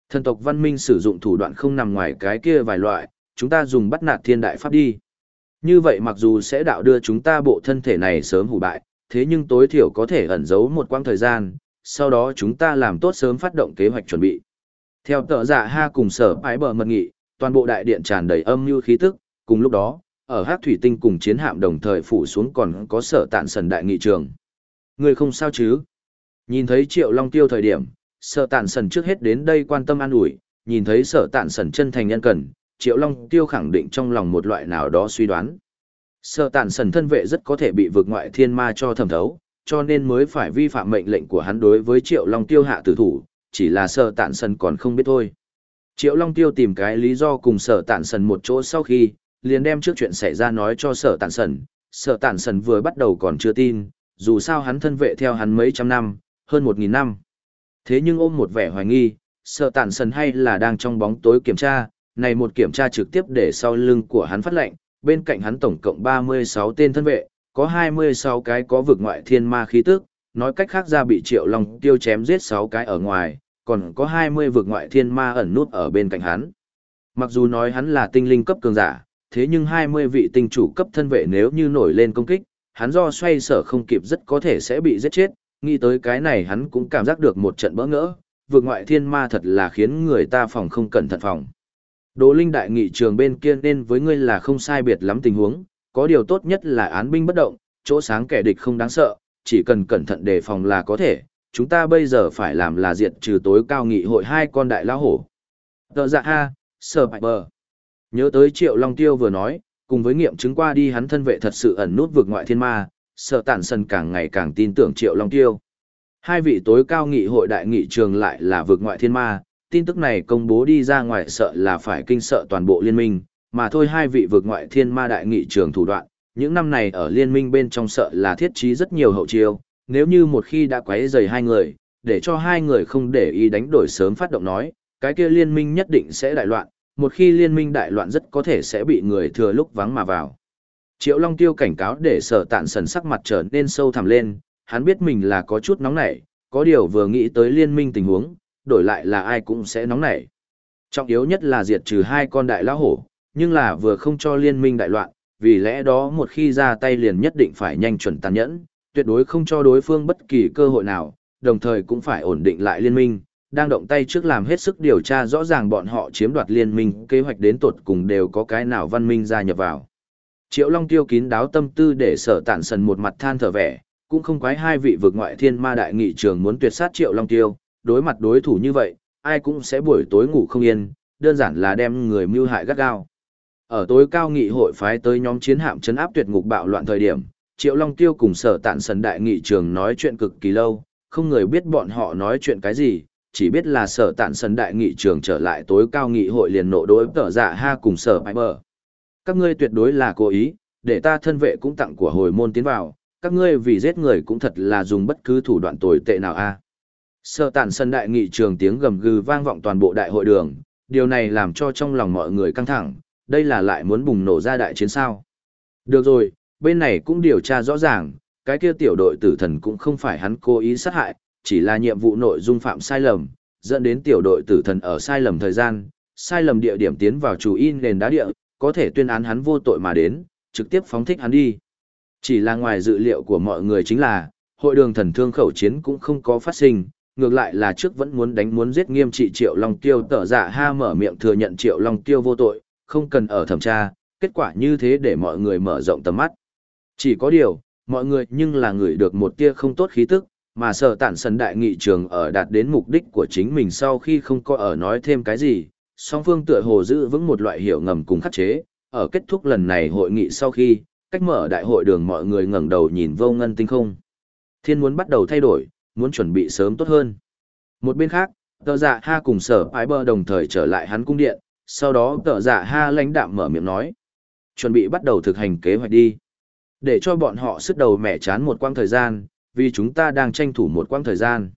Thần tộc văn minh sử dụng thủ đoạn không nằm ngoài cái kia vài loại, chúng ta dùng bắt nạt thiên đại pháp đi. Như vậy mặc dù sẽ đạo đưa chúng ta bộ thân thể này sớm hủ bại, thế nhưng tối thiểu có thể ẩn giấu một quãng thời gian, sau đó chúng ta làm tốt sớm phát động kế hoạch chuẩn bị. Theo tờ giả ha cùng sở ái bờ mật nghị, toàn bộ đại điện tràn đầy âm như khí tức, cùng lúc đó, ở hát thủy tinh cùng chiến hạm đồng thời phủ xuống còn có sở tạn sần đại nghị trường. Người không sao chứ? Nhìn thấy triệu long tiêu thời điểm, sở tạn sần trước hết đến đây quan tâm an ủi, nhìn thấy sở tạn sần chân thành nhân cần, triệu long tiêu khẳng định trong lòng một loại nào đó suy đoán. Sở tạn sần thân vệ rất có thể bị vượt ngoại thiên ma cho thẩm thấu, cho nên mới phải vi phạm mệnh lệnh của hắn đối với triệu long tiêu hạ tử thủ, chỉ là sở tạn sần còn không biết thôi. Triệu Long Tiêu tìm cái lý do cùng sở tạn sần một chỗ sau khi, liền đem trước chuyện xảy ra nói cho sở tạn sần. Sở tạn sần vừa bắt đầu còn chưa tin, dù sao hắn thân vệ theo hắn mấy trăm năm, hơn một nghìn năm. Thế nhưng ôm một vẻ hoài nghi, sợ tản sần hay là đang trong bóng tối kiểm tra, này một kiểm tra trực tiếp để sau lưng của hắn phát lệnh, bên cạnh hắn tổng cộng 36 tên thân vệ, có 26 cái có vực ngoại thiên ma khí tức, nói cách khác ra bị triệu long tiêu chém giết 6 cái ở ngoài, còn có 20 vực ngoại thiên ma ẩn nút ở bên cạnh hắn. Mặc dù nói hắn là tinh linh cấp cường giả, thế nhưng 20 vị tinh chủ cấp thân vệ nếu như nổi lên công kích, hắn do xoay sở không kịp rất có thể sẽ bị giết chết, nghĩ tới cái này hắn cũng cảm giác được một trận bỡ ngỡ, vượt ngoại thiên ma thật là khiến người ta phòng không cẩn thận phòng. Đỗ Linh đại nghị trường bên kia nên với ngươi là không sai biệt lắm tình huống, có điều tốt nhất là án binh bất động, chỗ sáng kẻ địch không đáng sợ, chỉ cần cẩn thận đề phòng là có thể, chúng ta bây giờ phải làm là diệt trừ tối cao nghị hội hai con đại lão hổ. Tờ dạ ha, sờ bạch bờ. Nhớ tới Triệu Long Tiêu vừa nói, cùng với nghiệm chứng qua đi hắn thân vệ thật sự ẩn nút vượt ngoại thiên ma, sợ tản sân càng ngày càng tin tưởng triệu long tiêu. Hai vị tối cao nghị hội đại nghị trường lại là vượt ngoại thiên ma, tin tức này công bố đi ra ngoài sợ là phải kinh sợ toàn bộ liên minh, mà thôi hai vị vượt ngoại thiên ma đại nghị trường thủ đoạn, những năm này ở liên minh bên trong sợ là thiết trí rất nhiều hậu chiêu, nếu như một khi đã quấy rầy hai người, để cho hai người không để ý đánh đổi sớm phát động nói, cái kia liên minh nhất định sẽ đại loạn, một khi liên minh đại loạn rất có thể sẽ bị người thừa lúc vắng mà vào. Triệu Long Tiêu cảnh cáo để sở tạn sần sắc mặt trở nên sâu thẳm lên, hắn biết mình là có chút nóng nảy, có điều vừa nghĩ tới liên minh tình huống, đổi lại là ai cũng sẽ nóng nảy. Trọng yếu nhất là diệt trừ hai con đại lão hổ, nhưng là vừa không cho liên minh đại loạn, vì lẽ đó một khi ra tay liền nhất định phải nhanh chuẩn tàn nhẫn, tuyệt đối không cho đối phương bất kỳ cơ hội nào, đồng thời cũng phải ổn định lại liên minh, đang động tay trước làm hết sức điều tra rõ ràng bọn họ chiếm đoạt liên minh kế hoạch đến tột cùng đều có cái nào văn minh gia nhập vào. Triệu Long tiêu kín đáo tâm tư để sở tản sần một mặt than thở vẻ, cũng không quái hai vị vực ngoại thiên ma đại nghị trường muốn tuyệt sát Triệu Long tiêu, đối mặt đối thủ như vậy, ai cũng sẽ buổi tối ngủ không yên, đơn giản là đem người mưu hại gắt gao. Ở tối cao nghị hội phái tới nhóm chiến hạm chấn áp tuyệt ngục bạo loạn thời điểm, Triệu Long Tiêu cùng sở tản sần đại nghị trường nói chuyện cực kỳ lâu, không người biết bọn họ nói chuyện cái gì, chỉ biết là sở tản sần đại nghị trường trở lại tối cao nghị hội liền nộ đối tở dạ ha cùng sở bãi bờ. Các ngươi tuyệt đối là cố ý, để ta thân vệ cũng tặng của hồi môn tiến vào, các ngươi vì giết người cũng thật là dùng bất cứ thủ đoạn tồi tệ nào a. Sở tản sân đại nghị trường tiếng gầm gừ vang vọng toàn bộ đại hội đường, điều này làm cho trong lòng mọi người căng thẳng, đây là lại muốn bùng nổ ra đại chiến sao. Được rồi, bên này cũng điều tra rõ ràng, cái kia tiểu đội tử thần cũng không phải hắn cố ý sát hại, chỉ là nhiệm vụ nội dung phạm sai lầm, dẫn đến tiểu đội tử thần ở sai lầm thời gian, sai lầm địa điểm tiến vào chủ in nền đá địa, có thể tuyên án hắn vô tội mà đến, trực tiếp phóng thích hắn đi. Chỉ là ngoài dự liệu của mọi người chính là, hội đường thần thương khẩu chiến cũng không có phát sinh, ngược lại là trước vẫn muốn đánh muốn giết nghiêm trị Triệu Long Tiêu tở dạ ha mở miệng thừa nhận Triệu Long Tiêu vô tội, không cần ở thẩm tra, kết quả như thế để mọi người mở rộng tầm mắt. Chỉ có điều, mọi người nhưng là người được một tia không tốt khí tức, mà sở tản sân đại nghị trường ở đạt đến mục đích của chính mình sau khi không có ở nói thêm cái gì, song phương tựa hồ giữ vững một loại hiểu ngầm cùng khắc chế, ở kết thúc lần này hội nghị sau khi, cách mở đại hội đường mọi người ngẩng đầu nhìn vô ngân tinh không. Thiên muốn bắt đầu thay đổi, muốn chuẩn bị sớm tốt hơn. Một bên khác, tờ dạ ha cùng sở ái bơ đồng thời trở lại hắn cung điện, sau đó tờ dạ ha lãnh đạm mở miệng nói. Chuẩn bị bắt đầu thực hành kế hoạch đi. Để cho bọn họ sức đầu mẻ chán một quãng thời gian, vì chúng ta đang tranh thủ một quãng thời gian.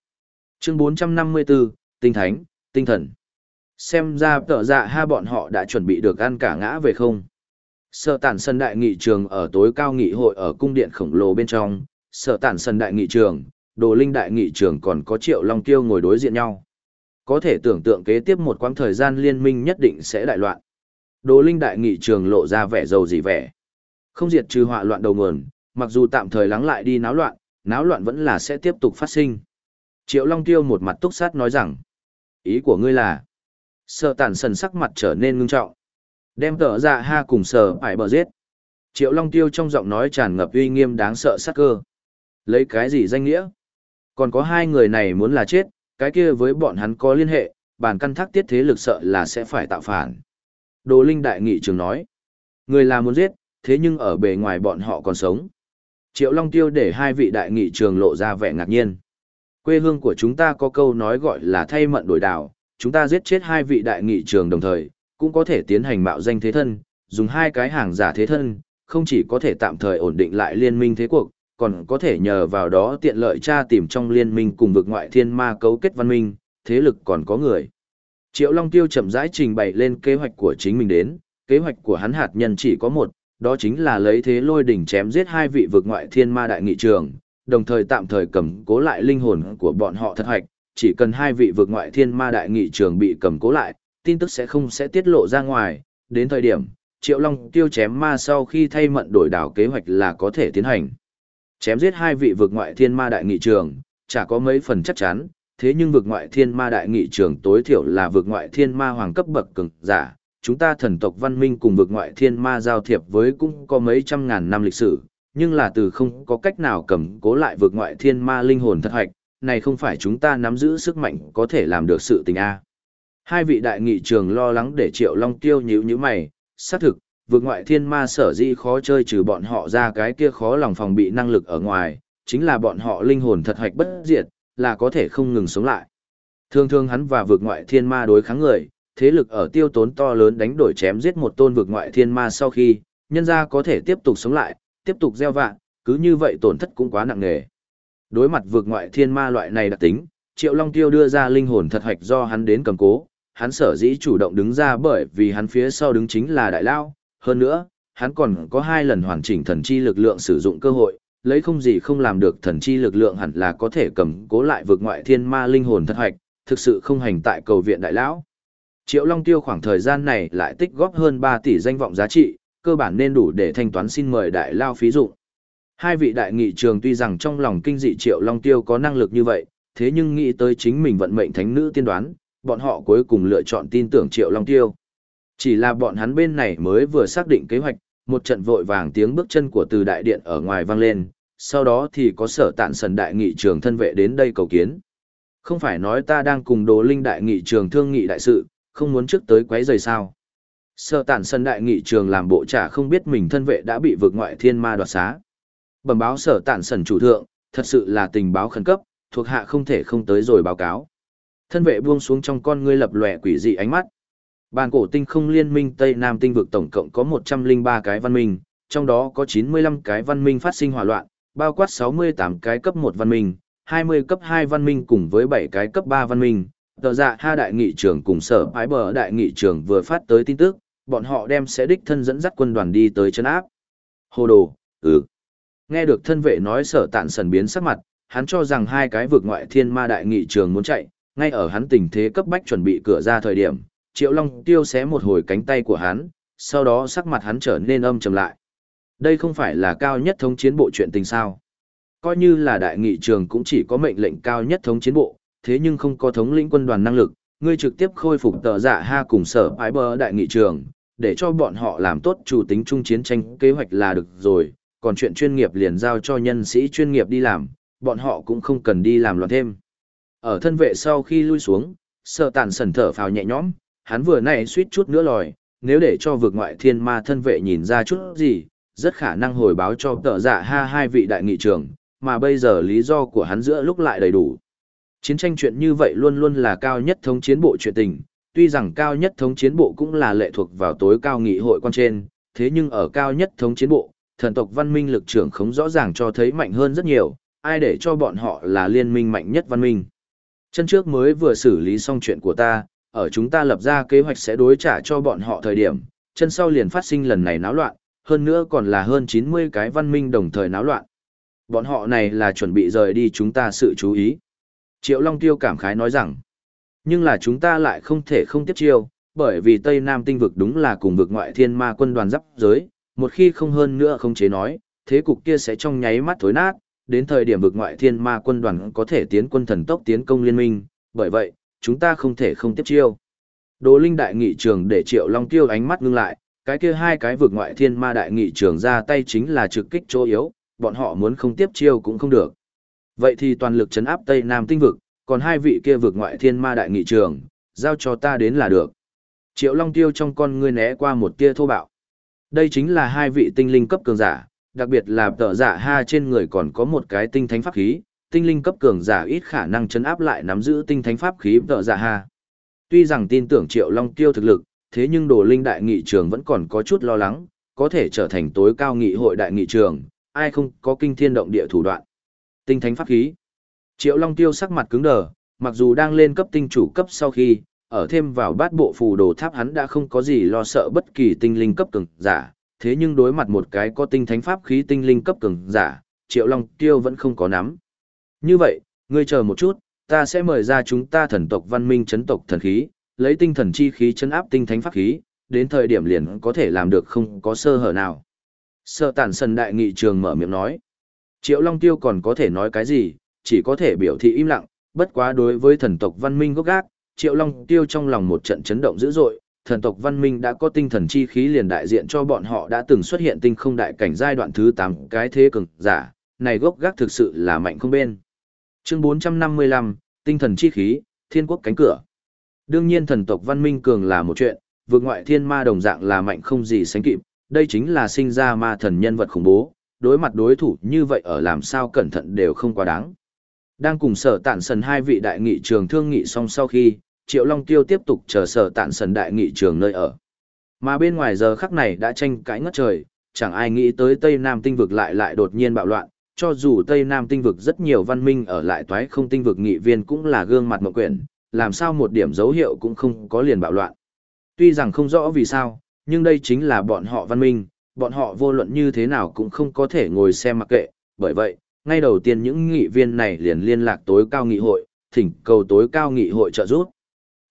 Chương 454, Tinh Thánh, Tinh Thần. Xem ra tờ dạ ha bọn họ đã chuẩn bị được ăn cả ngã về không. Sở tản sân đại nghị trường ở tối cao nghị hội ở cung điện khổng lồ bên trong, sở tản sân đại nghị trường, đồ linh đại nghị trường còn có triệu long tiêu ngồi đối diện nhau. Có thể tưởng tượng kế tiếp một quãng thời gian liên minh nhất định sẽ đại loạn. Đồ linh đại nghị trường lộ ra vẻ giàu gì vẻ. Không diệt trừ họa loạn đầu nguồn, mặc dù tạm thời lắng lại đi náo loạn, náo loạn vẫn là sẽ tiếp tục phát sinh. Triệu Long Tiêu một mặt túc sát nói rằng, ý của ngươi là, sợ tàn sần sắc mặt trở nên ngưng trọng. Đem tở ra dạ ha cùng sở ải bờ giết. Triệu Long Tiêu trong giọng nói tràn ngập uy nghiêm đáng sợ sắc cơ. Lấy cái gì danh nghĩa? Còn có hai người này muốn là chết, cái kia với bọn hắn có liên hệ, bản căn thác tiết thế lực sợ là sẽ phải tạo phản. Đồ Linh Đại Nghị trường nói, người là muốn giết, thế nhưng ở bề ngoài bọn họ còn sống. Triệu Long Tiêu để hai vị đại nghị trường lộ ra vẻ ngạc nhiên. Quê hương của chúng ta có câu nói gọi là thay mận đổi đảo, chúng ta giết chết hai vị đại nghị trường đồng thời, cũng có thể tiến hành mạo danh thế thân, dùng hai cái hàng giả thế thân, không chỉ có thể tạm thời ổn định lại liên minh thế cuộc, còn có thể nhờ vào đó tiện lợi tra tìm trong liên minh cùng vực ngoại thiên ma cấu kết văn minh, thế lực còn có người. Triệu Long Tiêu chậm rãi trình bày lên kế hoạch của chính mình đến, kế hoạch của hắn hạt nhân chỉ có một, đó chính là lấy thế lôi đỉnh chém giết hai vị vực ngoại thiên ma đại nghị trường, đồng thời tạm thời cầm cố lại linh hồn của bọn họ thật hạch, chỉ cần hai vị vực ngoại thiên ma đại nghị trường bị cầm cố lại, tin tức sẽ không sẽ tiết lộ ra ngoài, đến thời điểm, Triệu Long tiêu chém ma sau khi thay mận đổi đảo kế hoạch là có thể tiến hành. Chém giết hai vị vực ngoại thiên ma đại nghị trường, chả có mấy phần chắc chắn, thế nhưng vực ngoại thiên ma đại nghị trường tối thiểu là vực ngoại thiên ma hoàng cấp bậc cường giả, chúng ta thần tộc văn minh cùng vực ngoại thiên ma giao thiệp với cũng có mấy trăm ngàn năm lịch sử, nhưng là từ không có cách nào cầm cố lại vực ngoại thiên ma linh hồn thật hoạch, này không phải chúng ta nắm giữ sức mạnh có thể làm được sự tình A. Hai vị đại nghị trường lo lắng để triệu long tiêu nhíu như mày, xác thực, Vượt ngoại thiên ma sở di khó chơi trừ bọn họ ra cái kia khó lòng phòng bị năng lực ở ngoài, chính là bọn họ linh hồn thật hoạch bất diệt, là có thể không ngừng sống lại. Thường thường hắn và vượt ngoại thiên ma đối kháng người, thế lực ở tiêu tốn to lớn đánh đổi chém giết một tôn vượt ngoại thiên ma sau khi, nhân ra có thể tiếp tục sống lại, tiếp tục gieo vạ, cứ như vậy tổn thất cũng quá nặng nề. Đối mặt vượt ngoại thiên ma loại này đặc tính, Triệu Long Tiêu đưa ra linh hồn thật hoạch do hắn đến cầm cố, hắn sở dĩ chủ động đứng ra bởi vì hắn phía sau đứng chính là đại lao, hơn nữa, hắn còn có hai lần hoàn chỉnh thần chi lực lượng sử dụng cơ hội, lấy không gì không làm được thần chi lực lượng hẳn là có thể cầm cố lại vượt ngoại thiên ma linh hồn thật hoạch, thực sự không hành tại cầu viện đại lão. Triệu Long Tiêu khoảng thời gian này lại tích góp hơn 3 tỷ danh vọng giá trị, cơ bản nên đủ để thanh toán xin mời đại lao phí dụng. Hai vị đại nghị trường tuy rằng trong lòng kinh dị Triệu Long Tiêu có năng lực như vậy, thế nhưng nghĩ tới chính mình vận mệnh thánh nữ tiên đoán, bọn họ cuối cùng lựa chọn tin tưởng Triệu Long Tiêu. Chỉ là bọn hắn bên này mới vừa xác định kế hoạch, một trận vội vàng tiếng bước chân của từ đại điện ở ngoài vang lên, sau đó thì có sở tạn sần đại nghị trường thân vệ đến đây cầu kiến. Không phải nói ta đang cùng đồ linh đại nghị trường thương nghị đại sự, không muốn trước tới quấy rầy sao. Sở tản sân đại nghị trường làm bộ trả không biết mình thân vệ đã bị vượt ngoại thiên ma đoạt xá. Bẩm báo sở tản sần chủ thượng, thật sự là tình báo khẩn cấp, thuộc hạ không thể không tới rồi báo cáo. Thân vệ buông xuống trong con ngươi lập lòe quỷ dị ánh mắt. Bàn cổ tinh không liên minh Tây Nam tinh vực tổng cộng có 103 cái văn minh, trong đó có 95 cái văn minh phát sinh hỏa loạn, bao quát 68 cái cấp 1 văn minh, 20 cấp 2 văn minh cùng với 7 cái cấp 3 văn minh. Tờ dạ hai đại nghị trưởng cùng sở bái bờ đại nghị trưởng vừa phát tới tin tức, bọn họ đem sẽ đích thân dẫn dắt quân đoàn đi tới chân áp. Hồ đồ, ừ. Nghe được thân vệ nói sở tạn sần biến sắc mặt, hắn cho rằng hai cái vực ngoại thiên ma đại nghị trường muốn chạy, ngay ở hắn tình thế cấp bách chuẩn bị cửa ra thời điểm, Triệu Long tiêu xé một hồi cánh tay của hắn, sau đó sắc mặt hắn trở nên âm trầm lại. Đây không phải là cao nhất thống chiến bộ chuyện tình sao. Coi như là đại nghị trường cũng chỉ có mệnh lệnh cao nhất thống chiến bộ, thế nhưng không có thống lĩnh quân đoàn năng lực, ngươi trực tiếp khôi phục tờ giả ha cùng sở ái bờ đại nghị trường, để cho bọn họ làm tốt chủ tính chung chiến tranh kế hoạch là được rồi, còn chuyện chuyên nghiệp liền giao cho nhân sĩ chuyên nghiệp đi làm, bọn họ cũng không cần đi làm loạn thêm. Ở thân vệ sau khi lui xuống, sợ tàn sần thở phào nhẹ nhõm, hắn vừa nãy suýt chút nữa lòi, nếu để cho vực ngoại thiên ma thân vệ nhìn ra chút gì, rất khả năng hồi báo cho tợ dạ ha hai vị đại nghị trưởng. mà bây giờ lý do của hắn giữa lúc lại đầy đủ. Chiến tranh chuyện như vậy luôn luôn là cao nhất thống chiến bộ chuyện tình, tuy rằng cao nhất thống chiến bộ cũng là lệ thuộc vào tối cao nghị hội quan trên, thế nhưng ở cao nhất thống chiến bộ, thần tộc văn minh lực trưởng không rõ ràng cho thấy mạnh hơn rất nhiều, ai để cho bọn họ là liên minh mạnh nhất văn minh. Chân trước mới vừa xử lý xong chuyện của ta, ở chúng ta lập ra kế hoạch sẽ đối trả cho bọn họ thời điểm, chân sau liền phát sinh lần này náo loạn, hơn nữa còn là hơn 90 cái văn minh đồng thời náo loạn. Bọn họ này là chuẩn bị rời đi chúng ta sự chú ý. Triệu Long Tiêu cảm khái nói rằng, nhưng là chúng ta lại không thể không tiếp chiêu, bởi vì Tây Nam tinh vực đúng là cùng vực ngoại thiên ma quân đoàn giáp giới, một khi không hơn nữa không chế nói, thế cục kia sẽ trong nháy mắt thối nát, đến thời điểm vực ngoại thiên ma quân đoàn có thể tiến quân thần tốc tiến công liên minh, bởi vậy, chúng ta không thể không tiếp chiêu. Đồ Linh đại nghị trường để Triệu Long Tiêu ánh mắt ngưng lại, cái kia hai cái vực ngoại thiên ma đại nghị trường ra tay chính là trực kích chỗ yếu, bọn họ muốn không tiếp chiêu cũng không được. Vậy thì toàn lực chấn áp Tây Nam tinh vực, còn hai vị kia vực ngoại thiên ma đại nghị trường, giao cho ta đến là được. Triệu Long Tiêu trong con ngươi né qua một tia thô bạo. Đây chính là hai vị tinh linh cấp cường giả, đặc biệt là tợ giả ha trên người còn có một cái tinh thánh pháp khí, tinh linh cấp cường giả ít khả năng chấn áp lại nắm giữ tinh thánh pháp khí tợ giả dạ ha. Tuy rằng tin tưởng Triệu Long Tiêu thực lực, thế nhưng đồ linh đại nghị trường vẫn còn có chút lo lắng, có thể trở thành tối cao nghị hội đại nghị trường, ai không có kinh thiên động địa thủ đoạn. Tinh thánh pháp khí. Triệu Long Tiêu sắc mặt cứng đờ, mặc dù đang lên cấp tinh chủ cấp sau khi, ở thêm vào bát bộ phù đồ tháp hắn đã không có gì lo sợ bất kỳ tinh linh cấp cường giả, thế nhưng đối mặt một cái có tinh thánh pháp khí tinh linh cấp cường giả, Triệu Long Tiêu vẫn không có nắm. Như vậy, ngươi chờ một chút, ta sẽ mời ra chúng ta thần tộc văn minh chấn tộc thần khí, lấy tinh thần chi khí chấn áp tinh thánh pháp khí, đến thời điểm liền có thể làm được không có sơ hở nào. Sở tản sần đại nghị trường mở miệng nói. Triệu Long Tiêu còn có thể nói cái gì, chỉ có thể biểu thị im lặng, bất quá đối với thần tộc văn minh gốc gác, Triệu Long Tiêu trong lòng một trận chấn động dữ dội, thần tộc văn minh đã có tinh thần chi khí liền đại diện cho bọn họ đã từng xuất hiện tinh không đại cảnh giai đoạn thứ 8 cái thế cường giả, này gốc gác thực sự là mạnh không bên. Chương 455, tinh thần chi khí, thiên quốc cánh cửa. Đương nhiên thần tộc văn minh cường là một chuyện, vượt ngoại thiên ma đồng dạng là mạnh không gì sánh kịp, đây chính là sinh ra ma thần nhân vật khủng bố, đối mặt đối thủ như vậy ở làm sao cẩn thận đều không quá đáng. Đang cùng sở tản sần hai vị đại nghị trường thương nghị xong sau khi, Triệu Long Tiêu tiếp tục chờ sở tản sần đại nghị trường nơi ở. Mà bên ngoài giờ khắc này đã tranh cãi ngất trời, chẳng ai nghĩ tới Tây Nam tinh vực lại lại đột nhiên bạo loạn, cho dù Tây Nam tinh vực rất nhiều văn minh ở lại toái không tinh vực nghị viên cũng là gương mặt mộng quyển, làm sao một điểm dấu hiệu cũng không có liền bạo loạn. Tuy rằng không rõ vì sao, nhưng đây chính là bọn họ văn minh, bọn họ vô luận như thế nào cũng không có thể ngồi xem mặc kệ, bởi vậy, ngay đầu tiên những nghị viên này liền liên lạc tối cao nghị hội, thỉnh cầu tối cao nghị hội trợ giúp.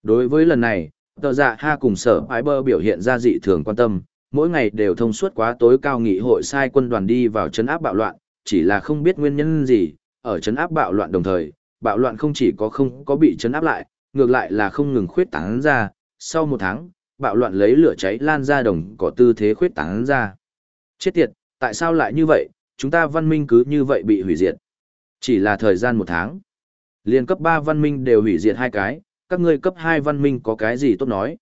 Đối với lần này, tờ dạ ha cùng sở ái bơ biểu hiện ra dị thường quan tâm, mỗi ngày đều thông suốt quá tối cao nghị hội sai quân đoàn đi vào chấn áp bạo loạn, chỉ là không biết nguyên nhân gì, ở chấn áp bạo loạn đồng thời, bạo loạn không chỉ có không có bị chấn áp lại, ngược lại là không ngừng khuyết tán ra, sau một tháng, bạo loạn lấy lửa cháy lan ra đồng có tư thế khuyết tán ra. Chết tiệt, tại sao lại như vậy, chúng ta văn minh cứ như vậy bị hủy diệt. Chỉ là thời gian một tháng. Liên cấp 3 văn minh đều hủy diệt hai cái, các ngươi cấp 2 văn minh có cái gì tốt nói.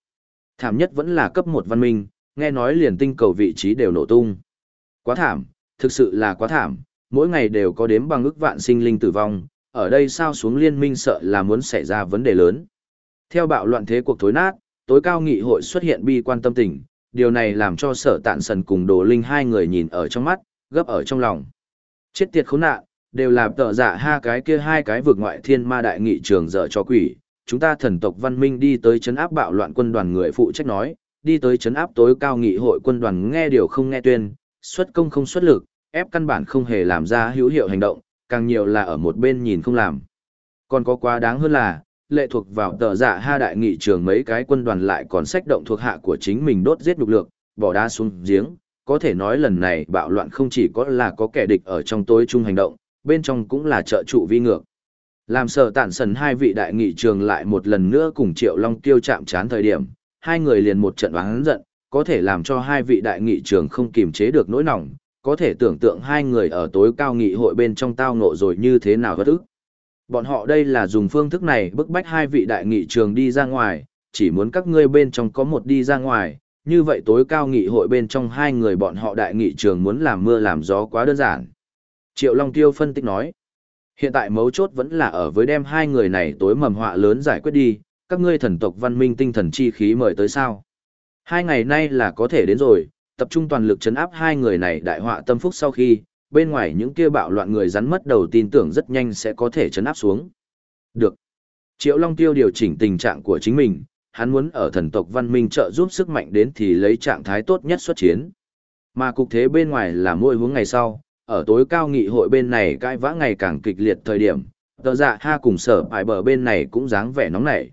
Thảm nhất vẫn là cấp 1 văn minh, nghe nói liền tinh cầu vị trí đều nổ tung. Quá thảm, thực sự là quá thảm, mỗi ngày đều có đếm bằng ức vạn sinh linh tử vong, ở đây sao xuống liên minh sợ là muốn xảy ra vấn đề lớn. Theo bạo loạn thế cuộc thối nát, tối cao nghị hội xuất hiện bi quan tâm tình, điều này làm cho sở tạn sần cùng đồ linh hai người nhìn ở trong mắt, gấp ở trong lòng. Chết tiệt khốn nạn, đều là tợ dạ ha cái kia hai cái vượt ngoại thiên ma đại nghị trường dở cho quỷ. Chúng ta thần tộc văn minh đi tới chấn áp bạo loạn quân đoàn người phụ trách nói, đi tới chấn áp tối cao nghị hội quân đoàn nghe điều không nghe tuyên, xuất công không xuất lực, ép căn bản không hề làm ra hữu hiệu hành động, càng nhiều là ở một bên nhìn không làm. Còn có quá đáng hơn là, lệ thuộc vào tờ dạ ha đại nghị trường mấy cái quân đoàn lại còn sách động thuộc hạ của chính mình đốt giết đục lượng, bỏ đá xuống giếng, có thể nói lần này bạo loạn không chỉ có là có kẻ địch ở trong tối chung hành động, bên trong cũng là trợ trụ vi ngược. Làm sở tản sần hai vị đại nghị trường lại một lần nữa cùng Triệu Long tiêu chạm chán thời điểm, hai người liền một trận oán giận, có thể làm cho hai vị đại nghị trường không kiềm chế được nỗi nỏng, có thể tưởng tượng hai người ở tối cao nghị hội bên trong tao ngộ rồi như thế nào bất ức. Bọn họ đây là dùng phương thức này bức bách hai vị đại nghị trường đi ra ngoài, chỉ muốn các ngươi bên trong có một đi ra ngoài, như vậy tối cao nghị hội bên trong hai người bọn họ đại nghị trường muốn làm mưa làm gió quá đơn giản. Triệu Long Tiêu phân tích nói, hiện tại mấu chốt vẫn là ở với đem hai người này tối mầm họa lớn giải quyết đi, các ngươi thần tộc văn minh tinh thần chi khí mời tới sao. Hai ngày nay là có thể đến rồi, tập trung toàn lực chấn áp hai người này đại họa tâm phúc sau khi, bên ngoài những kia bạo loạn người rắn mất đầu tin tưởng rất nhanh sẽ có thể chấn áp xuống. Được. Triệu Long Tiêu điều chỉnh tình trạng của chính mình, hắn muốn ở thần tộc văn minh trợ giúp sức mạnh đến thì lấy trạng thái tốt nhất xuất chiến. Mà cục thế bên ngoài là mỗi hướng ngày sau, ở tối cao nghị hội bên này cãi vã ngày càng kịch liệt thời điểm, tờ dạ ha cùng sở bài bờ bên này cũng dáng vẻ nóng nảy.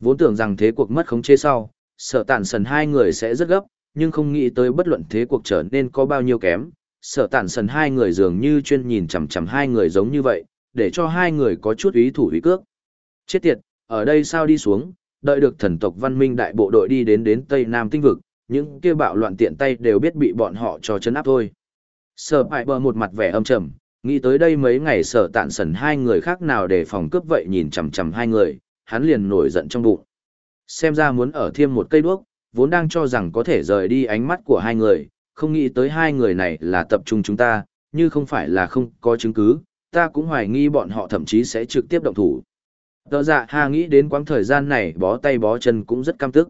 Vốn tưởng rằng thế cuộc mất khống chế sau, sở tản sần hai người sẽ rất gấp, nhưng không nghĩ tới bất luận thế cuộc trở nên có bao nhiêu kém. Sở tản sần hai người dường như chuyên nhìn chằm chằm hai người giống như vậy, để cho hai người có chút ý thủ ý cước. Chết tiệt, ở đây sao đi xuống, đợi được thần tộc văn minh đại bộ đội đi đến đến Tây Nam tinh vực, những kia bạo loạn tiện tay đều biết bị bọn họ cho chấn áp thôi. Sở bại bờ một mặt vẻ âm trầm, nghĩ tới đây mấy ngày sở tản sần hai người khác nào để phòng cướp vậy nhìn chằm chằm hai người, hắn liền nổi giận trong bụng. Xem ra muốn ở thêm một cây đuốc, vốn đang cho rằng có thể rời đi ánh mắt của hai người, không nghĩ tới hai người này là tập trung chúng ta, như không phải là không có chứng cứ, ta cũng hoài nghi bọn họ thậm chí sẽ trực tiếp động thủ. Tờ dạ hà nghĩ đến quãng thời gian này bó tay bó chân cũng rất cam tức.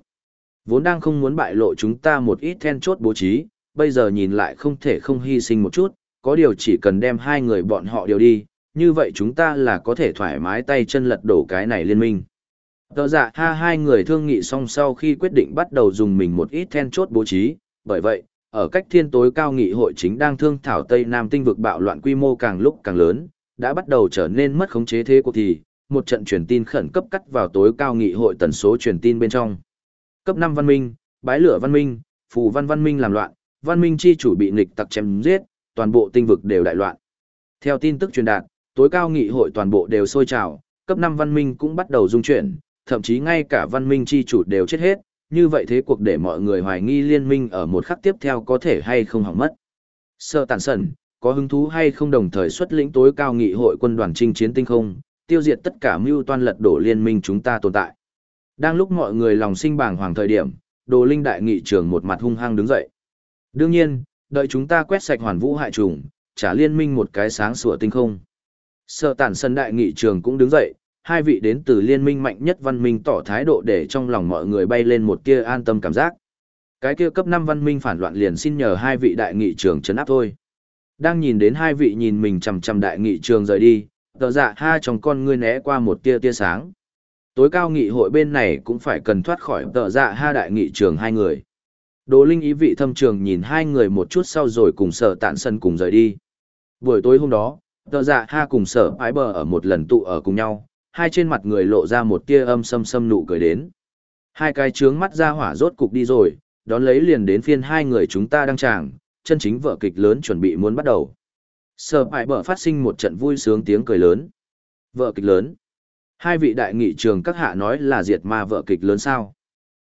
Vốn đang không muốn bại lộ chúng ta một ít then chốt bố trí, bây giờ nhìn lại không thể không hy sinh một chút, có điều chỉ cần đem hai người bọn họ điều đi, như vậy chúng ta là có thể thoải mái tay chân lật đổ cái này liên minh. Tờ dạ giả ha hai người thương nghị xong sau khi quyết định bắt đầu dùng mình một ít then chốt bố trí, bởi vậy, ở cách thiên tối cao nghị hội chính đang thương thảo Tây Nam tinh vực bạo loạn quy mô càng lúc càng lớn, đã bắt đầu trở nên mất khống chế thế cuộc thì, một trận truyền tin khẩn cấp cắt vào tối cao nghị hội tần số truyền tin bên trong. Cấp 5 văn minh, bái lửa văn minh, phù văn văn minh làm loạn, văn minh chi chủ bị nghịch tặc chém giết, toàn bộ tinh vực đều đại loạn. Theo tin tức truyền đạt, tối cao nghị hội toàn bộ đều sôi trào, cấp 5 văn minh cũng bắt đầu dung chuyển, thậm chí ngay cả văn minh chi chủ đều chết hết, như vậy thế cuộc để mọi người hoài nghi liên minh ở một khắc tiếp theo có thể hay không hỏng mất. sợ tàn sần, có hứng thú hay không đồng thời xuất lĩnh tối cao nghị hội quân đoàn chinh chiến tinh không, tiêu diệt tất cả mưu toan lật đổ liên minh chúng ta tồn tại. Đang lúc mọi người lòng sinh bàng hoàng thời điểm, đồ linh đại nghị trưởng một mặt hung hăng đứng dậy. Đương nhiên, đợi chúng ta quét sạch hoàn vũ hại trùng, trả liên minh một cái sáng sủa tinh không. Sở tản sân đại nghị trường cũng đứng dậy, hai vị đến từ liên minh mạnh nhất văn minh tỏ thái độ để trong lòng mọi người bay lên một tia an tâm cảm giác. Cái kia cấp 5 văn minh phản loạn liền xin nhờ hai vị đại nghị trường chấn áp thôi. Đang nhìn đến hai vị nhìn mình chằm chằm đại nghị trường rời đi, tờ dạ ha trong con ngươi né qua một tia tia sáng. Tối cao nghị hội bên này cũng phải cần thoát khỏi tờ dạ ha đại nghị trường hai người. Đồ Linh ý vị thâm trường nhìn hai người một chút sau rồi cùng sở tạn sân cùng rời đi. Buổi tối hôm đó, tờ dạ ha cùng sở ái bờ ở một lần tụ ở cùng nhau, hai trên mặt người lộ ra một tia âm xâm xâm nụ cười đến. Hai cái trướng mắt ra hỏa rốt cục đi rồi, đón lấy liền đến phiên hai người chúng ta đang tràng, chân chính vợ kịch lớn chuẩn bị muốn bắt đầu. Sở bại bở phát sinh một trận vui sướng tiếng cười lớn. Vợ kịch lớn. Hai vị đại nghị trường các hạ nói là diệt ma vợ kịch lớn sao.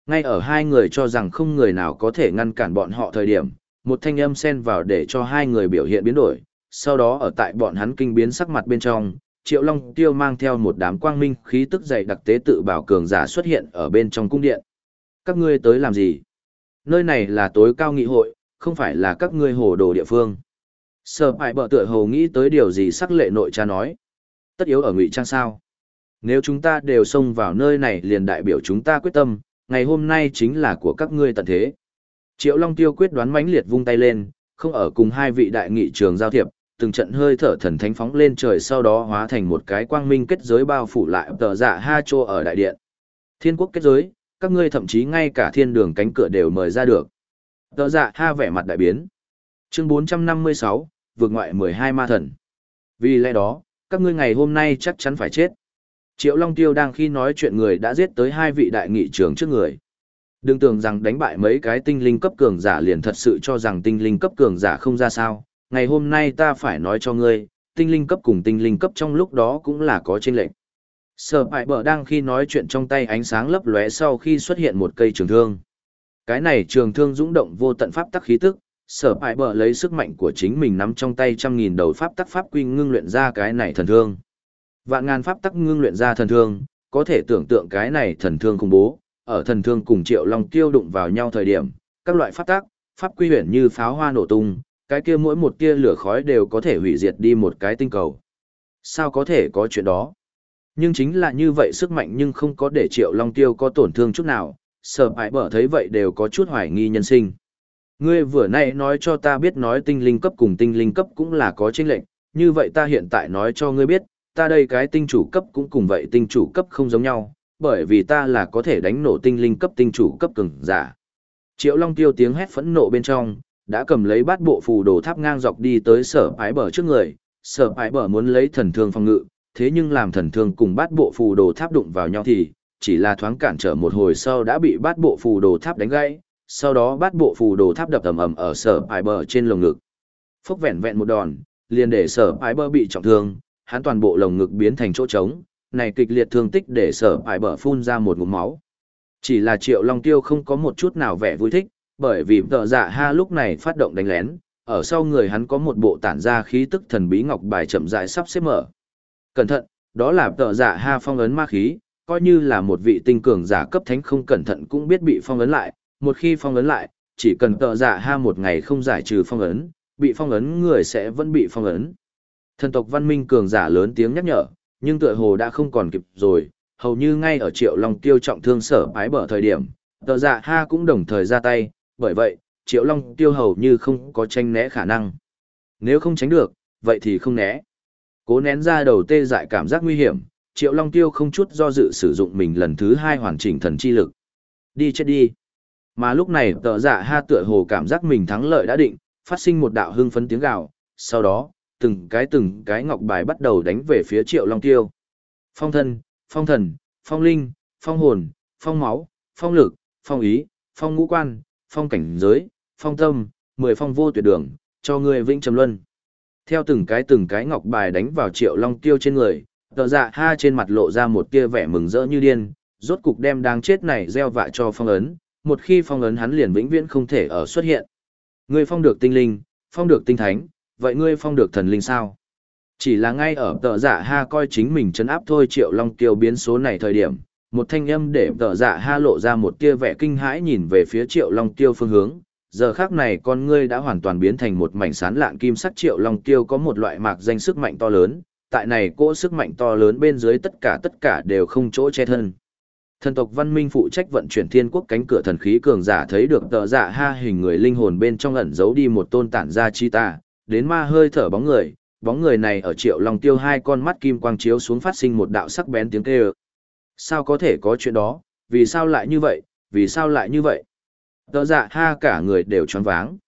Ngay ở hai người cho rằng không người nào có thể ngăn cản bọn họ thời điểm, một thanh âm xen vào để cho hai người biểu hiện biến đổi, sau đó ở tại bọn hắn kinh biến sắc mặt bên trong, Triệu Long Tiêu mang theo một đám quang minh khí tức dày đặc tế tự bảo cường giả xuất hiện ở bên trong cung điện. Các ngươi tới làm gì? Nơi này là tối cao nghị hội, không phải là các ngươi hồ đồ địa phương. Sở bại bợ tựa hồ nghĩ tới điều gì sắc lệ nội cha nói. Tất yếu ở ngụy trang sao? Nếu chúng ta đều xông vào nơi này liền đại biểu chúng ta quyết tâm, ngày hôm nay chính là của các ngươi tận thế. Triệu Long Tiêu quyết đoán mãnh liệt vung tay lên, không ở cùng hai vị đại nghị trường giao thiệp, từng trận hơi thở thần thánh phóng lên trời sau đó hóa thành một cái quang minh kết giới bao phủ lại tờ dạ ha chô ở đại điện. Thiên quốc kết giới, các ngươi thậm chí ngay cả thiên đường cánh cửa đều mời ra được. Tờ dạ ha vẻ mặt đại biến. Chương 456, vượt ngoại 12 ma thần. Vì lẽ đó, các ngươi ngày hôm nay chắc chắn phải chết. Triệu Long Tiêu đang khi nói chuyện người đã giết tới hai vị đại nghị trưởng trước người. Đừng tưởng rằng đánh bại mấy cái tinh linh cấp cường giả liền thật sự cho rằng tinh linh cấp cường giả không ra sao. Ngày hôm nay ta phải nói cho ngươi, tinh linh cấp cùng tinh linh cấp trong lúc đó cũng là có chênh lệnh. Sở bại bờ đang khi nói chuyện trong tay ánh sáng lấp lóe sau khi xuất hiện một cây trường thương. Cái này trường thương dũng động vô tận pháp tắc khí tức, sở bại bờ lấy sức mạnh của chính mình nắm trong tay trăm nghìn đầu pháp tắc pháp quy ngưng luyện ra cái này thần thương. Vạn ngàn pháp tắc ngưng luyện ra thần thương, có thể tưởng tượng cái này thần thương khủng bố, ở thần thương cùng Triệu Long tiêu đụng vào nhau thời điểm, các loại pháp tắc, pháp quy huyền như pháo hoa nổ tung, cái kia mỗi một tia lửa khói đều có thể hủy diệt đi một cái tinh cầu. Sao có thể có chuyện đó? Nhưng chính là như vậy sức mạnh nhưng không có để Triệu Long Tiêu có tổn thương chút nào, sở bại bở thấy vậy đều có chút hoài nghi nhân sinh. Ngươi vừa nãy nói cho ta biết nói tinh linh cấp cùng tinh linh cấp cũng là có chênh lệnh, như vậy ta hiện tại nói cho ngươi biết, ta đây cái tinh chủ cấp cũng cùng vậy tinh chủ cấp không giống nhau, bởi vì ta là có thể đánh nổ tinh linh cấp tinh chủ cấp cường giả. Triệu Long tiêu tiếng hét phẫn nộ bên trong, đã cầm lấy bát bộ phù đồ tháp ngang dọc đi tới sở ái bờ trước người, sở ái bờ muốn lấy thần thương phòng ngự, thế nhưng làm thần thương cùng bát bộ phù đồ tháp đụng vào nhau thì, chỉ là thoáng cản trở một hồi sau đã bị bát bộ phù đồ tháp đánh gãy, sau đó bát bộ phù đồ tháp đập ầm ầm ở sở ái bờ trên lồng ngực. Phốc vẹn vẹn một đòn, liền để sở ái bờ bị trọng thương, hắn toàn bộ lồng ngực biến thành chỗ trống, này kịch liệt thương tích để sở ải bờ phun ra một ngụm máu. Chỉ là triệu long tiêu không có một chút nào vẻ vui thích, bởi vì tợ dạ ha lúc này phát động đánh lén, ở sau người hắn có một bộ tản ra khí tức thần bí ngọc bài chậm rãi sắp xếp mở. Cẩn thận, đó là tợ dạ ha phong ấn ma khí, coi như là một vị tinh cường giả cấp thánh không cẩn thận cũng biết bị phong ấn lại, một khi phong ấn lại, chỉ cần tợ dạ ha một ngày không giải trừ phong ấn, bị phong ấn người sẽ vẫn bị phong ấn. Thần tộc văn minh cường giả lớn tiếng nhắc nhở, nhưng tựa hồ đã không còn kịp rồi, hầu như ngay ở triệu long tiêu trọng thương sở ái bở thời điểm, tờ dạ ha cũng đồng thời ra tay, bởi vậy, triệu long tiêu hầu như không có tranh né khả năng. Nếu không tránh được, vậy thì không né. Cố nén ra đầu tê dại cảm giác nguy hiểm, triệu long tiêu không chút do dự sử dụng mình lần thứ hai hoàn chỉnh thần chi lực. Đi chết đi. Mà lúc này tờ dạ ha tựa hồ cảm giác mình thắng lợi đã định, phát sinh một đạo hưng phấn tiếng gào, sau đó, từng cái từng cái ngọc bài bắt đầu đánh về phía triệu long tiêu. Phong thân, phong thần, phong linh, phong hồn, phong máu, phong lực, phong ý, phong ngũ quan, phong cảnh giới, phong tâm, mười phong vô tuyệt đường, cho người vĩnh trầm luân. Theo từng cái từng cái ngọc bài đánh vào triệu long tiêu trên người, tờ dạ ha trên mặt lộ ra một tia vẻ mừng rỡ như điên, rốt cục đem đáng chết này gieo vạ cho phong ấn, một khi phong ấn hắn liền vĩnh viễn không thể ở xuất hiện. Ngươi phong được tinh linh, phong được tinh thánh, vậy ngươi phong được thần linh sao? Chỉ là ngay ở tờ dạ ha coi chính mình chấn áp thôi triệu long tiêu biến số này thời điểm, một thanh âm để tờ dạ ha lộ ra một tia vẻ kinh hãi nhìn về phía triệu long tiêu phương hướng. Giờ khác này con ngươi đã hoàn toàn biến thành một mảnh sán lạn kim sắc triệu long tiêu có một loại mạc danh sức mạnh to lớn, tại này cỗ sức mạnh to lớn bên dưới tất cả tất cả đều không chỗ che thân. Thần tộc văn minh phụ trách vận chuyển thiên quốc cánh cửa thần khí cường giả thấy được tờ dạ ha hình người linh hồn bên trong ẩn giấu đi một tôn tản ra chi ta, đến ma hơi thở bóng người, bóng người này ở triệu long tiêu hai con mắt kim quang chiếu xuống phát sinh một đạo sắc bén tiếng kêu. Sao có thể có chuyện đó, vì sao lại như vậy, vì sao lại như vậy? Tờ dạ ha cả người đều choáng váng.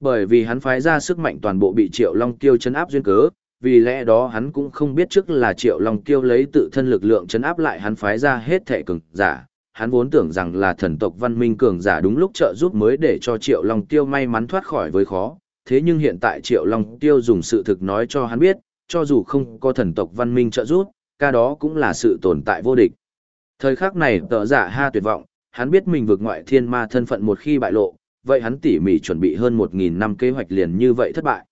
Bởi vì hắn phái ra sức mạnh toàn bộ bị triệu long tiêu chấn áp duyên cớ, vì lẽ đó hắn cũng không biết trước là triệu long tiêu lấy tự thân lực lượng chấn áp lại hắn phái ra hết thể cường giả. Hắn vốn tưởng rằng là thần tộc văn minh cường giả đúng lúc trợ giúp mới để cho triệu long tiêu may mắn thoát khỏi với khó. Thế nhưng hiện tại triệu long tiêu dùng sự thực nói cho hắn biết, cho dù không có thần tộc văn minh trợ giúp, ca đó cũng là sự tồn tại vô địch. Thời khắc này tợ giả ha tuyệt vọng, hắn biết mình vượt ngoại thiên ma thân phận một khi bại lộ, vậy hắn tỉ mỉ chuẩn bị hơn 1.000 năm kế hoạch liền như vậy thất bại.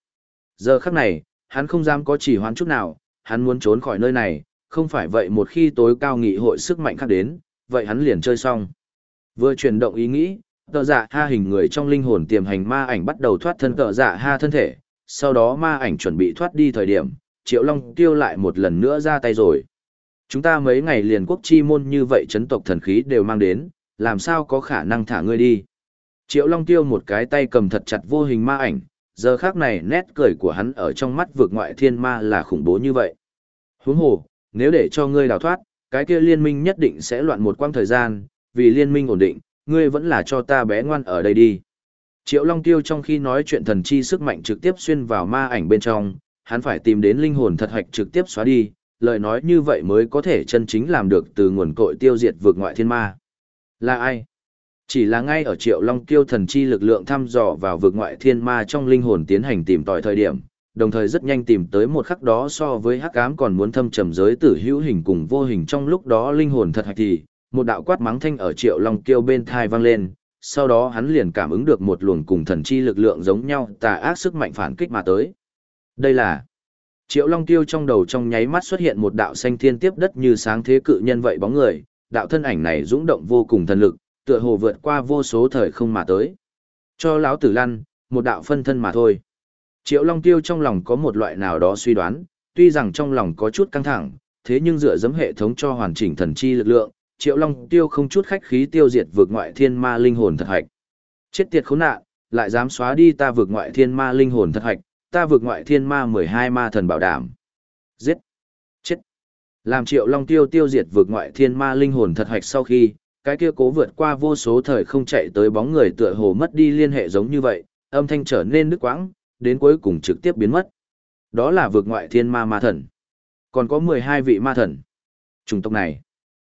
Giờ khắc này, hắn không dám có chỉ hoán chút nào, hắn muốn trốn khỏi nơi này, không phải vậy một khi tối cao nghị hội sức mạnh khác đến, vậy hắn liền chơi xong. Vừa chuyển động ý nghĩ, tợ dạ ha hình người trong linh hồn tiềm hành ma ảnh bắt đầu thoát thân tợ dạ ha thân thể, sau đó ma ảnh chuẩn bị thoát đi thời điểm, Triệu Long tiêu lại một lần nữa ra tay rồi. Chúng ta mấy ngày liền quốc chi môn như vậy chấn tộc thần khí đều mang đến, làm sao có khả năng thả ngươi đi. Triệu Long tiêu một cái tay cầm thật chặt vô hình ma ảnh, giờ khác này nét cười của hắn ở trong mắt vượt ngoại thiên ma là khủng bố như vậy. Huống hồ, nếu để cho ngươi đào thoát, cái kia liên minh nhất định sẽ loạn một quãng thời gian, vì liên minh ổn định, ngươi vẫn là cho ta bé ngoan ở đây đi. Triệu Long Tiêu trong khi nói chuyện thần chi sức mạnh trực tiếp xuyên vào ma ảnh bên trong, hắn phải tìm đến linh hồn thật hạch trực tiếp xóa đi, lời nói như vậy mới có thể chân chính làm được từ nguồn cội tiêu diệt vượt ngoại thiên ma. Là ai? Chỉ là ngay ở triệu long kiêu thần chi lực lượng thăm dò vào vực ngoại thiên ma trong linh hồn tiến hành tìm tòi thời điểm, đồng thời rất nhanh tìm tới một khắc đó so với hắc ám còn muốn thâm trầm giới tử hữu hình cùng vô hình trong lúc đó linh hồn thật hạch thì, một đạo quát mắng thanh ở triệu long kiêu bên thai vang lên, sau đó hắn liền cảm ứng được một luồng cùng thần chi lực lượng giống nhau tà ác sức mạnh phản kích mà tới. Đây là Triệu Long Tiêu trong đầu trong nháy mắt xuất hiện một đạo xanh thiên tiếp đất như sáng thế cự nhân vậy bóng người, đạo thân ảnh này dũng động vô cùng thần lực, tựa hồ vượt qua vô số thời không mà tới. Cho lão tử lăn, một đạo phân thân mà thôi. Triệu Long Tiêu trong lòng có một loại nào đó suy đoán, tuy rằng trong lòng có chút căng thẳng, thế nhưng dựa dẫm hệ thống cho hoàn chỉnh thần chi lực lượng, Triệu Long Tiêu không chút khách khí tiêu diệt vượt ngoại thiên ma linh hồn thật hạch. Chết tiệt khốn nạn, lại dám xóa đi ta vượt ngoại thiên ma linh hồn thật hạch, ta vượt ngoại thiên ma 12 ma thần bảo đảm. Giết. Chết. Làm Triệu Long Tiêu tiêu diệt vượt ngoại thiên ma linh hồn thật hạch sau khi, cái kia cố vượt qua vô số thời không chạy tới bóng người tựa hồ mất đi liên hệ giống như vậy, âm thanh trở nên đứt quãng, đến cuối cùng trực tiếp biến mất. Đó là vượt ngoại thiên ma ma thần. Còn có 12 vị ma thần. Chủng tộc này.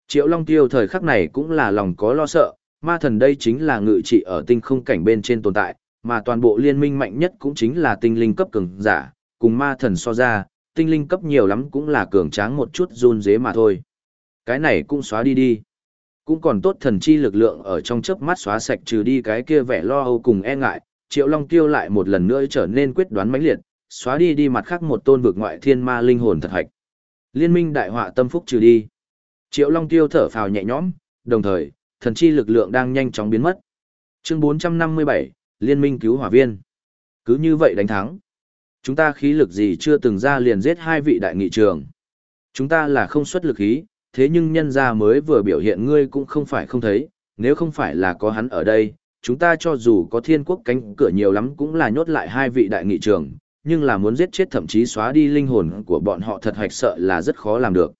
Triệu Long Tiêu thời khắc này cũng là lòng có lo sợ, ma thần đây chính là ngự trị ở tinh không cảnh bên trên tồn tại, mà toàn bộ liên minh mạnh nhất cũng chính là tinh linh cấp cường giả, cùng ma thần so ra, tinh linh cấp nhiều lắm cũng là cường tráng một chút run dế mà thôi. Cái này cũng xóa đi đi cũng còn tốt thần chi lực lượng ở trong chớp mắt xóa sạch trừ đi cái kia vẻ lo âu cùng e ngại, Triệu Long Tiêu lại một lần nữa trở nên quyết đoán mãnh liệt, xóa đi đi mặt khác một tôn vực ngoại thiên ma linh hồn thật hạch. Liên minh đại họa tâm phúc trừ đi. Triệu Long Tiêu thở phào nhẹ nhõm, đồng thời, thần chi lực lượng đang nhanh chóng biến mất. Chương 457, Liên minh cứu hỏa viên. Cứ như vậy đánh thắng. Chúng ta khí lực gì chưa từng ra liền giết hai vị đại nghị trường. Chúng ta là không xuất lực khí, thế nhưng nhân gia mới vừa biểu hiện ngươi cũng không phải không thấy, nếu không phải là có hắn ở đây, chúng ta cho dù có thiên quốc cánh cửa nhiều lắm cũng là nhốt lại hai vị đại nghị trường, nhưng là muốn giết chết thậm chí xóa đi linh hồn của bọn họ thật hoạch sợ là rất khó làm được.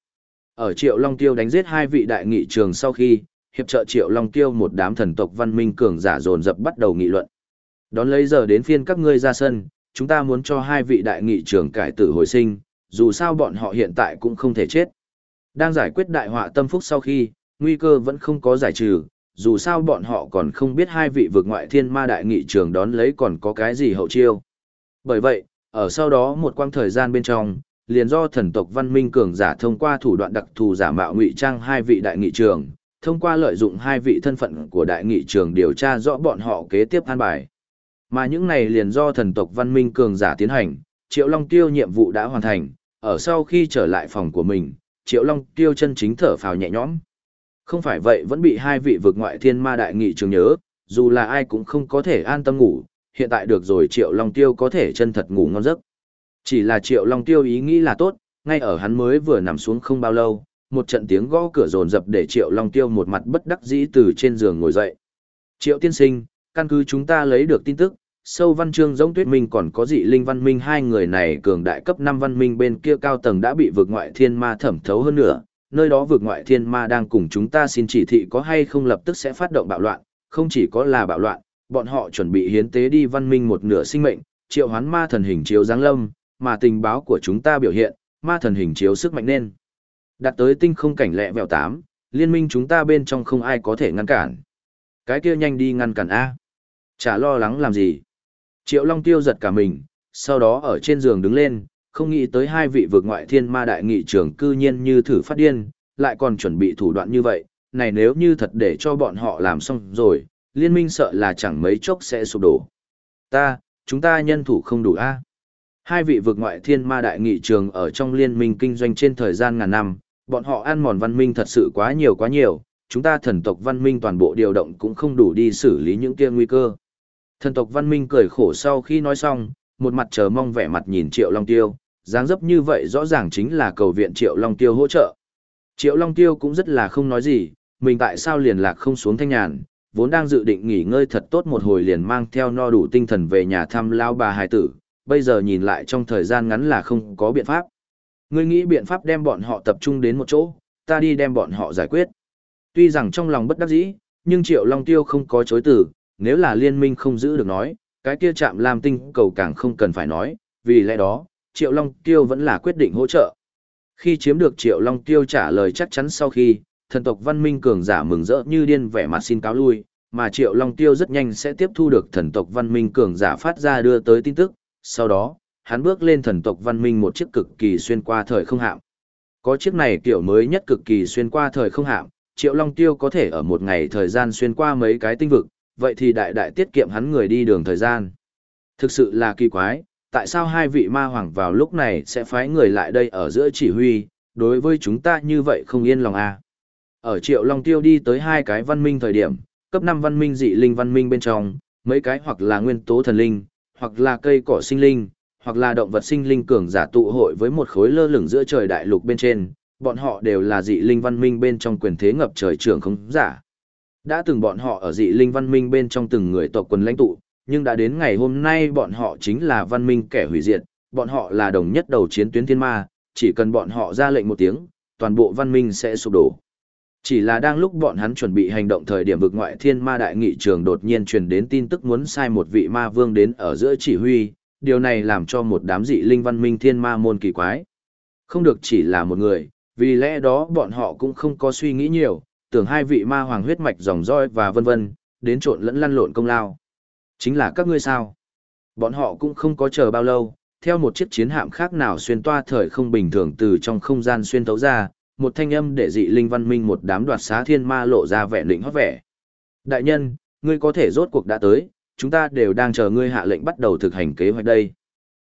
Ở Triệu Long Tiêu đánh giết hai vị đại nghị trường sau khi, hiệp trợ Triệu Long Tiêu một đám thần tộc văn minh cường giả dồn dập bắt đầu nghị luận. Đón lấy giờ đến phiên các ngươi ra sân, chúng ta muốn cho hai vị đại nghị trưởng cải tử hồi sinh, dù sao bọn họ hiện tại cũng không thể chết. Đang giải quyết đại họa tâm phúc sau khi, nguy cơ vẫn không có giải trừ, dù sao bọn họ còn không biết hai vị vực ngoại thiên ma đại nghị trường đón lấy còn có cái gì hậu chiêu. Bởi vậy, ở sau đó một quãng thời gian bên trong, liền do thần tộc văn minh cường giả thông qua thủ đoạn đặc thù giả mạo ngụy trang hai vị đại nghị trường, thông qua lợi dụng hai vị thân phận của đại nghị trường điều tra rõ bọn họ kế tiếp an bài. Mà những này liền do thần tộc văn minh cường giả tiến hành, Triệu Long Tiêu nhiệm vụ đã hoàn thành, ở sau khi trở lại phòng của mình, Triệu Long Tiêu chân chính thở phào nhẹ nhõm. Không phải vậy vẫn bị hai vị vực ngoại thiên ma đại nghị trường nhớ, dù là ai cũng không có thể an tâm ngủ, hiện tại được rồi Triệu Long Tiêu có thể chân thật ngủ ngon giấc. Chỉ là Triệu Long Tiêu ý nghĩ là tốt, ngay ở hắn mới vừa nằm xuống không bao lâu, một trận tiếng gõ cửa rồn rập để Triệu Long Tiêu một mặt bất đắc dĩ từ trên giường ngồi dậy. Triệu tiên sinh, căn cứ chúng ta lấy được tin tức, sâu văn chương giống tuyết minh còn có dị linh văn minh hai người này cường đại cấp năm văn minh bên kia cao tầng đã bị vượt ngoại thiên ma thẩm thấu hơn nữa, nơi đó vượt ngoại thiên ma đang cùng chúng ta xin chỉ thị có hay không lập tức sẽ phát động bạo loạn, không chỉ có là bạo loạn, bọn họ chuẩn bị hiến tế đi văn minh một nửa sinh mệnh, triệu hoán ma thần hình chiếu giáng lâm, mà tình báo của chúng ta biểu hiện, ma thần hình chiếu sức mạnh nên. Đạt tới tinh không cảnh lẹ vẹo tám, liên minh chúng ta bên trong không ai có thể ngăn cản. Cái kia nhanh đi ngăn cản A. Chả lo lắng làm gì. Triệu Long tiêu giật cả mình, sau đó ở trên giường đứng lên, không nghĩ tới hai vị vượt ngoại thiên ma đại nghị trưởng cư nhiên như thử phát điên, lại còn chuẩn bị thủ đoạn như vậy, này nếu như thật để cho bọn họ làm xong rồi, liên minh sợ là chẳng mấy chốc sẽ sụp đổ. Ta, chúng ta nhân thủ không đủ a. Hai vị vượt ngoại thiên ma đại nghị trường ở trong liên minh kinh doanh trên thời gian ngàn năm, bọn họ ăn mòn văn minh thật sự quá nhiều quá nhiều, chúng ta thần tộc văn minh toàn bộ điều động cũng không đủ đi xử lý những kia nguy cơ. Thần tộc văn minh cười khổ sau khi nói xong, một mặt chờ mong vẻ mặt nhìn Triệu Long Tiêu, dáng dấp như vậy rõ ràng chính là cầu viện Triệu Long Tiêu hỗ trợ. Triệu Long Tiêu cũng rất là không nói gì, mình tại sao liền lạc không xuống thanh nhàn, vốn đang dự định nghỉ ngơi thật tốt một hồi liền mang theo no đủ tinh thần về nhà thăm lao bà hài tử, bây giờ nhìn lại trong thời gian ngắn là không có biện pháp. Ngươi nghĩ biện pháp đem bọn họ tập trung đến một chỗ, ta đi đem bọn họ giải quyết. Tuy rằng trong lòng bất đắc dĩ, nhưng Triệu Long Tiêu không có chối từ, nếu là liên minh không giữ được nói, cái kia chạm làm tinh cầu càng không cần phải nói, vì lẽ đó, Triệu Long Tiêu vẫn là quyết định hỗ trợ. Khi chiếm được Triệu Long Tiêu trả lời chắc chắn sau khi, thần tộc văn minh cường giả mừng rỡ như điên vẻ mặt xin cáo lui, mà Triệu Long Tiêu rất nhanh sẽ tiếp thu được thần tộc văn minh cường giả phát ra đưa tới tin tức, sau đó, hắn bước lên thần tộc văn minh một chiếc cực kỳ xuyên qua thời không hạm. Có chiếc này kiểu mới nhất cực kỳ xuyên qua thời không hạm, Triệu Long Tiêu có thể ở một ngày thời gian xuyên qua mấy cái tinh vực, vậy thì đại đại tiết kiệm hắn người đi đường thời gian. Thực sự là kỳ quái, tại sao hai vị ma hoàng vào lúc này sẽ phái người lại đây ở giữa chỉ huy, đối với chúng ta như vậy không yên lòng à. Ở Triệu Long Tiêu đi tới hai cái văn minh thời điểm, cấp 5 văn minh dị linh văn minh bên trong, mấy cái hoặc là nguyên tố thần linh, hoặc là cây cỏ sinh linh, hoặc là động vật sinh linh cường giả tụ hội với một khối lơ lửng giữa trời đại lục bên trên, bọn họ đều là dị linh văn minh bên trong quyền thế ngập trời trưởng không giả. Đã từng bọn họ ở dị linh văn minh bên trong từng người tộc quần lãnh tụ, nhưng đã đến ngày hôm nay bọn họ chính là văn minh kẻ hủy diệt, bọn họ là đồng nhất đầu chiến tuyến thiên ma, chỉ cần bọn họ ra lệnh một tiếng, toàn bộ văn minh sẽ sụp đổ. Chỉ là đang lúc bọn hắn chuẩn bị hành động thời điểm vực ngoại thiên ma đại nghị trường đột nhiên truyền đến tin tức muốn sai một vị ma vương đến ở giữa chỉ huy, điều này làm cho một đám dị linh văn minh thiên ma môn kỳ quái. Không được chỉ là một người, vì lẽ đó bọn họ cũng không có suy nghĩ nhiều, tưởng hai vị ma hoàng huyết mạch dòng roi và vân vân, đến trộn lẫn lăn lộn công lao. Chính là các ngươi sao? Bọn họ cũng không có chờ bao lâu, theo một chiếc chiến hạm khác nào xuyên toa thời không bình thường từ trong không gian xuyên tấu ra, một thanh âm để dị linh văn minh một đám đoạt xá thiên ma lộ ra vẻ lĩnh hót vẻ. Đại nhân, ngươi có thể rốt cuộc đã tới, chúng ta đều đang chờ ngươi hạ lệnh bắt đầu thực hành kế hoạch đây.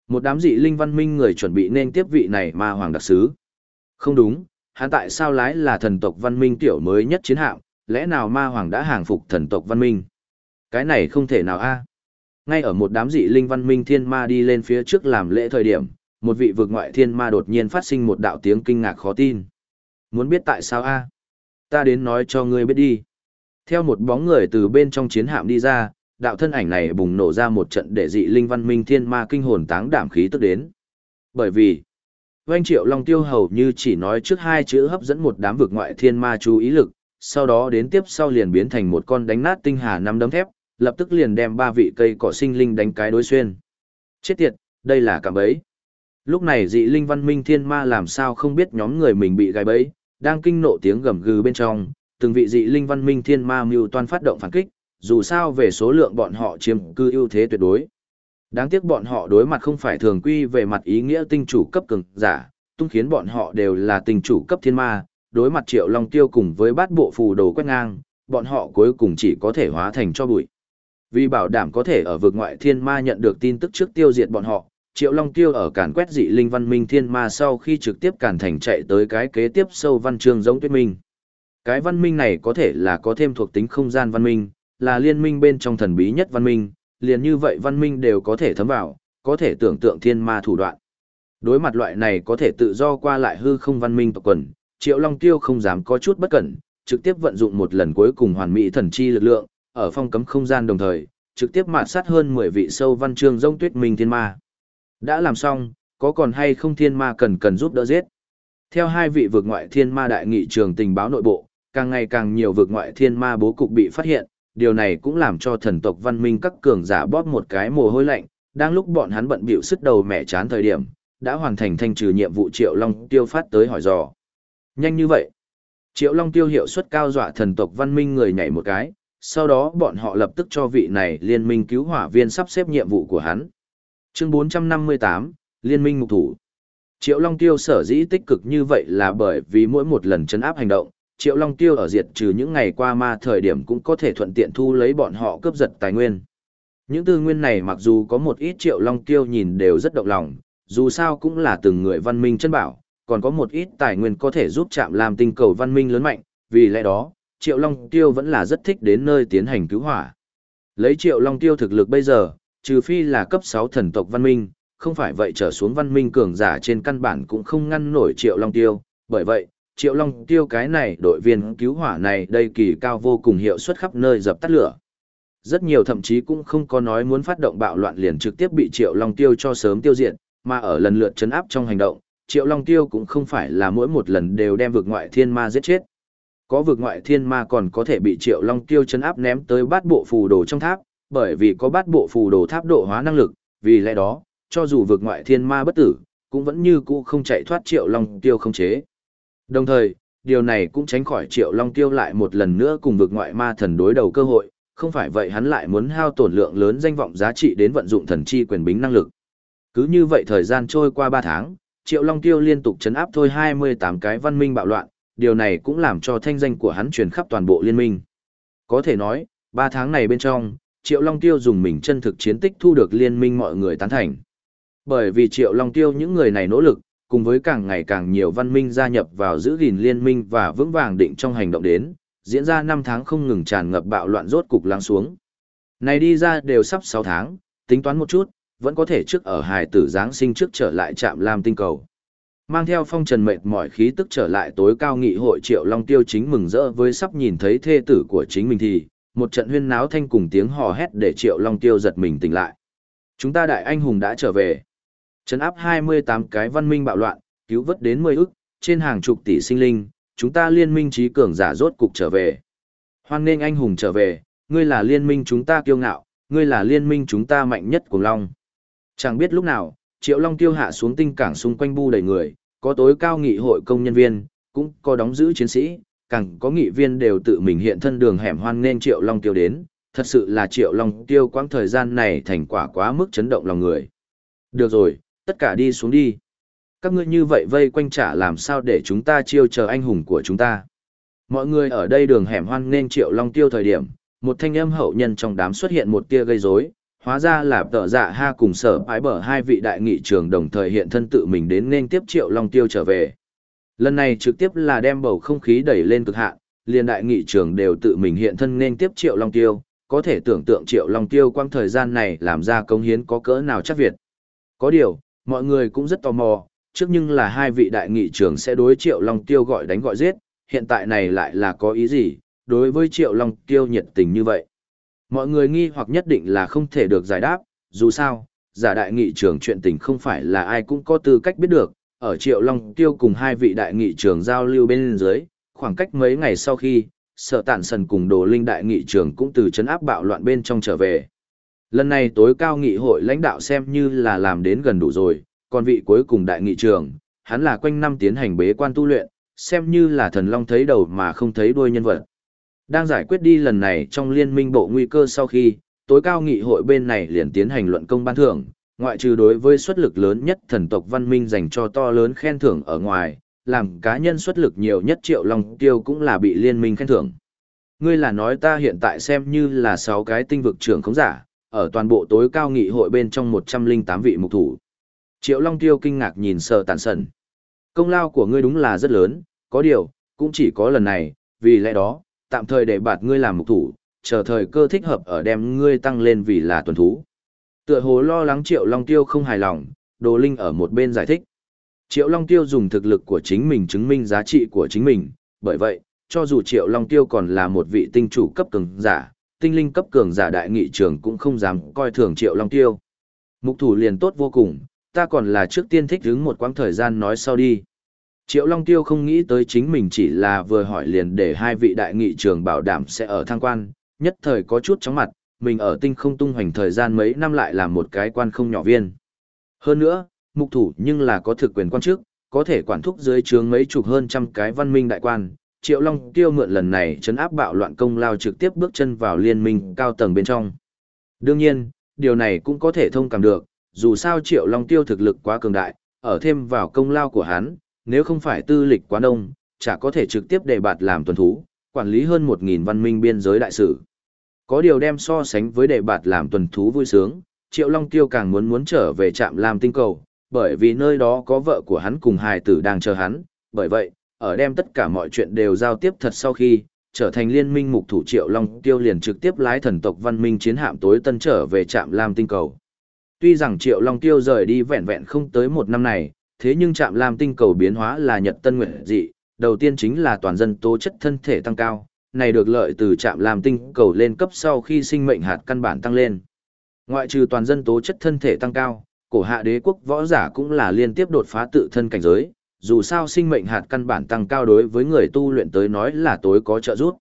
Một đám dị linh văn minh người chuẩn bị nên tiếp vị này ma hoàng đặc sứ. Không đúng, hắn tại sao lái là thần tộc văn minh tiểu mới nhất chiến hạm, lẽ nào ma hoàng đã hàng phục thần tộc văn minh? Cái này không thể nào a. Ngay ở một đám dị linh văn minh thiên ma đi lên phía trước làm lễ thời điểm, một vị vực ngoại thiên ma đột nhiên phát sinh một đạo tiếng kinh ngạc khó tin. Muốn biết tại sao a? Ta đến nói cho ngươi biết đi. Theo một bóng người từ bên trong chiến hạm đi ra, đạo thân ảnh này bùng nổ ra một trận để dị linh văn minh thiên ma kinh hồn táng đảm khí tức đến. Bởi vì, Oanh Triệu Long Tiêu hầu như chỉ nói trước hai chữ hấp dẫn một đám vực ngoại thiên ma chú ý lực, sau đó đến tiếp sau liền biến thành một con đánh nát tinh hà năm đấm thép, lập tức liền đem ba vị cây cỏ sinh linh đánh cái đối xuyên. Chết tiệt, đây là cả bẫy! Lúc này dị linh văn minh thiên ma làm sao không biết nhóm người mình bị gai bẫy, đang kinh nộ tiếng gầm gừ bên trong, từng vị dị linh văn minh thiên ma mưu toan phát động phản kích, dù sao về số lượng bọn họ chiếm cư ưu thế tuyệt đối. Đáng tiếc bọn họ đối mặt không phải thường quy về mặt ý nghĩa tinh chủ cấp cường giả, tung khiến bọn họ đều là tinh chủ cấp thiên ma, đối mặt triệu long tiêu cùng với bát bộ phù đồ quét ngang, bọn họ cuối cùng chỉ có thể hóa thành cho bụi. Vì bảo đảm có thể ở vực ngoại thiên ma nhận được tin tức trước tiêu diệt bọn họ, Triệu Long Tiêu ở càn quét dị linh văn minh thiên ma sau khi trực tiếp càn thành chạy tới cái kế tiếp sâu văn chương giống tuyết minh. Cái văn minh này có thể là có thêm thuộc tính không gian văn minh, là liên minh bên trong thần bí nhất văn minh, liền như vậy văn minh đều có thể thấm vào, có thể tưởng tượng thiên ma thủ đoạn. Đối mặt loại này có thể tự do qua lại hư không văn minh tộc quần, Triệu Long Tiêu không dám có chút bất cẩn, trực tiếp vận dụng một lần cuối cùng hoàn mỹ thần chi lực lượng, ở phong cấm không gian đồng thời, trực tiếp mạt sát hơn 10 vị sâu văn chương rông tuyết minh thiên ma. Đã làm xong, có còn hay không thiên ma cần cần giúp đỡ giết. Theo hai vị vực ngoại thiên ma đại nghị trường tình báo nội bộ, càng ngày càng nhiều vực ngoại thiên ma bố cục bị phát hiện, điều này cũng làm cho thần tộc văn minh các cường giả bóp một cái mồ hôi lạnh, đang lúc bọn hắn bận bịu sức đầu mẹ chán thời điểm, đã hoàn thành thanh trừ nhiệm vụ Triệu Long Tiêu phát tới hỏi dò. Nhanh như vậy, Triệu Long Tiêu hiệu suất cao dọa thần tộc văn minh người nhảy một cái, sau đó bọn họ lập tức cho vị này liên minh cứu hỏa viên sắp xếp nhiệm vụ của hắn. Chương 458, Liên minh mục thủ. Triệu Long Tiêu sở dĩ tích cực như vậy là bởi vì mỗi một lần chấn áp hành động, Triệu Long Tiêu ở diệt trừ những ngày qua ma thời điểm cũng có thể thuận tiện thu lấy bọn họ cướp giật tài nguyên. Những tư nguyên này mặc dù có một ít Triệu Long Tiêu nhìn đều rất động lòng, dù sao cũng là từng người văn minh chân bảo, còn có một ít tài nguyên có thể giúp chạm làm tinh cầu văn minh lớn mạnh, vì lẽ đó, Triệu Long Tiêu vẫn là rất thích đến nơi tiến hành cứu hỏa. Lấy Triệu Long Tiêu thực lực bây giờ, trừ phi là cấp 6 thần tộc văn minh, không phải vậy trở xuống văn minh cường giả trên căn bản cũng không ngăn nổi Triệu Long Tiêu, bởi vậy, Triệu Long Tiêu cái này đội viên cứu hỏa này đây kỳ cao vô cùng hiệu suất khắp nơi dập tắt lửa. Rất nhiều thậm chí cũng không có nói muốn phát động bạo loạn liền trực tiếp bị Triệu Long Tiêu cho sớm tiêu diệt, mà ở lần lượt chấn áp trong hành động, Triệu Long Tiêu cũng không phải là mỗi một lần đều đem vực ngoại thiên ma giết chết. Có vực ngoại thiên ma còn có thể bị Triệu Long Tiêu chấn áp ném tới bát bộ phù đồ trong tháp, bởi vì có bát bộ phù đồ tháp độ hóa năng lực, vì lẽ đó, cho dù vực ngoại thiên ma bất tử, cũng vẫn như cũ không chạy thoát Triệu Long Tiêu không chế. Đồng thời, điều này cũng tránh khỏi Triệu Long Tiêu lại một lần nữa cùng vực ngoại ma thần đối đầu cơ hội, không phải vậy hắn lại muốn hao tổn lượng lớn danh vọng giá trị đến vận dụng thần chi quyền bính năng lực. Cứ như vậy thời gian trôi qua 3 tháng, Triệu Long Tiêu liên tục chấn áp thôi 28 cái văn minh bạo loạn, điều này cũng làm cho thanh danh của hắn truyền khắp toàn bộ liên minh. Có thể nói, 3 tháng này bên trong, Triệu Long Tiêu dùng mình chân thực chiến tích thu được liên minh mọi người tán thành. Bởi vì Triệu Long Tiêu những người này nỗ lực, cùng với càng ngày càng nhiều văn minh gia nhập vào giữ gìn liên minh và vững vàng định trong hành động đến, diễn ra 5 tháng không ngừng tràn ngập bạo loạn rốt cục lắng xuống. Này đi ra đều sắp 6 tháng, tính toán một chút, vẫn có thể trước ở hài tử Giáng sinh trước trở lại trạm Lam tinh cầu. Mang theo phong trần mệt mỏi khí tức trở lại tối cao nghị hội Triệu Long Tiêu chính mừng rỡ với sắp nhìn thấy thê tử của chính mình thì, một trận huyên náo thanh cùng tiếng hò hét để Triệu Long Tiêu giật mình tỉnh lại. Chúng ta đại anh hùng đã trở về. Trấn áp 28 cái văn minh bạo loạn, cứu vớt đến 10 ức, trên hàng chục tỷ sinh linh, chúng ta liên minh trí cường giả rốt cục trở về. Hoan nên anh hùng trở về, ngươi là liên minh chúng ta kiêu ngạo, ngươi là liên minh chúng ta mạnh nhất của Long. Chẳng biết lúc nào, Triệu Long tiêu hạ xuống tinh cảng xung quanh bu đầy người, có tối cao nghị hội công nhân viên, cũng có đóng giữ chiến sĩ, càng có nghị viên đều tự mình hiện thân đường hẻm hoan nên Triệu Long tiêu đến, thật sự là Triệu Long tiêu quãng thời gian này thành quả quá mức chấn động lòng người. Được rồi, tất cả đi xuống đi. Các ngươi như vậy vây quanh trả làm sao để chúng ta chiêu chờ anh hùng của chúng ta. Mọi người ở đây đường hẻm hoan nên Triệu Long tiêu thời điểm, một thanh âm hậu nhân trong đám xuất hiện một tia gây rối, hóa ra là tợ dạ ha cùng sở ái bở hai vị đại nghị trường đồng thời hiện thân tự mình đến nên tiếp triệu long tiêu trở về lần này trực tiếp là đem bầu không khí đẩy lên cực hạn liền đại nghị trường đều tự mình hiện thân nên tiếp triệu long tiêu có thể tưởng tượng triệu long tiêu quang thời gian này làm ra công hiến có cỡ nào chắc việt có điều mọi người cũng rất tò mò trước nhưng là hai vị đại nghị trưởng sẽ đối triệu long tiêu gọi đánh gọi giết hiện tại này lại là có ý gì đối với triệu long tiêu nhiệt tình như vậy Mọi người nghi hoặc nhất định là không thể được giải đáp, dù sao, giả đại nghị trưởng chuyện tình không phải là ai cũng có tư cách biết được, ở Triệu Long Tiêu cùng hai vị đại nghị trưởng giao lưu bên dưới, khoảng cách mấy ngày sau khi, sợ tản sần cùng đồ linh đại nghị trưởng cũng từ chấn áp bạo loạn bên trong trở về. Lần này tối cao nghị hội lãnh đạo xem như là làm đến gần đủ rồi, còn vị cuối cùng đại nghị trưởng, hắn là quanh năm tiến hành bế quan tu luyện, xem như là thần long thấy đầu mà không thấy đuôi nhân vật. Đang giải quyết đi lần này trong liên minh bộ nguy cơ sau khi, tối cao nghị hội bên này liền tiến hành luận công ban thưởng, ngoại trừ đối với xuất lực lớn nhất thần tộc văn minh dành cho to lớn khen thưởng ở ngoài, làm cá nhân xuất lực nhiều nhất triệu long tiêu cũng là bị liên minh khen thưởng. Ngươi là nói ta hiện tại xem như là sáu cái tinh vực trưởng khống giả, ở toàn bộ tối cao nghị hội bên trong 108 vị mục thủ. Triệu Long Tiêu kinh ngạc nhìn sờ tàn sần. Công lao của ngươi đúng là rất lớn, có điều, cũng chỉ có lần này, vì lẽ đó, tạm thời để bạt ngươi làm mục thủ, chờ thời cơ thích hợp ở đem ngươi tăng lên vì là tuần thú. Tựa hồ lo lắng Triệu Long Tiêu không hài lòng, Đồ Linh ở một bên giải thích. Triệu Long Tiêu dùng thực lực của chính mình chứng minh giá trị của chính mình, bởi vậy, cho dù Triệu Long Tiêu còn là một vị tinh chủ cấp cường giả, tinh linh cấp cường giả đại nghị trường cũng không dám coi thường Triệu Long Tiêu. Mục thủ liền tốt vô cùng, ta còn là trước tiên thích đứng một quãng thời gian nói sau đi. Triệu Long Tiêu không nghĩ tới chính mình chỉ là vừa hỏi liền để hai vị đại nghị trường bảo đảm sẽ ở thang quan, nhất thời có chút chóng mặt, mình ở tinh không tung hoành thời gian mấy năm lại là một cái quan không nhỏ viên. Hơn nữa, mục thủ nhưng là có thực quyền quan chức, có thể quản thúc dưới trường mấy chục hơn trăm cái văn minh đại quan. Triệu Long Tiêu mượn lần này chấn áp bạo loạn công lao trực tiếp bước chân vào liên minh cao tầng bên trong. Đương nhiên, điều này cũng có thể thông cảm được, dù sao Triệu Long Tiêu thực lực quá cường đại, ở thêm vào công lao của hắn, nếu không phải tư lịch quá đông, chả có thể trực tiếp đề bạt làm tuần thú, quản lý hơn 1.000 văn minh biên giới đại sử. Có điều đem so sánh với đề bạt làm tuần thú vui sướng, Triệu Long Tiêu càng muốn muốn trở về trạm làm tinh cầu, bởi vì nơi đó có vợ của hắn cùng hài tử đang chờ hắn, bởi vậy, ở đem tất cả mọi chuyện đều giao tiếp thật sau khi, trở thành liên minh mục thủ Triệu Long Tiêu liền trực tiếp lái thần tộc văn minh chiến hạm tối tân trở về trạm Lam tinh cầu. Tuy rằng Triệu Long Tiêu rời đi vẹn vẹn không tới một năm này, thế nhưng trạm Lam tinh cầu biến hóa là nhật tân nguyện dị, đầu tiên chính là toàn dân tố chất thân thể tăng cao, này được lợi từ trạm Lam tinh cầu lên cấp sau khi sinh mệnh hạt căn bản tăng lên. Ngoại trừ toàn dân tố chất thân thể tăng cao, cổ hạ đế quốc võ giả cũng là liên tiếp đột phá tự thân cảnh giới, dù sao sinh mệnh hạt căn bản tăng cao đối với người tu luyện tới nói là tối có trợ giúp.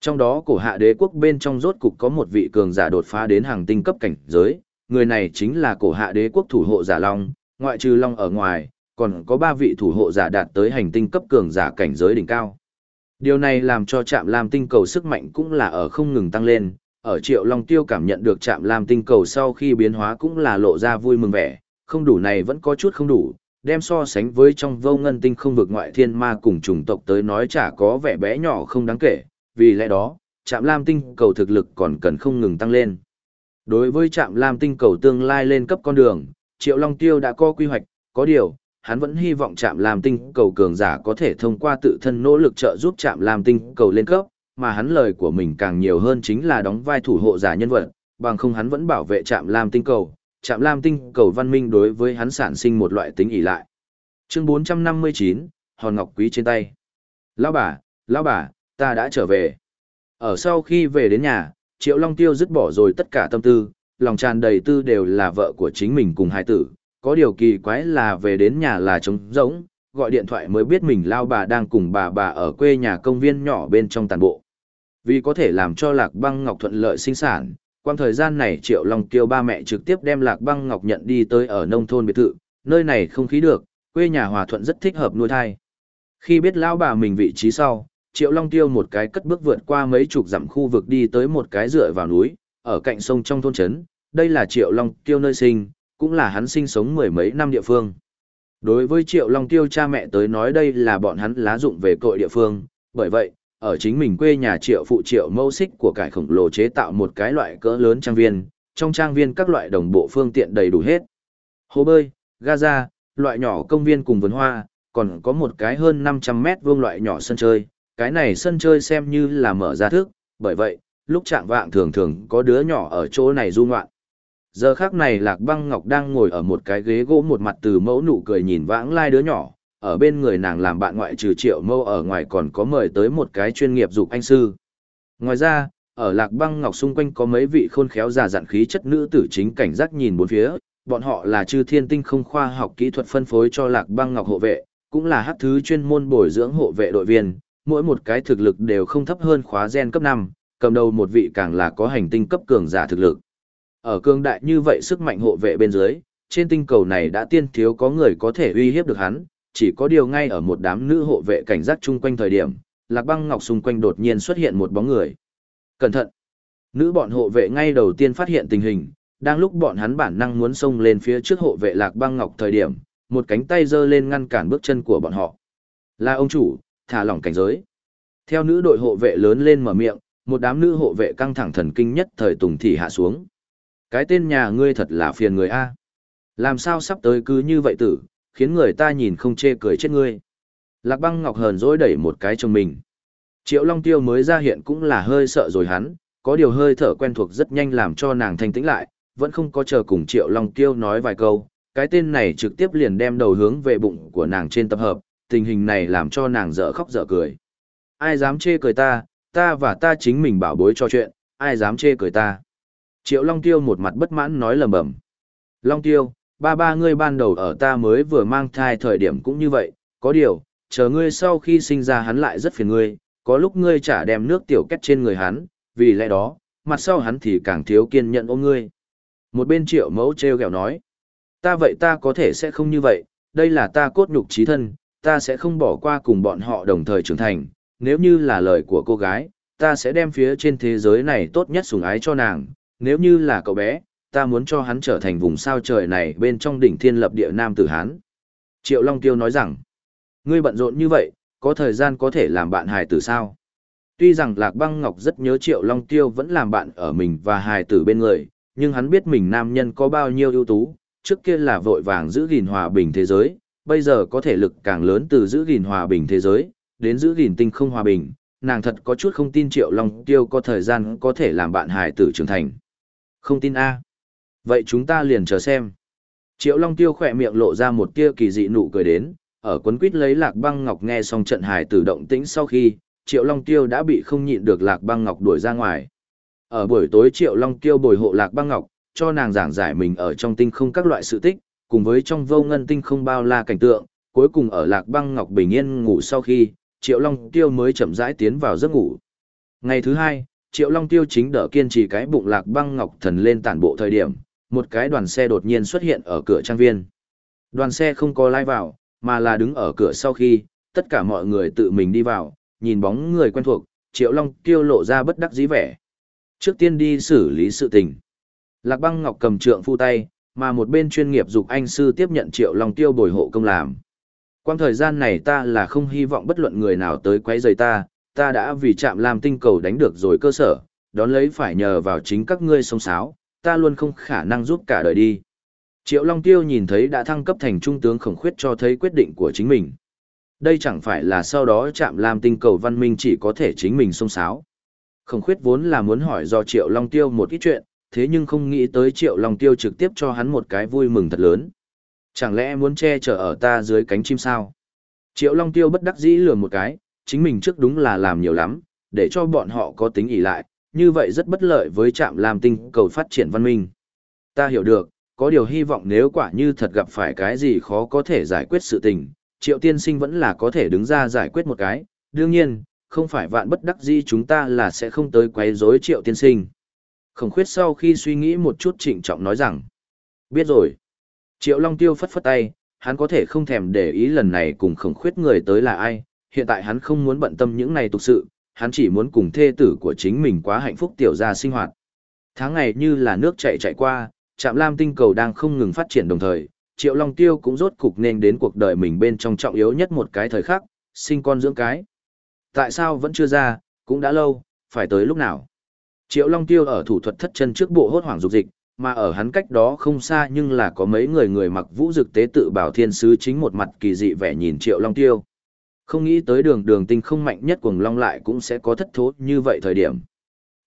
Trong đó cổ hạ đế quốc bên trong rốt cục có một vị cường giả đột phá đến hàng tinh cấp cảnh giới, người này chính là cổ hạ đế quốc thủ hộ giả Long, ngoại trừ Long ở ngoài, còn có ba vị thủ hộ giả đạt tới hành tinh cấp cường giả cảnh giới đỉnh cao. Điều này làm cho trạm Lam tinh cầu sức mạnh cũng là ở không ngừng tăng lên, ở Triệu Long Tiêu cảm nhận được trạm Lam tinh cầu sau khi biến hóa cũng là lộ ra vui mừng vẻ, không đủ này vẫn có chút không đủ, đem so sánh với trong vô ngân tinh không vực ngoại thiên ma cùng chủng tộc tới nói chả có vẻ bé nhỏ không đáng kể, vì lẽ đó, trạm Lam tinh cầu thực lực còn cần không ngừng tăng lên. Đối với trạm Lam tinh cầu tương lai lên cấp con đường, Triệu Long Tiêu đã có quy hoạch, có điều, hắn vẫn hy vọng trạm Lam tinh cầu cường giả có thể thông qua tự thân nỗ lực trợ giúp trạm Lam tinh cầu lên cấp, mà hắn lời của mình càng nhiều hơn chính là đóng vai thủ hộ giả nhân vật, bằng không hắn vẫn bảo vệ trạm Lam tinh cầu, trạm Lam tinh cầu văn minh đối với hắn sản sinh một loại tính ỷ lại. Chương 459, Hòn Ngọc Quý trên tay. Lão bà, lão bà, ta đã trở về. Ở sau khi về đến nhà, Triệu Long Tiêu dứt bỏ rồi tất cả tâm tư, lòng tràn đầy tư đều là vợ của chính mình cùng hai tử. Có điều kỳ quái là về đến nhà là trống rỗng, gọi điện thoại mới biết mình lao bà đang cùng bà bà ở quê nhà công viên nhỏ bên trong tàn bộ. Vì có thể làm cho Lạc Băng Ngọc thuận lợi sinh sản, quang thời gian này Triệu Long Kiêu ba mẹ trực tiếp đem Lạc Băng Ngọc nhận đi tới ở nông thôn biệt thự, nơi này không khí được, quê nhà hòa thuận rất thích hợp nuôi thai. Khi biết lão bà mình vị trí sau, Triệu Long Tiêu một cái cất bước vượt qua mấy chục dặm khu vực đi tới một cái dựa vào núi, ở cạnh sông trong thôn trấn, đây là Triệu Long Tiêu nơi sinh, cũng là hắn sinh sống mười mấy năm địa phương. Đối với Triệu Long Tiêu cha mẹ tới nói đây là bọn hắn lá dụng về cội địa phương, bởi vậy, ở chính mình quê nhà Triệu phụ Triệu mâu xích của cải khổng lồ chế tạo một cái loại cỡ lớn trang viên, trong trang viên các loại đồng bộ phương tiện đầy đủ hết. Hồ bơi, gaza, loại nhỏ công viên cùng vườn hoa, còn có một cái hơn 500 mét vuông loại nhỏ sân chơi, cái này sân chơi xem như là mở ra thức, bởi vậy, lúc trạng vạng thường thường có đứa nhỏ ở chỗ này du ngoạn. Giờ khác này Lạc Băng Ngọc đang ngồi ở một cái ghế gỗ một mặt từ mẫu nụ cười nhìn vãng lai đứa nhỏ, ở bên người nàng làm bạn ngoại trừ triệu mâu ở ngoài còn có mời tới một cái chuyên nghiệp dục anh sư. Ngoài ra, ở Lạc Băng Ngọc xung quanh có mấy vị khôn khéo già dặn khí chất nữ tử chính cảnh giác nhìn bốn phía, bọn họ là chư thiên tinh không khoa học kỹ thuật phân phối cho Lạc Băng Ngọc hộ vệ, cũng là hát thứ chuyên môn bồi dưỡng hộ vệ đội viên, mỗi một cái thực lực đều không thấp hơn khóa gen cấp 5, cầm đầu một vị càng là có hành tinh cấp cường giả thực lực. Ở cương đại như vậy sức mạnh hộ vệ bên dưới, trên tinh cầu này đã tiên thiếu có người có thể uy hiếp được hắn, chỉ có điều ngay ở một đám nữ hộ vệ cảnh giác chung quanh thời điểm, Lạc Băng Ngọc xung quanh đột nhiên xuất hiện một bóng người. Cẩn thận! Nữ bọn hộ vệ ngay đầu tiên phát hiện tình hình, đang lúc bọn hắn bản năng muốn xông lên phía trước hộ vệ Lạc Băng Ngọc thời điểm, một cánh tay giơ lên ngăn cản bước chân của bọn họ. Là ông chủ, thả lỏng cảnh giới. Theo nữ đội hộ vệ lớn lên mở miệng, một đám nữ hộ vệ căng thẳng thần kinh nhất thời tùng thị hạ xuống. Cái tên nhà ngươi thật là phiền người A. Làm sao sắp tới cứ như vậy tử, khiến người ta nhìn không chê cười chết ngươi. Lạc băng ngọc hờn dỗi đẩy một cái trong mình. Triệu Long Tiêu mới ra hiện cũng là hơi sợ rồi hắn, có điều hơi thở quen thuộc rất nhanh làm cho nàng thanh tĩnh lại, vẫn không có chờ cùng Triệu Long Tiêu nói vài câu, cái tên này trực tiếp liền đem đầu hướng về bụng của nàng trên tập hợp, tình hình này làm cho nàng dở khóc dở cười. Ai dám chê cười ta, ta và ta chính mình bảo bối cho chuyện, ai dám chê cười ta. Triệu Long Tiêu một mặt bất mãn nói lầm bầm. Long Tiêu, ba ba ngươi ban đầu ở ta mới vừa mang thai thời điểm cũng như vậy, có điều, chờ ngươi sau khi sinh ra hắn lại rất phiền ngươi, có lúc ngươi chả đem nước tiểu kết trên người hắn, vì lẽ đó, mặt sau hắn thì càng thiếu kiên nhẫn ôm ngươi. Một bên triệu mẫu treo gẹo nói, ta vậy ta có thể sẽ không như vậy, đây là ta cốt nhục trí thân, ta sẽ không bỏ qua cùng bọn họ đồng thời trưởng thành, nếu như là lời của cô gái, ta sẽ đem phía trên thế giới này tốt nhất sủng ái cho nàng, nếu như là cậu bé, ta muốn cho hắn trở thành vùng sao trời này bên trong đỉnh thiên lập địa nam tử Hán. Triệu Long Tiêu nói rằng, ngươi bận rộn như vậy, có thời gian có thể làm bạn hài tử sao? Tuy rằng Lạc Băng Ngọc rất nhớ Triệu Long Tiêu vẫn làm bạn ở mình và hài tử bên người, nhưng hắn biết mình nam nhân có bao nhiêu ưu tú, trước kia là vội vàng giữ gìn hòa bình thế giới, bây giờ có thể lực càng lớn từ giữ gìn hòa bình thế giới, đến giữ gìn tinh không hòa bình, nàng thật có chút không tin Triệu Long Tiêu có thời gian có thể làm bạn hài tử trưởng thành. Không tin A. Vậy chúng ta liền chờ xem. Triệu Long Tiêu khỏe miệng lộ ra một tia kỳ dị nụ cười đến, ở quấn quýt lấy Lạc Băng Ngọc nghe xong trận hài tử động tĩnh sau khi, Triệu Long Tiêu đã bị không nhịn được Lạc Băng Ngọc đuổi ra ngoài. Ở buổi tối Triệu Long Tiêu bồi hộ Lạc Băng Ngọc, cho nàng giảng giải mình ở trong tinh không các loại sự tích, cùng với trong vô ngân tinh không bao la cảnh tượng, cuối cùng ở Lạc Băng Ngọc bình yên ngủ sau khi, Triệu Long Tiêu mới chậm rãi tiến vào giấc ngủ. Ngày thứ hai, Triệu Long Tiêu chính đỡ kiên trì cái bụng Lạc Băng Ngọc thần lên tản bộ thời điểm, một cái đoàn xe đột nhiên xuất hiện ở cửa trang viên. Đoàn xe không có lai vào, mà là đứng ở cửa sau khi, tất cả mọi người tự mình đi vào, nhìn bóng người quen thuộc, Triệu Long Tiêu lộ ra bất đắc dĩ vẻ. Trước tiên đi xử lý sự tình. Lạc Băng Ngọc cầm trượng phu tay, mà một bên chuyên nghiệp dục anh sư tiếp nhận Triệu Long Tiêu bồi hộ công làm. Quang thời gian này ta là không hy vọng bất luận người nào tới quấy rầy ta, ta đã vì chạm làm tinh cầu đánh được rồi cơ sở, đón lấy phải nhờ vào chính các ngươi sông sáo, ta luôn không khả năng giúp cả đời đi. Triệu Long Tiêu nhìn thấy đã thăng cấp thành trung tướng khổng khuyết cho thấy quyết định của chính mình. Đây chẳng phải là sau đó chạm làm tinh cầu văn minh chỉ có thể chính mình xông sáo. Khổng khuyết vốn là muốn hỏi do Triệu Long Tiêu một ít chuyện, thế nhưng không nghĩ tới Triệu Long Tiêu trực tiếp cho hắn một cái vui mừng thật lớn. Chẳng lẽ muốn che chở ở ta dưới cánh chim sao? Triệu Long Tiêu bất đắc dĩ lừa một cái, chính mình trước đúng là làm nhiều lắm, để cho bọn họ có tính ỷ lại, như vậy rất bất lợi với trạm làm tinh cầu phát triển văn minh. Ta hiểu được, có điều hy vọng nếu quả như thật gặp phải cái gì khó có thể giải quyết sự tình, triệu tiên sinh vẫn là có thể đứng ra giải quyết một cái, đương nhiên, không phải vạn bất đắc gì chúng ta là sẽ không tới quấy rối triệu tiên sinh. Khổng khuyết sau khi suy nghĩ một chút trịnh trọng nói rằng, biết rồi. Triệu Long Tiêu phất phất tay, hắn có thể không thèm để ý lần này cùng khổng khuyết người tới là ai, hiện tại hắn không muốn bận tâm những này tục sự, hắn chỉ muốn cùng thê tử của chính mình quá hạnh phúc tiểu gia sinh hoạt. Tháng ngày như là nước chảy chạy qua, Trạm Lam tinh cầu đang không ngừng phát triển đồng thời, Triệu Long Tiêu cũng rốt cục nên đến cuộc đời mình bên trong trọng yếu nhất một cái thời khắc, sinh con dưỡng cái. Tại sao vẫn chưa ra, cũng đã lâu, phải tới lúc nào? Triệu Long Tiêu ở thủ thuật thất chân trước bộ hốt hoảng dục dịch, mà ở hắn cách đó không xa nhưng là có mấy người người mặc vũ dực tế tự bảo thiên sứ chính một mặt kỳ dị vẻ nhìn Triệu Long Tiêu. Không nghĩ tới đường đường tinh không mạnh nhất cuồng long lại cũng sẽ có thất thố như vậy thời điểm.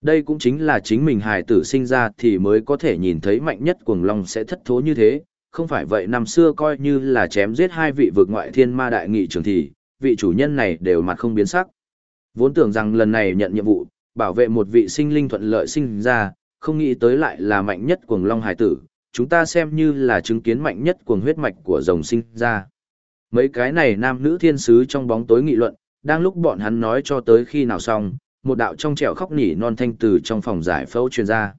Đây cũng chính là chính mình hài tử sinh ra thì mới có thể nhìn thấy mạnh nhất cuồng long sẽ thất thố như thế, không phải vậy năm xưa coi như là chém giết hai vị vực ngoại thiên ma đại nghị trường thì, vị chủ nhân này đều mặt không biến sắc. Vốn tưởng rằng lần này nhận nhiệm vụ, bảo vệ một vị sinh linh thuận lợi sinh ra, không nghĩ tới lại là mạnh nhất cuồng long hài tử, chúng ta xem như là chứng kiến mạnh nhất cuồng huyết mạch của rồng sinh ra. Mấy cái này nam nữ thiên sứ trong bóng tối nghị luận, đang lúc bọn hắn nói cho tới khi nào xong, một đạo trong trẻo khóc nỉ non thanh từ trong phòng giải phẫu truyền ra.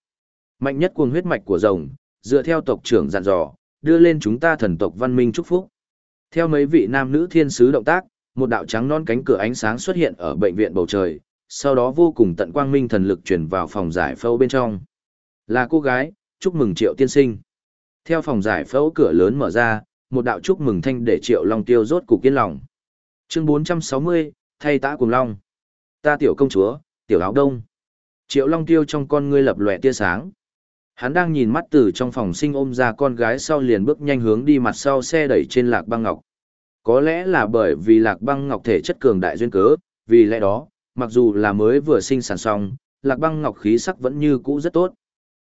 Mạnh nhất cuồng huyết mạch của rồng, dựa theo tộc trưởng dặn dò, đưa lên chúng ta thần tộc văn minh chúc phúc. Theo mấy vị nam nữ thiên sứ động tác, một đạo trắng non cánh cửa ánh sáng xuất hiện ở bệnh viện bầu trời, sau đó vô cùng tận quang minh thần lực truyền vào phòng giải phẫu bên trong. Là cô gái, chúc mừng Triệu tiên sinh. Theo phòng giải phẫu cửa lớn mở ra, một đạo chúc mừng thanh để Triệu Long Tiêu rốt cục kiên lòng. Chương 460, thay tã cùng Long. Ta tiểu công chúa, tiểu áo đông. Triệu Long Tiêu trong con ngươi lập lòe tia sáng. Hắn đang nhìn mắt từ trong phòng sinh ôm ra con gái sau liền bước nhanh hướng đi mặt sau xe đẩy trên lạc băng ngọc. Có lẽ là bởi vì lạc băng ngọc thể chất cường đại duyên cớ, vì lẽ đó, mặc dù là mới vừa sinh sản xong, lạc băng ngọc khí sắc vẫn như cũ rất tốt.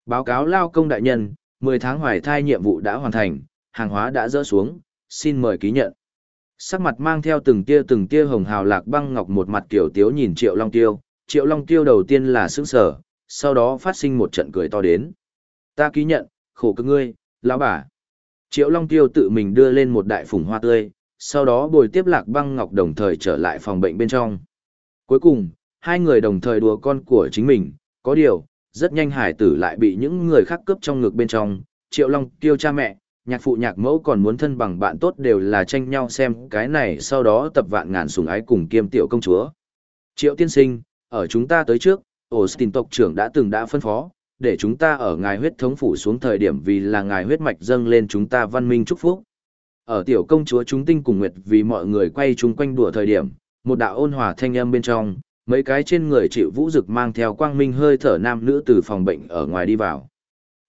Báo cáo lao công đại nhân, 10 tháng hoài thai nhiệm vụ đã hoàn thành, hàng hóa đã dỡ xuống, xin mời ký nhận. Sắc mặt mang theo từng tia từng tia hồng hào lạc băng ngọc một mặt kiểu tiếu nhìn Triệu Long Tiêu, Triệu Long Tiêu đầu tiên là sững sở, sau đó phát sinh một trận cười to đến. Ta ký nhận, khổ cực ngươi, lão bà. Triệu Long Tiêu tự mình đưa lên một đại phùng hoa tươi, sau đó bồi tiếp lạc băng ngọc đồng thời trở lại phòng bệnh bên trong. Cuối cùng, hai người đồng thời đùa con của chính mình, có điều, rất nhanh hải tử lại bị những người khác cướp trong ngực bên trong, Triệu Long Tiêu cha mẹ, nhạc phụ nhạc mẫu còn muốn thân bằng bạn tốt đều là tranh nhau xem cái này sau đó tập vạn ngàn sùng ái cùng kiêm tiểu công chúa. Triệu tiên sinh, ở chúng ta tới trước, Austin tộc trưởng đã từng đã phân phó, để chúng ta ở ngài huyết thống phủ xuống thời điểm vì là ngài huyết mạch dâng lên chúng ta văn minh chúc phúc. Ở tiểu công chúa chúng tinh cùng nguyệt vì mọi người quay chung quanh đùa thời điểm, một đạo ôn hòa thanh âm bên trong, mấy cái trên người chịu vũ dực mang theo quang minh hơi thở nam nữ từ phòng bệnh ở ngoài đi vào.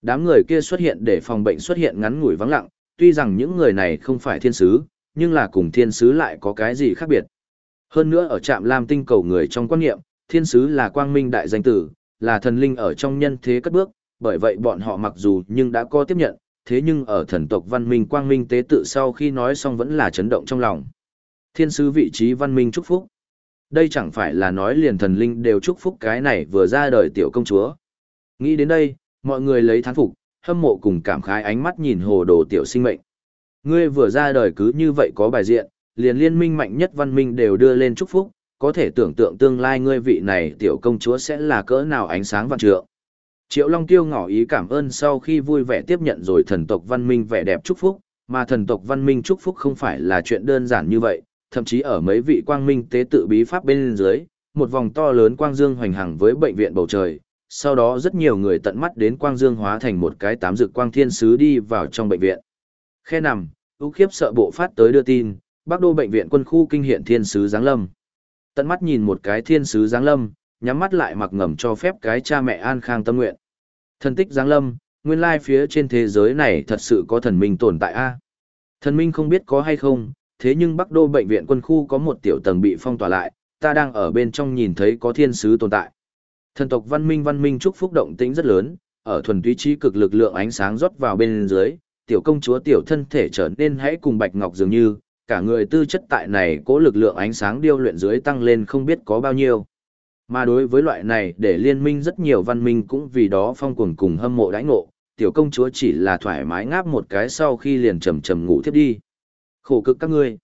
Đám người kia xuất hiện để phòng bệnh xuất hiện ngắn ngủi vắng lặng, tuy rằng những người này không phải thiên sứ, nhưng là cùng thiên sứ lại có cái gì khác biệt. Hơn nữa ở trạm Lam tinh cầu người trong quan niệm, thiên sứ là quang minh đại danh tử, là thần linh ở trong nhân thế cất bước, bởi vậy bọn họ mặc dù nhưng đã có tiếp nhận, thế nhưng ở thần tộc văn minh quang minh tế tự sau khi nói xong vẫn là chấn động trong lòng. Thiên sứ vị trí văn minh chúc phúc. Đây chẳng phải là nói liền thần linh đều chúc phúc cái này vừa ra đời tiểu công chúa. Nghĩ đến đây, mọi người lấy thán phục, hâm mộ cùng cảm khái ánh mắt nhìn hồ đồ tiểu sinh mệnh. Ngươi vừa ra đời cứ như vậy có bài diện, liền liên minh mạnh nhất văn minh đều đưa lên chúc phúc, có thể tưởng tượng tương lai ngươi vị này tiểu công chúa sẽ là cỡ nào ánh sáng vạn trượng. Triệu Long Tiêu ngỏ ý cảm ơn sau khi vui vẻ tiếp nhận rồi thần tộc văn minh vẻ đẹp chúc phúc, mà thần tộc văn minh chúc phúc không phải là chuyện đơn giản như vậy, thậm chí ở mấy vị quang minh tế tự bí pháp bên dưới, một vòng to lớn quang dương hoành hành với bệnh viện bầu trời, sau đó rất nhiều người tận mắt đến quang dương hóa thành một cái tám dược quang thiên sứ đi vào trong bệnh viện. Khe nằm, ưu khiếp sợ bộ phát tới đưa tin, Bắc Đô bệnh viện quân khu kinh hiện thiên sứ Giáng Lâm. Tận mắt nhìn một cái thiên sứ Giáng Lâm, nhắm mắt lại mặc ngầm cho phép cái cha mẹ an khang tâm nguyện. Thần tích Giáng Lâm, nguyên lai phía trên thế giới này thật sự có thần minh tồn tại a. Thần minh không biết có hay không, thế nhưng Bắc Đô bệnh viện quân khu có một tiểu tầng bị phong tỏa lại, ta đang ở bên trong nhìn thấy có thiên sứ tồn tại. Thần tộc văn minh văn minh chúc phúc động tĩnh rất lớn, ở thuần túy trí cực lực lượng ánh sáng rót vào bên dưới, tiểu công chúa tiểu thân thể trở nên hãy cùng bạch ngọc dường như, cả người tư chất tại này cố lực lượng ánh sáng điêu luyện dưới tăng lên không biết có bao nhiêu. Mà đối với loại này để liên minh rất nhiều văn minh cũng vì đó phong cuồng cùng hâm mộ đãi ngộ, tiểu công chúa chỉ là thoải mái ngáp một cái sau khi liền trầm trầm ngủ thiếp đi. Khổ cực các ngươi.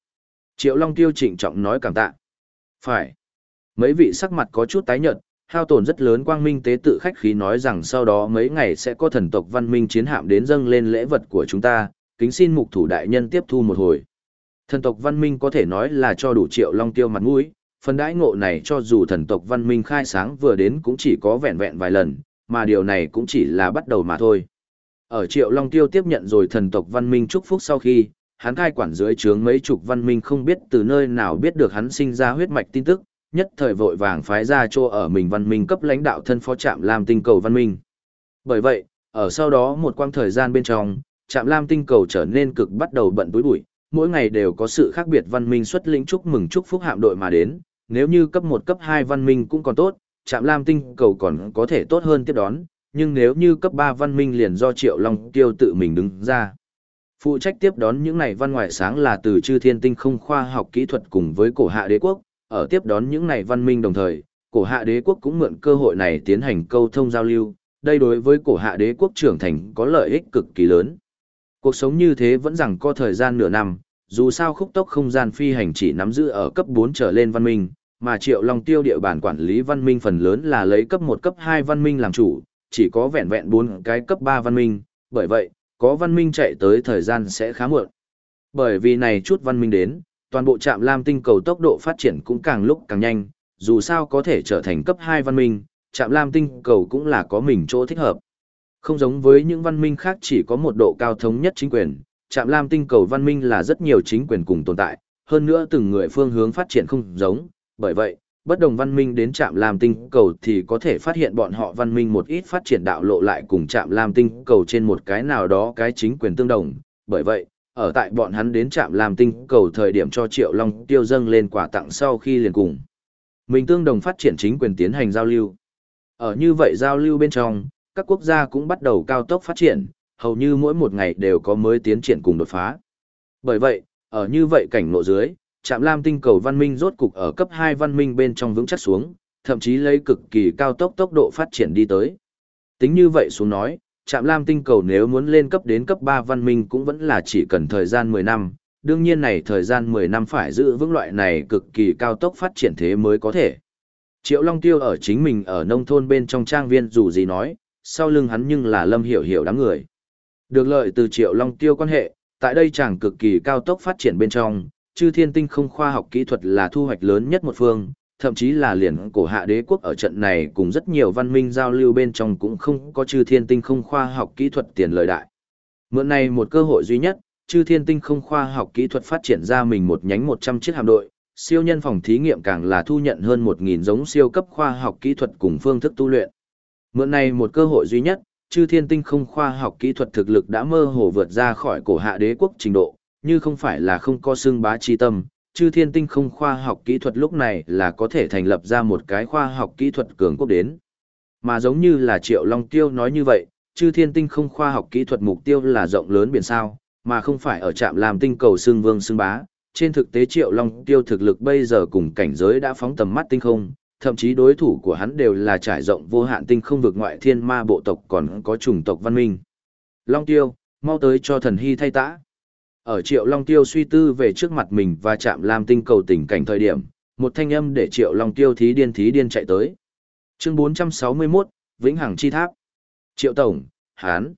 Triệu Long Tiêu trịnh trọng nói cảm tạ. Phải. Mấy vị sắc mặt có chút tái nhợt, hao tổn rất lớn quang minh tế tự khách khí nói rằng sau đó mấy ngày sẽ có thần tộc văn minh chiến hạm đến dâng lên lễ vật của chúng ta, kính xin mục thủ đại nhân tiếp thu một hồi. Thần tộc văn minh có thể nói là cho đủ triệu long tiêu mặt mũi, phần đãi ngộ này cho dù thần tộc văn minh khai sáng vừa đến cũng chỉ có vẹn vẹn vài lần, mà điều này cũng chỉ là bắt đầu mà thôi. Ở triệu long tiêu tiếp nhận rồi thần tộc văn minh chúc phúc sau khi, hắn cai quản dưới trướng mấy chục văn minh không biết từ nơi nào biết được hắn sinh ra huyết mạch tin tức, nhất thời vội vàng phái ra cho ở mình văn minh cấp lãnh đạo thân phó trạm Lam tinh cầu văn minh. Bởi vậy, ở sau đó một quãng thời gian bên trong, trạm Lam tinh cầu trở nên cực bắt đầu bận túi bụi, mỗi ngày đều có sự khác biệt văn minh xuất lĩnh chúc mừng chúc phúc hạm đội mà đến, nếu như cấp một cấp hai văn minh cũng còn tốt, trạm Lam tinh cầu còn có thể tốt hơn tiếp đón, nhưng nếu như cấp ba văn minh liền do Triệu Long Tiêu tự mình đứng ra. Phụ trách tiếp đón những này văn ngoại sáng là từ chư thiên tinh không khoa học kỹ thuật cùng với cổ hạ đế quốc, ở tiếp đón những này văn minh đồng thời, cổ hạ đế quốc cũng mượn cơ hội này tiến hành câu thông giao lưu, đây đối với cổ hạ đế quốc trưởng thành có lợi ích cực kỳ lớn. Cuộc sống như thế vẫn rằng có thời gian nửa năm, dù sao khúc tốc không gian phi hành chỉ nắm giữ ở cấp 4 trở lên văn minh, mà Triệu Long Tiêu địa bản quản lý văn minh phần lớn là lấy cấp 1 cấp 2 văn minh làm chủ, chỉ có vẹn vẹn 4 cái cấp 3 văn minh, bởi vậy, có văn minh chạy tới thời gian sẽ khá muộn. Bởi vì này chút văn minh đến, toàn bộ trạm lam tinh cầu tốc độ phát triển cũng càng lúc càng nhanh, dù sao có thể trở thành cấp 2 văn minh, trạm lam tinh cầu cũng là có mình chỗ thích hợp. Không giống với những văn minh khác chỉ có một độ cao thống nhất chính quyền, trạm lam tinh cầu văn minh là rất nhiều chính quyền cùng tồn tại, hơn nữa từng người phương hướng phát triển không giống, bởi vậy, bất đồng văn minh đến trạm lam tinh cầu thì có thể phát hiện bọn họ văn minh một ít phát triển đạo lộ lại cùng trạm lam tinh cầu trên một cái nào đó cái chính quyền tương đồng, bởi vậy, ở tại bọn hắn đến trạm làm tinh cầu thời điểm cho Triệu Long tiêu dâng lên quà tặng sau khi liền cùng. Mình tương đồng phát triển chính quyền tiến hành giao lưu. Ở như vậy giao lưu bên trong, các quốc gia cũng bắt đầu cao tốc phát triển, hầu như mỗi một ngày đều có mới tiến triển cùng đột phá. Bởi vậy, ở như vậy cảnh nộ dưới, Trạm Lam tinh cầu văn minh rốt cục ở cấp 2 văn minh bên trong vững chắc xuống, thậm chí lấy cực kỳ cao tốc tốc độ phát triển đi tới. Tính như vậy xuống nói, Trạm Lam tinh cầu nếu muốn lên cấp đến cấp 3 văn minh cũng vẫn là chỉ cần thời gian 10 năm, đương nhiên này thời gian 10 năm phải giữ vững loại này cực kỳ cao tốc phát triển thế mới có thể. Triệu Long Tiêu ở chính mình ở nông thôn bên trong trang viên dù gì nói, sau lưng hắn nhưng là lâm hiểu hiểu đám người. Được lợi từ Triệu Long Tiêu quan hệ, tại đây chẳng cực kỳ cao tốc phát triển bên trong, chư thiên tinh không khoa học kỹ thuật là thu hoạch lớn nhất một phương, thậm chí là liền cổ hạ đế quốc ở trận này cùng rất nhiều văn minh giao lưu bên trong cũng không có chư thiên tinh không khoa học kỹ thuật tiền lợi đại. Mượn này một cơ hội duy nhất, chư thiên tinh không khoa học kỹ thuật phát triển ra mình một nhánh 100 chiếc hạm đội, siêu nhân phòng thí nghiệm càng là thu nhận hơn 1.000 giống siêu cấp khoa học kỹ thuật cùng phương thức tu luyện. Mượn này một cơ hội duy nhất, chư thiên tinh không khoa học kỹ thuật thực lực đã mơ hồ vượt ra khỏi cổ hạ đế quốc trình độ, như không phải là không có xương bá chi tâm, chư thiên tinh không khoa học kỹ thuật lúc này là có thể thành lập ra một cái khoa học kỹ thuật cường quốc đến. Mà giống như là Triệu Long Tiêu nói như vậy, chư thiên tinh không khoa học kỹ thuật mục tiêu là rộng lớn biển sao, mà không phải ở trạm làm tinh cầu xương vương xương bá. Trên thực tế Triệu Long Tiêu thực lực bây giờ cùng cảnh giới đã phóng tầm mắt tinh không, thậm chí đối thủ của hắn đều là trải rộng vô hạn tinh không vực ngoại thiên ma bộ tộc còn có chủng tộc văn minh. Long Tiêu, mau tới cho thần hy thay tã. Ở Triệu Long Tiêu suy tư về trước mặt mình và chạm lam tinh cầu tình cảnh thời điểm, một thanh âm để Triệu Long Tiêu thí điên thí điên chạy tới. Chương 461, Vĩnh Hằng Chi Tháp. Triệu Tổng, Hán.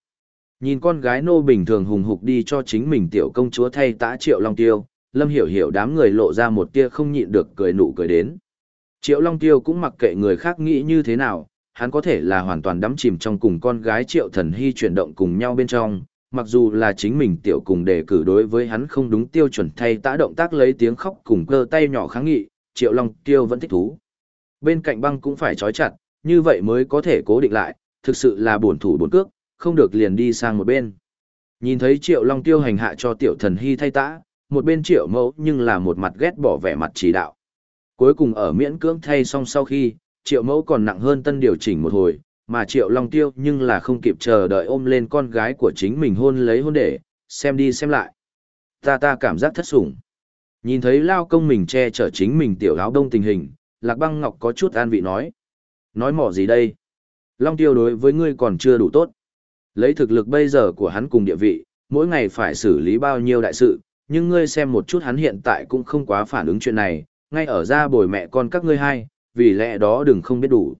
Nhìn con gái nô bình thường hùng hục đi cho chính mình tiểu công chúa thay tã Triệu Long Tiêu, Lâm Hiểu Hiểu đám người lộ ra một tia không nhịn được cười nụ cười đến. Triệu Long Tiêu cũng mặc kệ người khác nghĩ như thế nào, hắn có thể là hoàn toàn đắm chìm trong cùng con gái Triệu Thần Hy chuyển động cùng nhau bên trong, mặc dù là chính mình tiểu cùng đề cử đối với hắn không đúng tiêu chuẩn thay tã động tác lấy tiếng khóc cùng cơ tay nhỏ kháng nghị, Triệu Long Tiêu vẫn thích thú. Bên cạnh băng cũng phải trói chặt, như vậy mới có thể cố định lại, thực sự là buồn thủ buồn cước, không được liền đi sang một bên. Nhìn thấy Triệu Long Tiêu hành hạ cho tiểu thần hy thay tã, một bên Triệu Mẫu nhưng là một mặt ghét bỏ vẻ mặt chỉ đạo. Cuối cùng ở miễn cưỡng thay xong sau khi, Triệu Mẫu còn nặng hơn tân điều chỉnh một hồi, mà Triệu Long Tiêu nhưng là không kịp chờ đợi ôm lên con gái của chính mình hôn lấy hôn để, xem đi xem lại. Ta ta cảm giác thất sủng. Nhìn thấy lao công mình che chở chính mình tiểu áo đông tình hình, Lạc Băng Ngọc có chút an vị nói. Nói mỏ gì đây? Long Tiêu đối với ngươi còn chưa đủ tốt. Lấy thực lực bây giờ của hắn cùng địa vị, mỗi ngày phải xử lý bao nhiêu đại sự, nhưng ngươi xem một chút hắn hiện tại cũng không quá phản ứng chuyện này, ngay ở ra bồi mẹ con các ngươi hai, vì lẽ đó đừng không biết đủ.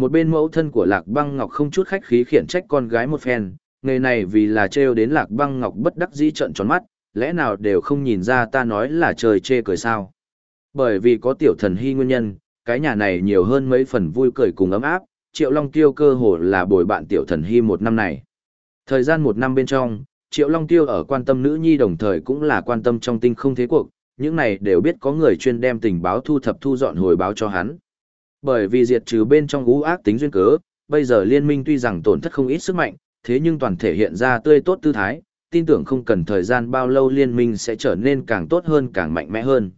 Một bên mẫu thân của Lạc Băng Ngọc không chút khách khí khiển trách con gái một phen, nghề này vì là trêu đến Lạc Băng Ngọc bất đắc dĩ trợn tròn mắt, lẽ nào đều không nhìn ra ta nói là trời chê cười sao. Bởi vì có tiểu thần hy nguyên nhân, cái nhà này nhiều hơn mấy phần vui cười cùng ấm áp, Triệu Long Tiêu cơ hồ là bồi bạn tiểu thần hy một năm này. Thời gian một năm bên trong, Triệu Long Tiêu ở quan tâm nữ nhi đồng thời cũng là quan tâm trong tinh không thế cuộc, những này đều biết có người chuyên đem tình báo thu thập thu dọn hồi báo cho hắn. Bởi vì diệt trừ bên trong ú ác tính duyên cớ, bây giờ liên minh tuy rằng tổn thất không ít sức mạnh, thế nhưng toàn thể hiện ra tươi tốt tư thái, tin tưởng không cần thời gian bao lâu liên minh sẽ trở nên càng tốt hơn càng mạnh mẽ hơn.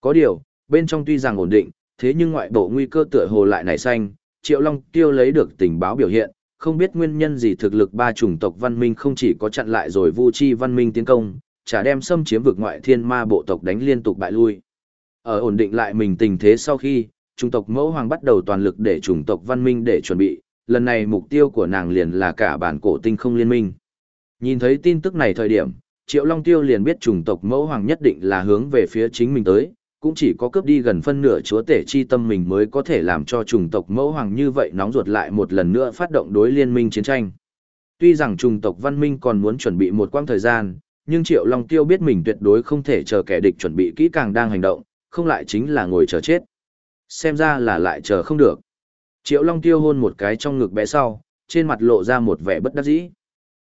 Có điều, bên trong tuy rằng ổn định, thế nhưng ngoại bộ nguy cơ tựa hồ lại nảy xanh, Triệu Long Tiêu lấy được tình báo biểu hiện, không biết nguyên nhân gì thực lực ba chủng tộc văn minh không chỉ có chặn lại rồi vu chi văn minh tiến công, chả đem xâm chiếm vực ngoại thiên ma bộ tộc đánh liên tục bại lui. Ở ổn định lại mình tình thế sau khi, chủng tộc mẫu hoàng bắt đầu toàn lực để chủng tộc văn minh để chuẩn bị, lần này mục tiêu của nàng liền là cả bản cổ tinh không liên minh. Nhìn thấy tin tức này thời điểm, Triệu Long Tiêu liền biết chủng tộc mẫu hoàng nhất định là hướng về phía chính mình tới, cũng chỉ có cướp đi gần phân nửa chúa tể chi tâm mình mới có thể làm cho chủng tộc mẫu hoàng như vậy nóng ruột lại một lần nữa phát động đối liên minh chiến tranh. Tuy rằng chủng tộc văn minh còn muốn chuẩn bị một quãng thời gian, nhưng Triệu Long Tiêu biết mình tuyệt đối không thể chờ kẻ địch chuẩn bị kỹ càng đang hành động, không lại chính là ngồi chờ chết xem ra là lại chờ không được. Triệu Long Tiêu hôn một cái trong ngực bé sau, trên mặt lộ ra một vẻ bất đắc dĩ.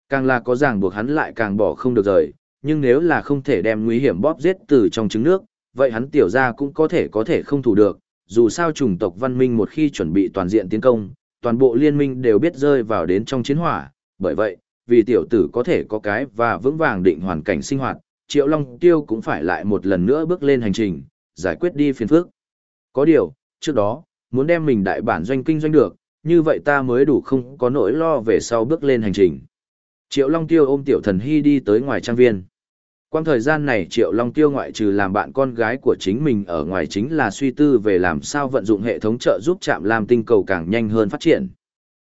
Càng là có ràng buộc hắn lại càng bỏ không được rời, nhưng nếu là không thể đem nguy hiểm bóp giết từ trong trứng nước, vậy hắn tiểu ra cũng có thể có thể không thủ được, dù sao chủng tộc văn minh một khi chuẩn bị toàn diện tiến công, toàn bộ liên minh đều biết rơi vào đến trong chiến hỏa, bởi vậy, vì tiểu tử có thể có cái và vững vàng định hoàn cảnh sinh hoạt, Triệu Long Tiêu cũng phải lại một lần nữa bước lên hành trình, giải quyết đi phiền phức. Có điều, trước đó, muốn đem mình đại bản doanh kinh doanh được, như vậy ta mới đủ không có nỗi lo về sau bước lên hành trình. Triệu Long Tiêu ôm Tiểu Thần Hy đi tới ngoài trang viên. Quang thời gian này Triệu Long Tiêu ngoại trừ làm bạn con gái của chính mình ở ngoài chính là suy tư về làm sao vận dụng hệ thống trợ giúp Trạm Lam Tinh cầu càng nhanh hơn phát triển.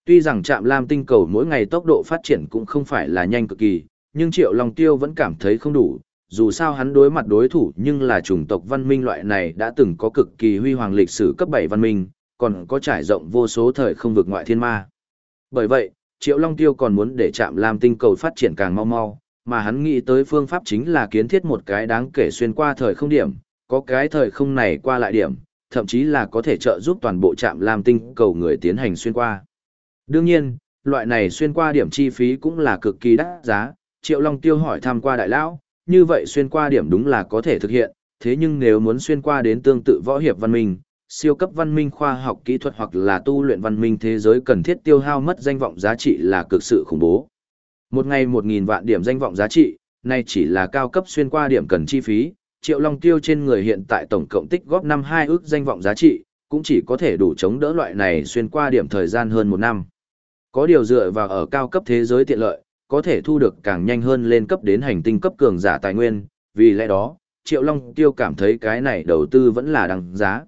Tuy rằng Trạm Lam Tinh cầu mỗi ngày tốc độ phát triển cũng không phải là nhanh cực kỳ, nhưng Triệu Long Tiêu vẫn cảm thấy không đủ, dù sao hắn đối mặt đối thủ nhưng là chủng tộc văn minh loại này đã từng có cực kỳ huy hoàng lịch sử cấp 7 văn minh, còn có trải rộng vô số thời không vực ngoại thiên ma. Bởi vậy, Triệu Long Tiêu còn muốn để Trạm Lam Tinh cầu phát triển càng mau mau, mà hắn nghĩ tới phương pháp chính là kiến thiết một cái đáng kể xuyên qua thời không điểm, có cái thời không này qua lại điểm, thậm chí là có thể trợ giúp toàn bộ trạm Lam Tinh cầu người tiến hành xuyên qua. Đương nhiên, loại này xuyên qua điểm chi phí cũng là cực kỳ đắt giá, Triệu Long Tiêu hỏi thăm qua đại lão, như vậy xuyên qua điểm đúng là có thể thực hiện, thế nhưng nếu muốn xuyên qua đến tương tự võ hiệp văn minh, siêu cấp văn minh khoa học kỹ thuật hoặc là tu luyện văn minh thế giới cần thiết tiêu hao mất danh vọng giá trị là cực sự khủng bố. Một ngày một nghìn vạn điểm danh vọng giá trị, nay chỉ là cao cấp xuyên qua điểm cần chi phí, Triệu Long Tiêu trên người hiện tại tổng cộng tích góp năm hai ước danh vọng giá trị, cũng chỉ có thể đủ chống đỡ loại này xuyên qua điểm thời gian hơn một năm. Có điều dựa vào ở cao cấp thế giới tiện lợi, có thể thu được càng nhanh hơn lên cấp đến hành tinh cấp cường giả tài nguyên, vì lẽ đó, Triệu Long Tiêu cảm thấy cái này đầu tư vẫn là đằng giá.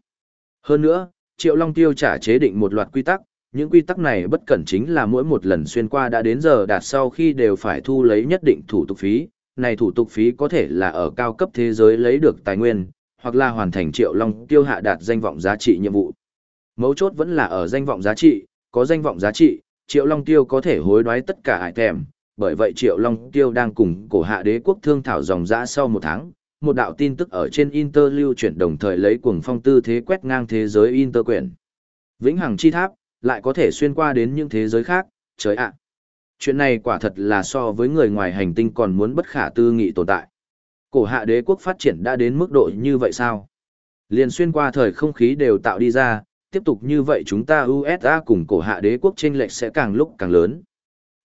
Hơn nữa, Triệu Long Tiêu trả chế định một loạt quy tắc, những quy tắc này bất cẩn chính là mỗi một lần xuyên qua đã đến giờ đạt sau khi đều phải thu lấy nhất định thủ tục phí, này thủ tục phí có thể là ở cao cấp thế giới lấy được tài nguyên, hoặc là hoàn thành triệu long tiêu hạ đạt danh vọng giá trị nhiệm vụ. Mấu chốt vẫn là ở danh vọng giá trị, có danh vọng giá trị, triệu long tiêu có thể hối đoái tất cả hải thèm, bởi vậy triệu long tiêu đang cùng cổ hạ đế quốc thương thảo dòng dã sau một tháng. Một đạo tin tức ở trên Inter lưu chuyển đồng thời lấy cuồng phong tư thế quét ngang thế giới Inter quyển. Vĩnh Hằng Chi Tháp, lại có thể xuyên qua đến những thế giới khác, trời ạ. Chuyện này quả thật là so với người ngoài hành tinh còn muốn bất khả tư nghị tồn tại. Cổ hạ đế quốc phát triển đã đến mức độ như vậy sao? Liền xuyên qua thời không khí đều tạo đi ra, tiếp tục như vậy chúng ta USA cùng cổ hạ đế quốc chênh lệch sẽ càng lúc càng lớn.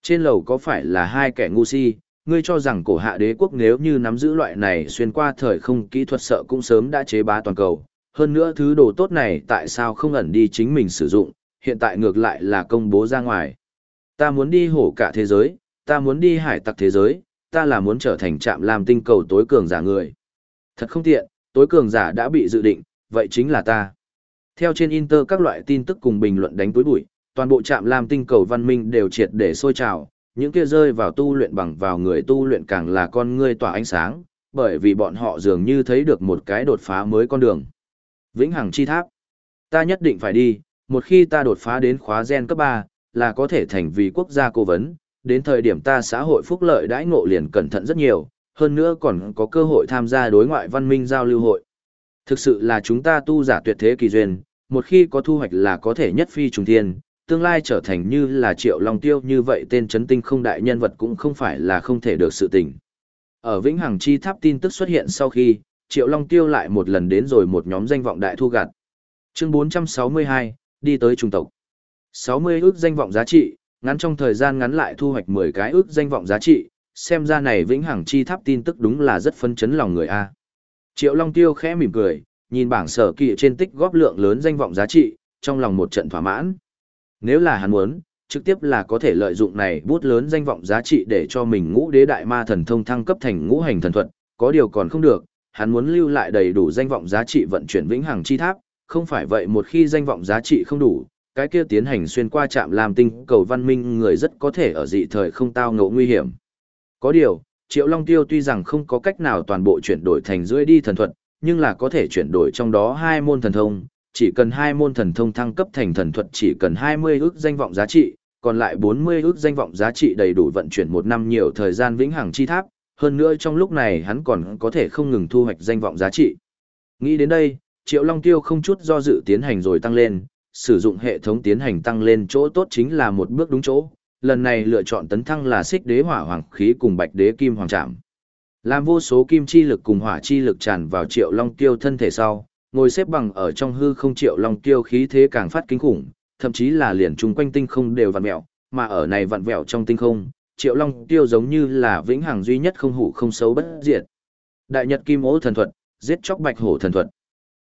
Trên lầu có phải là hai kẻ ngu si, ngươi cho rằng cổ hạ đế quốc nếu như nắm giữ loại này xuyên qua thời không kỹ thuật sợ cũng sớm đã chế bá toàn cầu. Hơn nữa thứ đồ tốt này tại sao không ẩn đi chính mình sử dụng, hiện tại ngược lại là công bố ra ngoài. Ta muốn đi hổ cả thế giới, ta muốn đi hải tặc thế giới, ta là muốn trở thành trạm làm tinh cầu tối cường giả người. Thật không tiện, tối cường giả đã bị dự định, vậy chính là ta. Theo trên Inter các loại tin tức cùng bình luận đánh túi bụi, toàn bộ trạm làm tinh cầu văn minh đều triệt để sôi trào, những kia rơi vào tu luyện bằng vào người tu luyện càng là con ngươi tỏa ánh sáng, bởi vì bọn họ dường như thấy được một cái đột phá mới con đường. Vĩnh Hằng Chi Tháp. Ta nhất định phải đi, một khi ta đột phá đến khóa gen cấp 3, là có thể thành vì quốc gia cố vấn, đến thời điểm ta xã hội phúc lợi đãi ngộ liền cẩn thận rất nhiều, hơn nữa còn có cơ hội tham gia đối ngoại văn minh giao lưu hội. Thực sự là chúng ta tu giả tuyệt thế kỳ duyên, một khi có thu hoạch là có thể nhất phi trùng thiên, tương lai trở thành như là triệu long tiêu như vậy tên chấn tinh không đại nhân vật cũng không phải là không thể được sự tình. Ở Vĩnh Hằng Chi Tháp tin tức xuất hiện sau khi, Triệu Long Tiêu lại một lần đến rồi một nhóm danh vọng đại thu gặt. Chương 462, đi tới trung tộc. 60 ước danh vọng giá trị, ngắn trong thời gian ngắn lại thu hoạch 10 cái ước danh vọng giá trị, xem ra này vĩnh hằng chi tháp tin tức đúng là rất phân chấn lòng người a. Triệu Long Tiêu khẽ mỉm cười, nhìn bảng sở kỳ trên tích góp lượng lớn danh vọng giá trị, trong lòng một trận thỏa mãn. Nếu là hắn muốn, trực tiếp là có thể lợi dụng này bút lớn danh vọng giá trị để cho mình ngũ đế đại ma thần thông thăng cấp thành ngũ hành thần thuật, có điều còn không được, hắn muốn lưu lại đầy đủ danh vọng giá trị vận chuyển vĩnh hằng chi tháp, không phải vậy một khi danh vọng giá trị không đủ, cái kia tiến hành xuyên qua trạm làm tinh cầu văn minh người rất có thể ở dị thời không tao ngộ nguy hiểm. Có điều, Triệu Long Tiêu tuy rằng không có cách nào toàn bộ chuyển đổi thành dưới đi thần thuật, nhưng là có thể chuyển đổi trong đó hai môn thần thông, chỉ cần hai môn thần thông thăng cấp thành thần thuật chỉ cần 20 ước danh vọng giá trị, còn lại 40 ước danh vọng giá trị đầy đủ vận chuyển một năm nhiều thời gian vĩnh hằng chi tháp, hơn nữa trong lúc này hắn còn có thể không ngừng thu hoạch danh vọng giá trị. Nghĩ đến đây, Triệu Long Tiêu không chút do dự tiến hành rồi tăng lên, sử dụng hệ thống tiến hành tăng lên chỗ tốt chính là một bước đúng chỗ. Lần này lựa chọn tấn thăng là xích đế hỏa hoàng khí cùng bạch đế kim hoàng trạm. Làm vô số kim chi lực cùng hỏa chi lực tràn vào Triệu Long Tiêu thân thể sau, ngồi xếp bằng ở trong hư không Triệu Long Tiêu khí thế càng phát kinh khủng, thậm chí là liền chung quanh tinh không đều vặn mẹo, mà ở này vặn vẹo trong tinh không, Triệu Long Tiêu giống như là vĩnh hằng duy nhất không hủ không xấu bất diệt. Đại Nhật Kim Ố thần thuật, giết chóc Bạch Hổ thần thuật.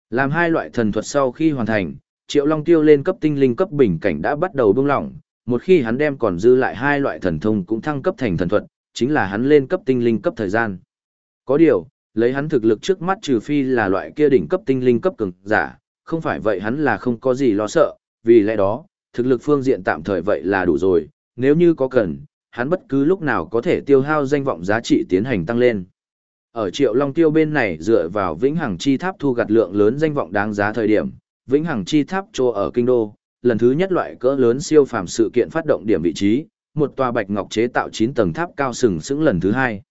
Làm hai loại thần thuật sau khi hoàn thành, Triệu Long Tiêu lên cấp tinh linh cấp bình cảnh đã bắt đầu bung lỏng, một khi hắn đem còn dư lại hai loại thần thông cũng thăng cấp thành thần thuật, chính là hắn lên cấp tinh linh cấp thời gian. Có điều, lấy hắn thực lực trước mắt trừ phi là loại kia đỉnh cấp tinh linh cấp cường giả, không phải vậy hắn là không có gì lo sợ, vì lẽ đó, thực lực phương diện tạm thời vậy là đủ rồi, nếu như có cần, hắn bất cứ lúc nào có thể tiêu hao danh vọng giá trị tiến hành tăng lên. Ở Triệu Long Tiêu bên này dựa vào Vĩnh Hằng Chi Tháp thu gặt lượng lớn danh vọng đáng giá thời điểm, Vĩnh Hằng Chi Tháp trô ở kinh đô, lần thứ nhất loại cỡ lớn siêu phàm sự kiện phát động điểm vị trí, một tòa bạch ngọc chế tạo 9 tầng tháp cao sừng sững lần thứ hai.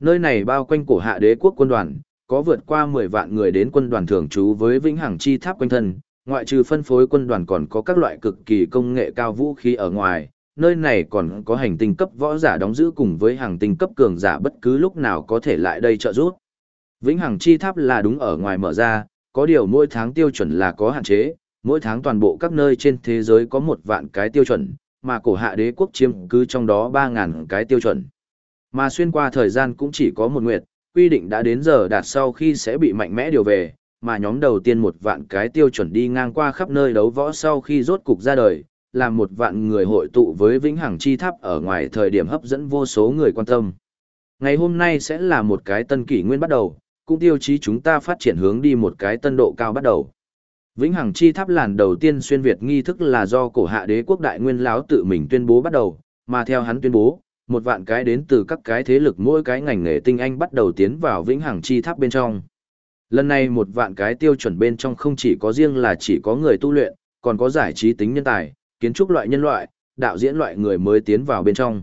Nơi này bao quanh cổ hạ đế quốc quân đoàn, có vượt qua 10 vạn người đến quân đoàn thường trú với Vĩnh Hằng Chi Tháp quanh thân, ngoại trừ phân phối quân đoàn còn có các loại cực kỳ công nghệ cao vũ khí ở ngoài, nơi này còn có hành tinh cấp võ giả đóng giữ cùng với hàng tinh cấp cường giả bất cứ lúc nào có thể lại đây trợ giúp. Vĩnh Hằng Chi Tháp là đúng ở ngoài mở ra, có điều mỗi tháng tiêu chuẩn là có hạn chế, mỗi tháng toàn bộ các nơi trên thế giới có một vạn cái tiêu chuẩn, mà cổ hạ đế quốc chiếm cứ trong đó 3.000 cái tiêu chuẩn. Mà xuyên qua thời gian cũng chỉ có một nguyệt, quy định đã đến giờ đạt sau khi sẽ bị mạnh mẽ điều về, mà nhóm đầu tiên một vạn cái tiêu chuẩn đi ngang qua khắp nơi đấu võ sau khi rốt cục ra đời, làm một vạn người hội tụ với vĩnh hằng chi tháp ở ngoài thời điểm hấp dẫn vô số người quan tâm. Ngày hôm nay sẽ là một cái tân kỷ nguyên bắt đầu, cũng tiêu chí chúng ta phát triển hướng đi một cái tân độ cao bắt đầu. Vĩnh Hằng Chi Tháp làn đầu tiên xuyên Việt nghi thức là do cổ hạ đế quốc đại nguyên lão tự mình tuyên bố bắt đầu, mà theo hắn tuyên bố, một vạn cái đến từ các cái thế lực mỗi cái ngành nghề tinh anh bắt đầu tiến vào Vĩnh Hằng Chi Tháp bên trong. Lần này một vạn cái tiêu chuẩn bên trong không chỉ có riêng là chỉ có người tu luyện, còn có giải trí tính nhân tài, kiến trúc loại nhân loại, đạo diễn loại người mới tiến vào bên trong.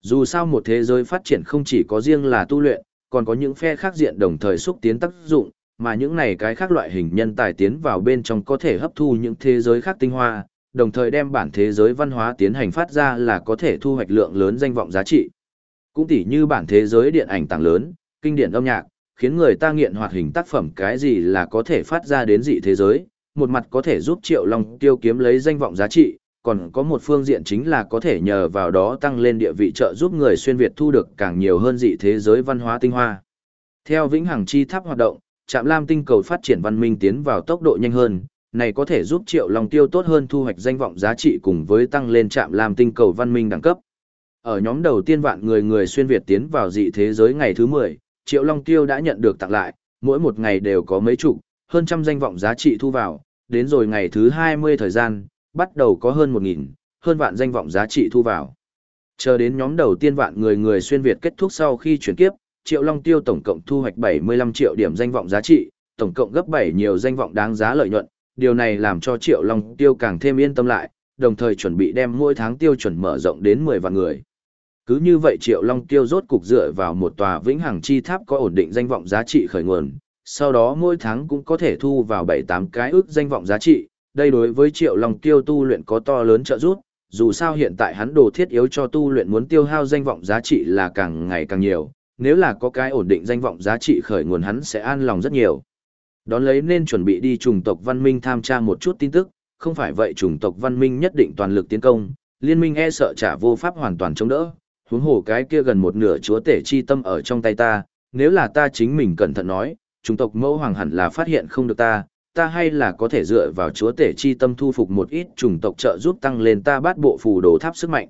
Dù sao một thế giới phát triển không chỉ có riêng là tu luyện, còn có những phe khác diện đồng thời xúc tiến tác dụng, mà những này cái khác loại hình nhân tài tiến vào bên trong có thể hấp thu những thế giới khác tinh hoa, đồng thời đem bản thế giới văn hóa tiến hành phát ra là có thể thu hoạch lượng lớn danh vọng giá trị. Cũng tỉ như bản thế giới điện ảnh tàng lớn, kinh điển âm nhạc, khiến người ta nghiện hoạt hình tác phẩm cái gì là có thể phát ra đến dị thế giới, một mặt có thể giúp Triệu Long tiêu kiếm lấy danh vọng giá trị, còn có một phương diện chính là có thể nhờ vào đó tăng lên địa vị trợ giúp người xuyên Việt thu được càng nhiều hơn dị thế giới văn hóa tinh hoa. Theo Vĩnh Hằng Chi Tháp hoạt động, Trạm Lam tinh cầu phát triển văn minh tiến vào tốc độ nhanh hơn, này có thể giúp Triệu Long Tiêu tốt hơn thu hoạch danh vọng giá trị cùng với tăng lên Trạm làm tinh cầu văn minh đẳng cấp. Ở nhóm đầu tiên vạn người người xuyên Việt tiến vào dị thế giới ngày thứ 10, Triệu Long Tiêu đã nhận được tặng lại, mỗi một ngày đều có mấy chục, hơn trăm danh vọng giá trị thu vào, đến rồi ngày thứ 20 thời gian, bắt đầu có hơn 1.000, hơn vạn danh vọng giá trị thu vào. Chờ đến nhóm đầu tiên vạn người người xuyên Việt kết thúc sau khi chuyển kiếp, Triệu Long Tiêu tổng cộng thu hoạch 75 triệu điểm danh vọng giá trị, tổng cộng gấp 7 nhiều danh vọng đáng giá lợi nhuận, điều này làm cho Triệu Long Tiêu càng thêm yên tâm lại, đồng thời chuẩn bị đem mỗi tháng tiêu chuẩn mở rộng đến 10 vạn người. Cứ như vậy Triệu Long Tiêu rốt cục dựa vào một tòa vĩnh hằng chi tháp có ổn định danh vọng giá trị khởi nguồn, sau đó mỗi tháng cũng có thể thu vào 7-8 cái ước danh vọng giá trị, đây đối với Triệu Long Tiêu tu luyện có to lớn trợ giúp, dù sao hiện tại hắn đồ thiết yếu cho tu luyện muốn tiêu hao danh vọng giá trị là càng ngày càng nhiều, nếu là có cái ổn định danh vọng giá trị khởi nguồn hắn sẽ an lòng rất nhiều. Đón lấy nên chuẩn bị đi trùng tộc văn minh tham tra một chút tin tức, không phải vậy trùng tộc văn minh nhất định toàn lực tiến công, liên minh e sợ trả vô pháp hoàn toàn chống đỡ, huống hồ cái kia gần một nửa chúa tể chi tâm ở trong tay ta, nếu là ta chính mình cẩn thận nói, trùng tộc mẫu hoàng hẳn là phát hiện không được ta, ta hay là có thể dựa vào chúa tể chi tâm thu phục một ít trùng tộc trợ giúp tăng lên ta bát bộ phù đồ tháp sức mạnh.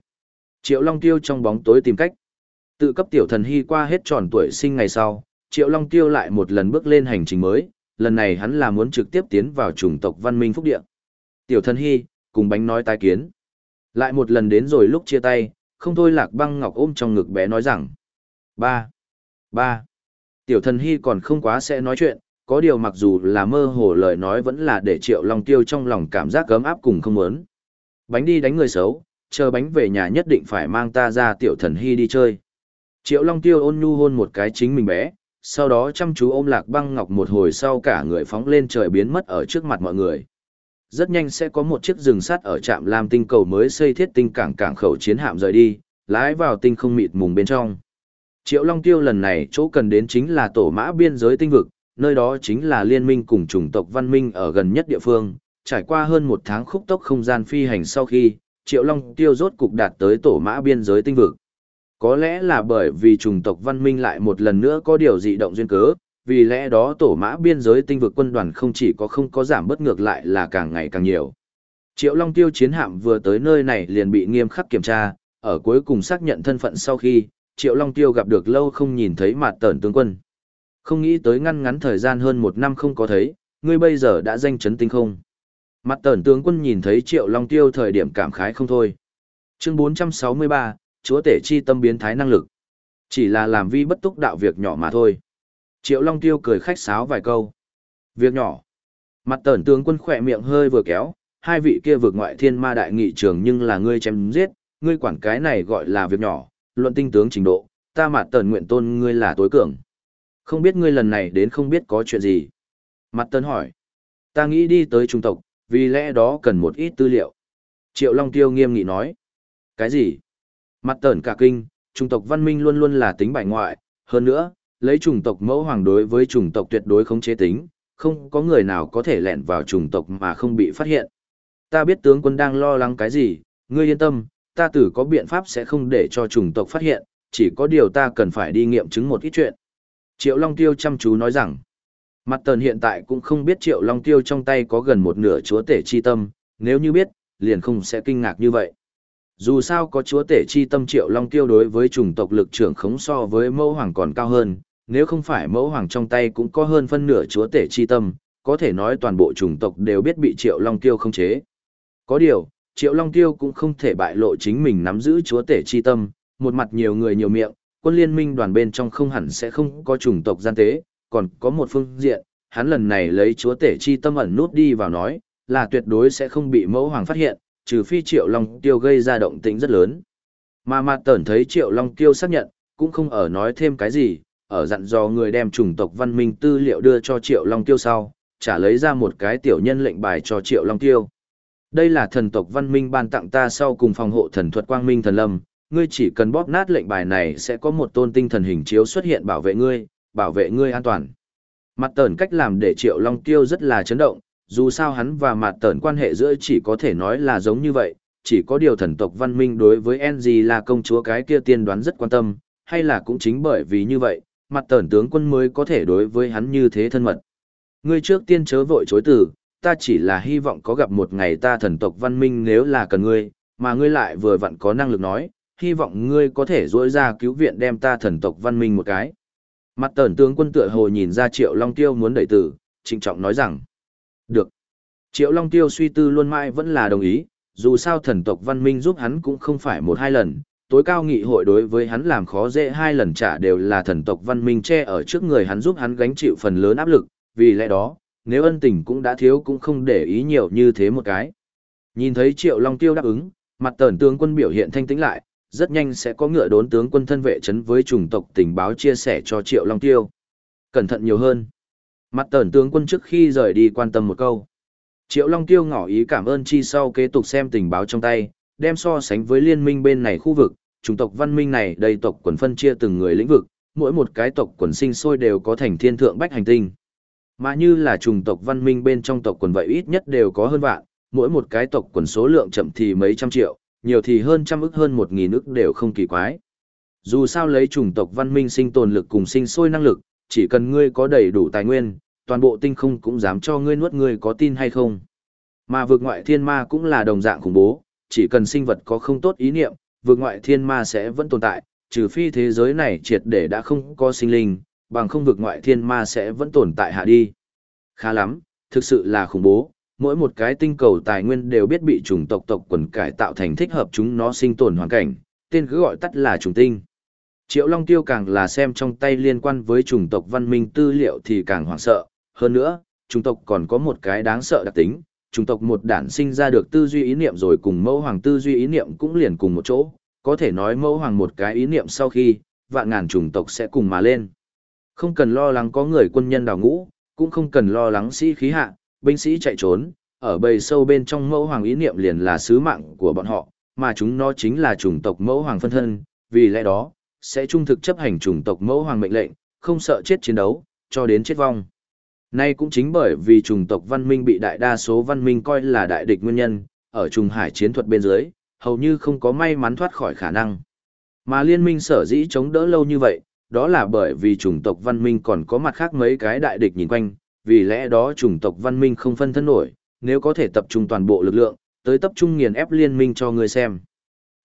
Triệu Long Tiêu trong bóng tối tìm cách. Tự cấp tiểu thần hy qua hết tròn tuổi sinh ngày sau, Triệu Long Tiêu lại một lần bước lên hành trình mới, lần này hắn là muốn trực tiếp tiến vào chủng tộc văn minh phúc địa. Tiểu thần hy, cùng bánh nói tai kiến. Lại một lần đến rồi lúc chia tay, không thôi lạc băng ngọc ôm trong ngực bé nói rằng. Ba. Ba. Tiểu thần hy còn không quá sẽ nói chuyện, có điều mặc dù là mơ hồ lời nói vẫn là để triệu long tiêu trong lòng cảm giác cấm áp cùng không muốn. Bánh đi đánh người xấu, chờ bánh về nhà nhất định phải mang ta ra tiểu thần hy đi chơi. Triệu Long Tiêu ôn nhu hôn một cái chính mình bé, sau đó chăm chú ôm lạc băng ngọc một hồi sau cả người phóng lên trời biến mất ở trước mặt mọi người. Rất nhanh sẽ có một chiếc rừng sắt ở trạm Lam tinh cầu mới xây thiết tinh cảng cảng khẩu chiến hạm rời đi, lái vào tinh không mịt mùng bên trong. Triệu Long Tiêu lần này chỗ cần đến chính là tổ mã biên giới tinh vực, nơi đó chính là liên minh cùng chủng tộc văn minh ở gần nhất địa phương. Trải qua hơn một tháng khúc tốc không gian phi hành sau khi, Triệu Long Tiêu rốt cục đạt tới tổ mã biên giới tinh vực. Có lẽ là bởi vì chủng tộc văn minh lại một lần nữa có điều dị động duyên cớ, vì lẽ đó tổ mã biên giới tinh vực quân đoàn không chỉ có không có giảm bất ngược lại là càng ngày càng nhiều. Triệu Long Tiêu chiến hạm vừa tới nơi này liền bị nghiêm khắc kiểm tra, ở cuối cùng xác nhận thân phận sau khi, Triệu Long Tiêu gặp được lâu không nhìn thấy mặt tẩn tướng quân. Không nghĩ tới ngăn ngắn thời gian hơn một năm không có thấy, ngươi bây giờ đã danh chấn tinh không. Mặt tẩn tướng quân nhìn thấy Triệu Long Tiêu thời điểm cảm khái không thôi. Chương 463, Chúa tể chi tâm biến thái năng lực. Chỉ là làm vi bất túc đạo việc nhỏ mà thôi. Triệu Long Tiêu cười khách sáo vài câu. Việc nhỏ. Mặt tẩn tướng quân khỏe miệng hơi vừa kéo, hai vị kia vượt ngoại thiên ma đại nghị trường nhưng là ngươi chém giết, ngươi quản cái này gọi là việc nhỏ, luận tinh tướng trình độ, ta mặt tẩn nguyện tôn ngươi là tối cường. Không biết ngươi lần này đến không biết có chuyện gì. Mặt tẩn hỏi. Ta nghĩ đi tới trung tộc, vì lẽ đó cần một ít tư liệu. Triệu Long Tiêu nghiêm nghị nói. Cái gì? Mặt tờn cả kinh, chủng tộc văn minh luôn luôn là tính bại ngoại, hơn nữa, lấy chủng tộc mẫu hoàng đối với chủng tộc tuyệt đối không chế tính, không có người nào có thể lẻn vào chủng tộc mà không bị phát hiện. Ta biết tướng quân đang lo lắng cái gì, ngươi yên tâm, ta tử có biện pháp sẽ không để cho chủng tộc phát hiện, chỉ có điều ta cần phải đi nghiệm chứng một ít chuyện. Triệu Long Tiêu chăm chú nói rằng, mặt tần hiện tại cũng không biết Triệu Long Tiêu trong tay có gần một nửa chúa tể chi tâm, nếu như biết, liền không sẽ kinh ngạc như vậy. Dù sao có chúa tể chi tâm triệu long tiêu đối với chủng tộc lực trưởng khống so với mẫu hoàng còn cao hơn, nếu không phải mẫu hoàng trong tay cũng có hơn phân nửa chúa tể chi tâm, có thể nói toàn bộ chủng tộc đều biết bị triệu long tiêu không chế. Có điều, triệu long tiêu cũng không thể bại lộ chính mình nắm giữ chúa tể chi tâm, một mặt nhiều người nhiều miệng, quân liên minh đoàn bên trong không hẳn sẽ không có chủng tộc gian tế, còn có một phương diện, hắn lần này lấy chúa tể chi tâm ẩn nút đi vào nói, là tuyệt đối sẽ không bị mẫu hoàng phát hiện, trừ phi Triệu Long Tiêu gây ra động tĩnh rất lớn. Mà mặt tẩn thấy Triệu Long Tiêu xác nhận, cũng không ở nói thêm cái gì, ở dặn dò người đem chủng tộc văn minh tư liệu đưa cho Triệu Long Tiêu sau, trả lấy ra một cái tiểu nhân lệnh bài cho Triệu Long Tiêu. Đây là thần tộc văn minh ban tặng ta sau cùng phòng hộ thần thuật quang minh thần lâm, ngươi chỉ cần bóp nát lệnh bài này sẽ có một tôn tinh thần hình chiếu xuất hiện bảo vệ ngươi, bảo vệ ngươi an toàn. Mặt tẩn cách làm để Triệu Long Tiêu rất là chấn động, dù sao hắn và mặt tẩn quan hệ giữa chỉ có thể nói là giống như vậy, chỉ có điều thần tộc văn minh đối với Enji là công chúa cái kia tiên đoán rất quan tâm, hay là cũng chính bởi vì như vậy, mặt tẩn tướng quân mới có thể đối với hắn như thế thân mật. Ngươi trước tiên chớ vội chối từ, ta chỉ là hy vọng có gặp một ngày ta thần tộc văn minh nếu là cần ngươi, mà ngươi lại vừa vặn có năng lực nói, hy vọng ngươi có thể dỗi ra cứu viện đem ta thần tộc văn minh một cái. Mặt tẩn tướng quân tựa hồ nhìn ra triệu long tiêu muốn đẩy tử, trịnh trọng nói rằng, được. Triệu Long Tiêu suy tư luôn mãi vẫn là đồng ý, dù sao thần tộc văn minh giúp hắn cũng không phải một hai lần, tối cao nghị hội đối với hắn làm khó dễ hai lần trả đều là thần tộc văn minh che ở trước người hắn giúp hắn gánh chịu phần lớn áp lực, vì lẽ đó, nếu ân tình cũng đã thiếu cũng không để ý nhiều như thế một cái. Nhìn thấy Triệu Long Tiêu đáp ứng, mặt tần tướng quân biểu hiện thanh tĩnh lại, rất nhanh sẽ có ngựa đốn tướng quân thân vệ chấn với chủng tộc tình báo chia sẻ cho Triệu Long Tiêu. Cẩn thận nhiều hơn. Mặt tẩn tướng quân trước khi rời đi quan tâm một câu. Triệu Long Tiêu ngỏ ý cảm ơn chi sau kế tục xem tình báo trong tay, đem so sánh với liên minh bên này khu vực, chủng tộc văn minh này đầy tộc quần phân chia từng người lĩnh vực, mỗi một cái tộc quần sinh sôi đều có thành thiên thượng bách hành tinh. Mà như là chủng tộc văn minh bên trong tộc quần vậy ít nhất đều có hơn vạn, mỗi một cái tộc quần số lượng chậm thì mấy trăm triệu, nhiều thì hơn trăm ức hơn một nghìn ức đều không kỳ quái. Dù sao lấy chủng tộc văn minh sinh tồn lực cùng sinh sôi năng lực, chỉ cần ngươi có đầy đủ tài nguyên, toàn bộ tinh không cũng dám cho ngươi nuốt ngươi có tin hay không. Mà vượt ngoại thiên ma cũng là đồng dạng khủng bố, chỉ cần sinh vật có không tốt ý niệm, vượt ngoại thiên ma sẽ vẫn tồn tại, trừ phi thế giới này triệt để đã không có sinh linh, bằng không vượt ngoại thiên ma sẽ vẫn tồn tại hạ đi. Khá lắm, thực sự là khủng bố, mỗi một cái tinh cầu tài nguyên đều biết bị chủng tộc tộc quần cải tạo thành thích hợp chúng nó sinh tồn hoàn cảnh, tên cứ gọi tắt là trùng tinh. Triệu Long Tiêu càng là xem trong tay liên quan với chủng tộc văn minh tư liệu thì càng hoảng sợ, hơn nữa, chủng tộc còn có một cái đáng sợ đặc tính, chủng tộc một đản sinh ra được tư duy ý niệm rồi cùng mẫu hoàng tư duy ý niệm cũng liền cùng một chỗ, có thể nói mẫu hoàng một cái ý niệm sau khi, vạn ngàn chủng tộc sẽ cùng mà lên. Không cần lo lắng có người quân nhân đào ngũ, cũng không cần lo lắng sĩ khí hạ, binh sĩ chạy trốn, ở bầy sâu bên trong mẫu hoàng ý niệm liền là sứ mạng của bọn họ, mà chúng nó chính là chủng tộc mẫu hoàng phân thân, vì lẽ đó, sẽ trung thực chấp hành chủng tộc mẫu hoàng mệnh lệnh, không sợ chết chiến đấu, cho đến chết vong. Nay cũng chính bởi vì chủng tộc văn minh bị đại đa số văn minh coi là đại địch nguyên nhân, ở trùng hải chiến thuật bên dưới, hầu như không có may mắn thoát khỏi khả năng. Mà liên minh sở dĩ chống đỡ lâu như vậy, đó là bởi vì chủng tộc văn minh còn có mặt khác mấy cái đại địch nhìn quanh, vì lẽ đó chủng tộc văn minh không phân thân nổi, nếu có thể tập trung toàn bộ lực lượng, tới tập trung nghiền ép liên minh cho người xem.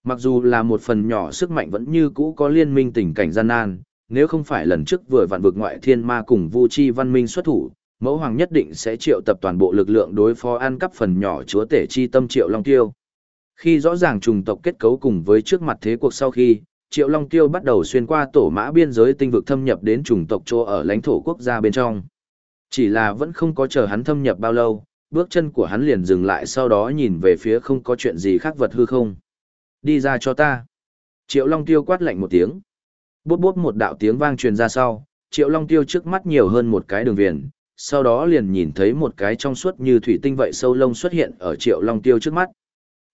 Mặc dù là một phần nhỏ sức mạnh vẫn như cũ có liên minh tình cảnh gian nan, nếu không phải lần trước vừa vạn vực ngoại thiên ma cùng Vu Chi Văn Minh xuất thủ, mẫu hoàng nhất định sẽ triệu tập toàn bộ lực lượng đối phó ăn cắp phần nhỏ chúa tể chi tâm triệu long tiêu. Khi rõ ràng trùng tộc kết cấu cùng với trước mặt thế cuộc sau khi, triệu long tiêu bắt đầu xuyên qua tổ mã biên giới tinh vực thâm nhập đến trùng tộc chỗ ở lãnh thổ quốc gia bên trong. Chỉ là vẫn không có chờ hắn thâm nhập bao lâu, bước chân của hắn liền dừng lại sau đó nhìn về phía không có chuyện gì khác vật hư không. Đi ra cho ta. Triệu Long Tiêu quát lạnh một tiếng. Bút bút một đạo tiếng vang truyền ra sau, Triệu Long Tiêu trước mắt nhiều hơn một cái đường viền, sau đó liền nhìn thấy một cái trong suốt như thủy tinh vậy sâu lông xuất hiện ở Triệu Long Tiêu trước mắt.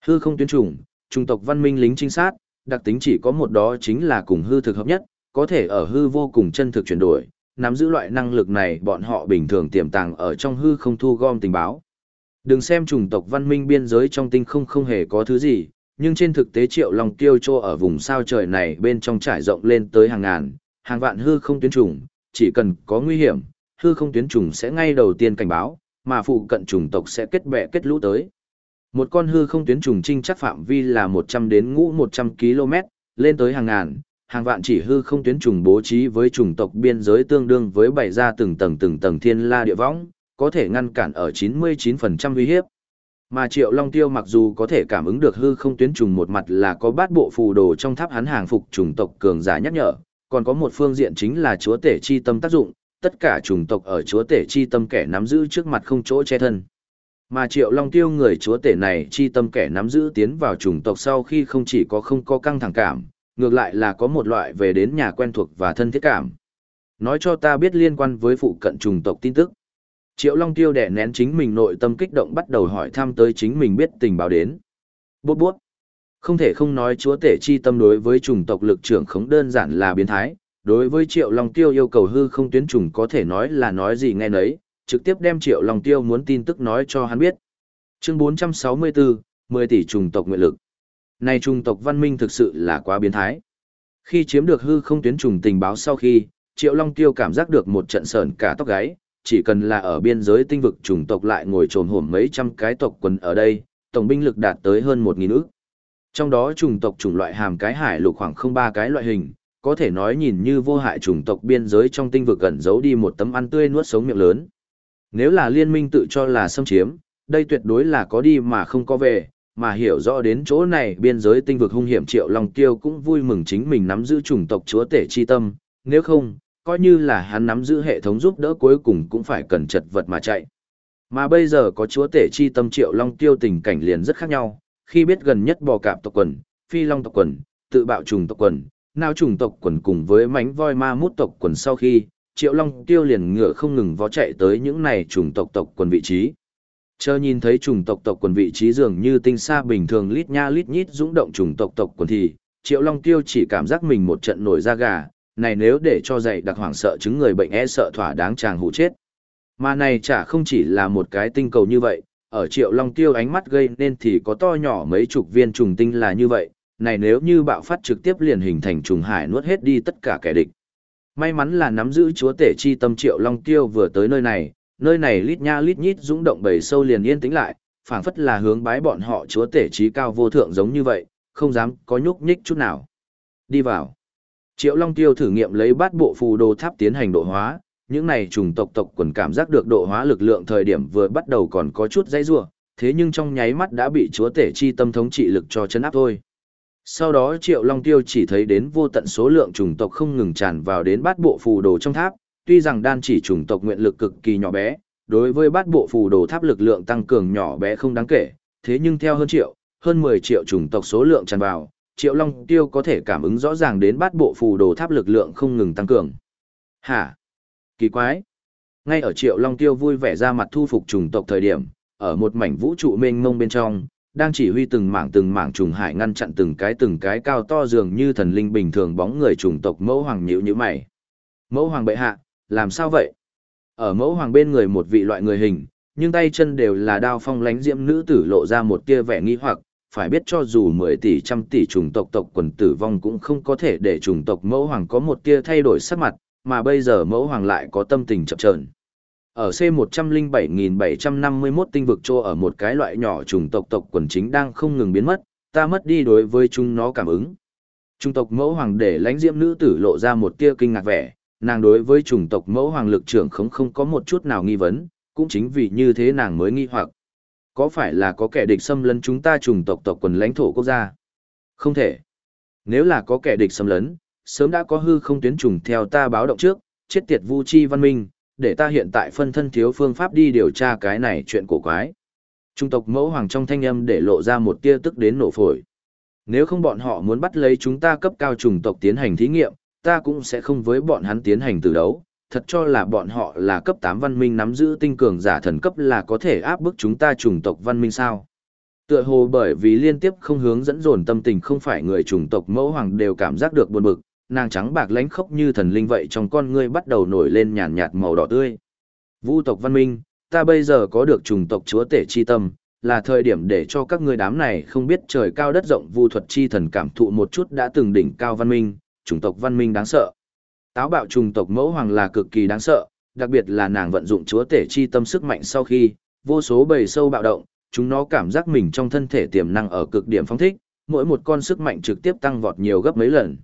Hư không tuyến trùng, trung tộc văn minh lính trinh sát, đặc tính chỉ có một đó chính là cùng hư thực hợp nhất, có thể ở hư vô cùng chân thực chuyển đổi, nắm giữ loại năng lực này bọn họ bình thường tiềm tàng ở trong hư không thu gom tình báo. Đừng xem chủng tộc văn minh biên giới trong tinh không không hề có thứ gì, nhưng trên thực tế triệu long tiêu trô ở vùng sao trời này bên trong trải rộng lên tới hàng ngàn, hàng vạn hư không tuyến trùng, chỉ cần có nguy hiểm, hư không tuyến trùng sẽ ngay đầu tiên cảnh báo, mà phụ cận trùng tộc sẽ kết bè kết lũ tới. Một con hư không tuyến trùng trinh chắc phạm vi là 100 đến ngũ 100 km, lên tới hàng ngàn, hàng vạn chỉ hư không tuyến trùng bố trí với trùng tộc biên giới tương đương với bảy ra từng tầng từng tầng thiên la địa võng, có thể ngăn cản ở 99% uy hiếp. Mà Triệu Long Tiêu mặc dù có thể cảm ứng được hư không tuyến trùng một mặt là có bát bộ phù đồ trong tháp hắn hàng phục trùng tộc cường giả nhắc nhở, còn có một phương diện chính là chúa tể chi tâm tác dụng, tất cả chủng tộc ở chúa tể chi tâm kẻ nắm giữ trước mặt không chỗ che thân. Mà Triệu Long Tiêu người chúa tể này chi tâm kẻ nắm giữ tiến vào chủng tộc sau khi không chỉ có không có căng thẳng cảm, ngược lại là có một loại về đến nhà quen thuộc và thân thiết cảm. Nói cho ta biết liên quan với phụ cận chủng tộc tin tức. Triệu Long Tiêu đẻ nén chính mình nội tâm kích động bắt đầu hỏi thăm tới chính mình biết tình báo đến. Bút bút. Không thể không nói chúa tể chi tâm đối với chủng tộc lực trưởng không đơn giản là biến thái, đối với Triệu Long Tiêu yêu cầu hư không tuyến trùng có thể nói là nói gì nghe nấy, trực tiếp đem Triệu Long Tiêu muốn tin tức nói cho hắn biết. Chương 464, 10 tỷ trùng tộc nguyện lực. Này trùng tộc văn minh thực sự là quá biến thái. Khi chiếm được hư không tuyến trùng tình báo sau khi, Triệu Long Tiêu cảm giác được một trận sờn cả tóc gáy, chỉ cần là ở biên giới tinh vực chủng tộc lại ngồi trồn hổm mấy trăm cái tộc quần ở đây, tổng binh lực đạt tới hơn một nghìn ức. Trong đó chủng tộc chủng loại hàm cái hải lục khoảng không ba cái loại hình, có thể nói nhìn như vô hại chủng tộc biên giới trong tinh vực gần giấu đi một tấm ăn tươi nuốt sống miệng lớn. Nếu là liên minh tự cho là xâm chiếm, đây tuyệt đối là có đi mà không có về, mà hiểu rõ đến chỗ này biên giới tinh vực hung hiểm triệu long tiêu cũng vui mừng chính mình nắm giữ chủng tộc chúa tể chi tâm, nếu không, coi như là hắn nắm giữ hệ thống giúp đỡ cuối cùng cũng phải cần chật vật mà chạy. Mà bây giờ có chúa tể chi tâm triệu long tiêu tình cảnh liền rất khác nhau, khi biết gần nhất bò cạp tộc quần, phi long tộc quần, tự bạo trùng tộc quần, nào trùng tộc quần cùng với mánh voi ma mút tộc quần sau khi, triệu long tiêu liền ngựa không ngừng vó chạy tới những này trùng tộc tộc quần vị trí. Chờ nhìn thấy trùng tộc tộc quần vị trí dường như tinh xa bình thường lít nha lít nhít dũng động trùng tộc tộc quần thì, triệu long tiêu chỉ cảm giác mình một trận nổi da gà, này nếu để cho dạy đặc hoảng sợ chứng người bệnh e sợ thỏa đáng chàng hụ chết. Mà này chả không chỉ là một cái tinh cầu như vậy, ở triệu long tiêu ánh mắt gây nên thì có to nhỏ mấy chục viên trùng tinh là như vậy, này nếu như bạo phát trực tiếp liền hình thành trùng hải nuốt hết đi tất cả kẻ địch. May mắn là nắm giữ chúa tể chi tâm triệu long tiêu vừa tới nơi này, nơi này lít nha lít nhít dũng động bầy sâu liền yên tĩnh lại, phảng phất là hướng bái bọn họ chúa tể trí cao vô thượng giống như vậy, không dám có nhúc nhích chút nào. Đi vào. Triệu Long Tiêu thử nghiệm lấy bát bộ phù đồ tháp tiến hành độ hóa, những này trùng tộc tộc quần cảm giác được độ hóa lực lượng thời điểm vừa bắt đầu còn có chút dãy rủa, thế nhưng trong nháy mắt đã bị chúa tể chi tâm thống trị lực cho chân áp thôi. Sau đó Triệu Long Tiêu chỉ thấy đến vô tận số lượng trùng tộc không ngừng tràn vào đến bát bộ phù đồ trong tháp, tuy rằng đan chỉ trùng tộc nguyện lực cực kỳ nhỏ bé, đối với bát bộ phù đồ tháp lực lượng tăng cường nhỏ bé không đáng kể, thế nhưng theo hơn triệu, hơn 10 triệu trùng tộc số lượng tràn vào, Triệu Long Tiêu có thể cảm ứng rõ ràng đến bát bộ phù đồ tháp lực lượng không ngừng tăng cường. Hả? Kỳ quái! Ngay ở Triệu Long Tiêu vui vẻ ra mặt thu phục trùng tộc thời điểm, ở một mảnh vũ trụ mênh mông bên trong, đang chỉ huy từng mảng từng mảng trùng hải ngăn chặn từng cái từng cái cao to dường như thần linh bình thường bóng người trùng tộc mẫu hoàng nhữ như mày. Mẫu hoàng bệ hạ, làm sao vậy? Ở mẫu hoàng bên người một vị loại người hình, nhưng tay chân đều là đao phong lánh diễm nữ tử lộ ra một tia vẻ nghi hoặc, phải biết cho dù 10 tỷ trăm tỷ trùng tộc tộc quần tử vong cũng không có thể để trùng tộc mẫu hoàng có một tia thay đổi sắc mặt, mà bây giờ mẫu hoàng lại có tâm tình chậm chờn. Ở C107751 tinh vực trô ở một cái loại nhỏ trùng tộc tộc quần chính đang không ngừng biến mất, ta mất đi đối với chúng nó cảm ứng. Trung tộc mẫu hoàng để lãnh diễm nữ tử lộ ra một tia kinh ngạc vẻ, nàng đối với chủng tộc mẫu hoàng lực trưởng không không có một chút nào nghi vấn, cũng chính vì như thế nàng mới nghi hoặc. Có phải là có kẻ địch xâm lấn chúng ta chủng tộc tộc quần lãnh thổ quốc gia? Không thể. Nếu là có kẻ địch xâm lấn, sớm đã có hư không tuyến trùng theo ta báo động trước, chết tiệt vu chi văn minh, để ta hiện tại phân thân thiếu phương pháp đi điều tra cái này chuyện cổ quái. Trung tộc mẫu hoàng trong thanh âm để lộ ra một tia tức đến nổ phổi. Nếu không bọn họ muốn bắt lấy chúng ta cấp cao trùng tộc tiến hành thí nghiệm, ta cũng sẽ không với bọn hắn tiến hành từ đấu. Thật cho là bọn họ là cấp 8 văn minh nắm giữ tinh cường giả thần cấp là có thể áp bức chúng ta trùng tộc văn minh sao. Tựa hồ bởi vì liên tiếp không hướng dẫn dồn tâm tình không phải người chủng tộc mẫu hoàng đều cảm giác được buồn bực, nàng trắng bạc lánh khốc như thần linh vậy trong con ngươi bắt đầu nổi lên nhàn nhạt màu đỏ tươi. Vu tộc văn minh, ta bây giờ có được chủng tộc chúa tể chi tâm, là thời điểm để cho các ngươi đám này không biết trời cao đất rộng vu thuật chi thần cảm thụ một chút đã từng đỉnh cao văn minh, chủng tộc văn minh đáng sợ. Táo bạo chủng tộc mẫu hoàng là cực kỳ đáng sợ, đặc biệt là nàng vận dụng chúa tể chi tâm sức mạnh sau khi, vô số bầy sâu bạo động, chúng nó cảm giác mình trong thân thể tiềm năng ở cực điểm phóng thích, mỗi một con sức mạnh trực tiếp tăng vọt nhiều gấp mấy lần.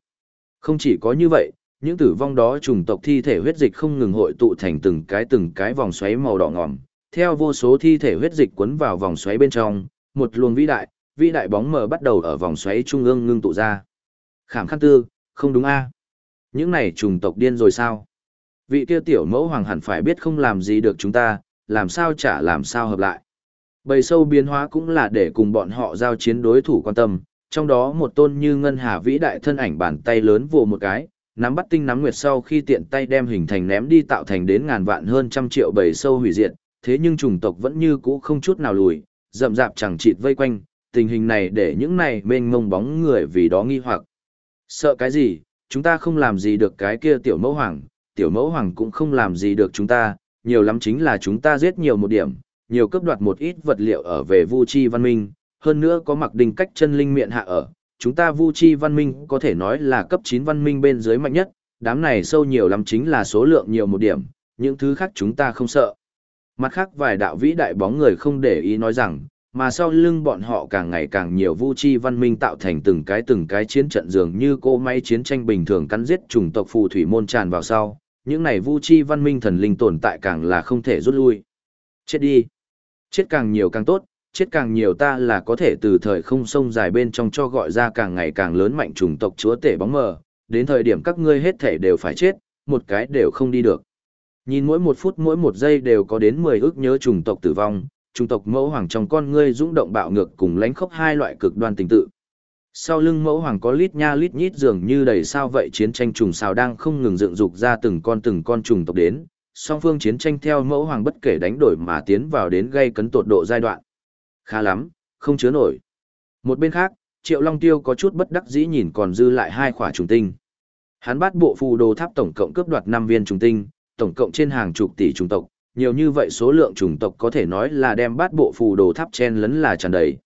Không chỉ có như vậy, những tử vong đó trùng tộc thi thể huyết dịch không ngừng hội tụ thành từng cái từng cái vòng xoáy màu đỏ ngòm, theo vô số thi thể huyết dịch cuốn vào vòng xoáy bên trong, một luồng vĩ đại, vĩ đại bóng mờ bắt đầu ở vòng xoáy trung ương ngưng tụ ra. Khảm khăn tư, không đúng a? Những này trùng tộc điên rồi sao? Vị kia tiểu mẫu hoàng hẳn phải biết không làm gì được chúng ta, làm sao trả làm sao hợp lại. Bầy sâu biến hóa cũng là để cùng bọn họ giao chiến đối thủ quan tâm, trong đó một tôn như ngân hà vĩ đại thân ảnh bàn tay lớn vồ một cái, nắm bắt tinh nắm nguyệt sau khi tiện tay đem hình thành ném đi tạo thành đến ngàn vạn hơn trăm triệu bầy sâu hủy diệt, thế nhưng chủng tộc vẫn như cũ không chút nào lùi, rậm rạp chẳng chịt vây quanh, tình hình này để những này mênh mông bóng người vì đó nghi hoặc. Sợ cái gì, chúng ta không làm gì được cái kia tiểu mẫu hoàng, tiểu mẫu hoàng cũng không làm gì được chúng ta, nhiều lắm chính là chúng ta giết nhiều một điểm, nhiều cướp đoạt một ít vật liệu ở về Vu Chi Văn Minh, hơn nữa có mặc đình cách chân linh miệng hạ ở, chúng ta Vu Chi Văn Minh có thể nói là cấp 9 văn minh bên dưới mạnh nhất, đám này sâu nhiều lắm chính là số lượng nhiều một điểm, những thứ khác chúng ta không sợ. Mặt khác vài đạo vĩ đại bóng người không để ý nói rằng, mà sau lưng bọn họ càng ngày càng nhiều Vu Chi Văn Minh tạo thành từng cái từng cái chiến trận dường như cô máy chiến tranh bình thường cắn giết chủng tộc phù thủy môn tràn vào sau, những này Vu Chi Văn Minh thần linh tồn tại càng là không thể rút lui. Chết đi! Chết càng nhiều càng tốt, chết càng nhiều ta là có thể từ thời không sông dài bên trong cho gọi ra càng ngày càng lớn mạnh chủng tộc chúa tể bóng mờ, đến thời điểm các ngươi hết thể đều phải chết, một cái đều không đi được. Nhìn mỗi một phút mỗi một giây đều có đến 10 ước nhớ chủng tộc tử vong, chủng tộc mẫu hoàng trong con ngươi dũng động bạo ngược cùng lánh khốc hai loại cực đoan tình tự. Sau lưng mẫu hoàng có lít nha lít nhít dường như đầy sao vậy chiến tranh trùng sao đang không ngừng dựng dục ra từng con từng con trùng tộc đến, song phương chiến tranh theo mẫu hoàng bất kể đánh đổi mà tiến vào đến gây cấn tột độ giai đoạn. Khá lắm, không chứa nổi. Một bên khác, Triệu Long Tiêu có chút bất đắc dĩ nhìn còn dư lại hai khỏa trùng tinh. Hắn bắt bộ phù đồ tháp tổng cộng cướp đoạt 5 viên trùng tinh, tổng cộng trên hàng chục tỷ trùng tộc, nhiều như vậy số lượng trùng tộc có thể nói là đem bát bộ phù đồ tháp chen lấn là tràn đầy.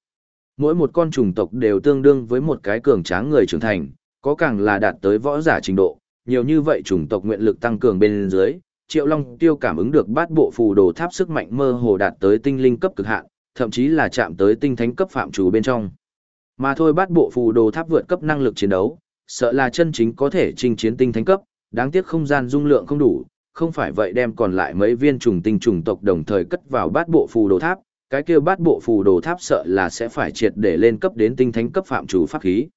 Mỗi một con trùng tộc đều tương đương với một cái cường tráng người trưởng thành, có càng là đạt tới võ giả trình độ, nhiều như vậy trùng tộc nguyện lực tăng cường bên dưới, Triệu Long Tiêu cảm ứng được bát bộ phù đồ tháp sức mạnh mơ hồ đạt tới tinh linh cấp cực hạn, thậm chí là chạm tới tinh thánh cấp phạm chủ bên trong. Mà thôi bát bộ phù đồ tháp vượt cấp năng lực chiến đấu, sợ là chân chính có thể chinh chiến tinh thánh cấp, đáng tiếc không gian dung lượng không đủ, không phải vậy đem còn lại mấy viên trùng tinh trùng tộc đồng thời cất vào bát bộ phù đồ tháp, cái kia bát bộ phù đồ tháp sợ là sẽ phải triệt để lên cấp đến tinh thánh cấp phạm chủ pháp khí.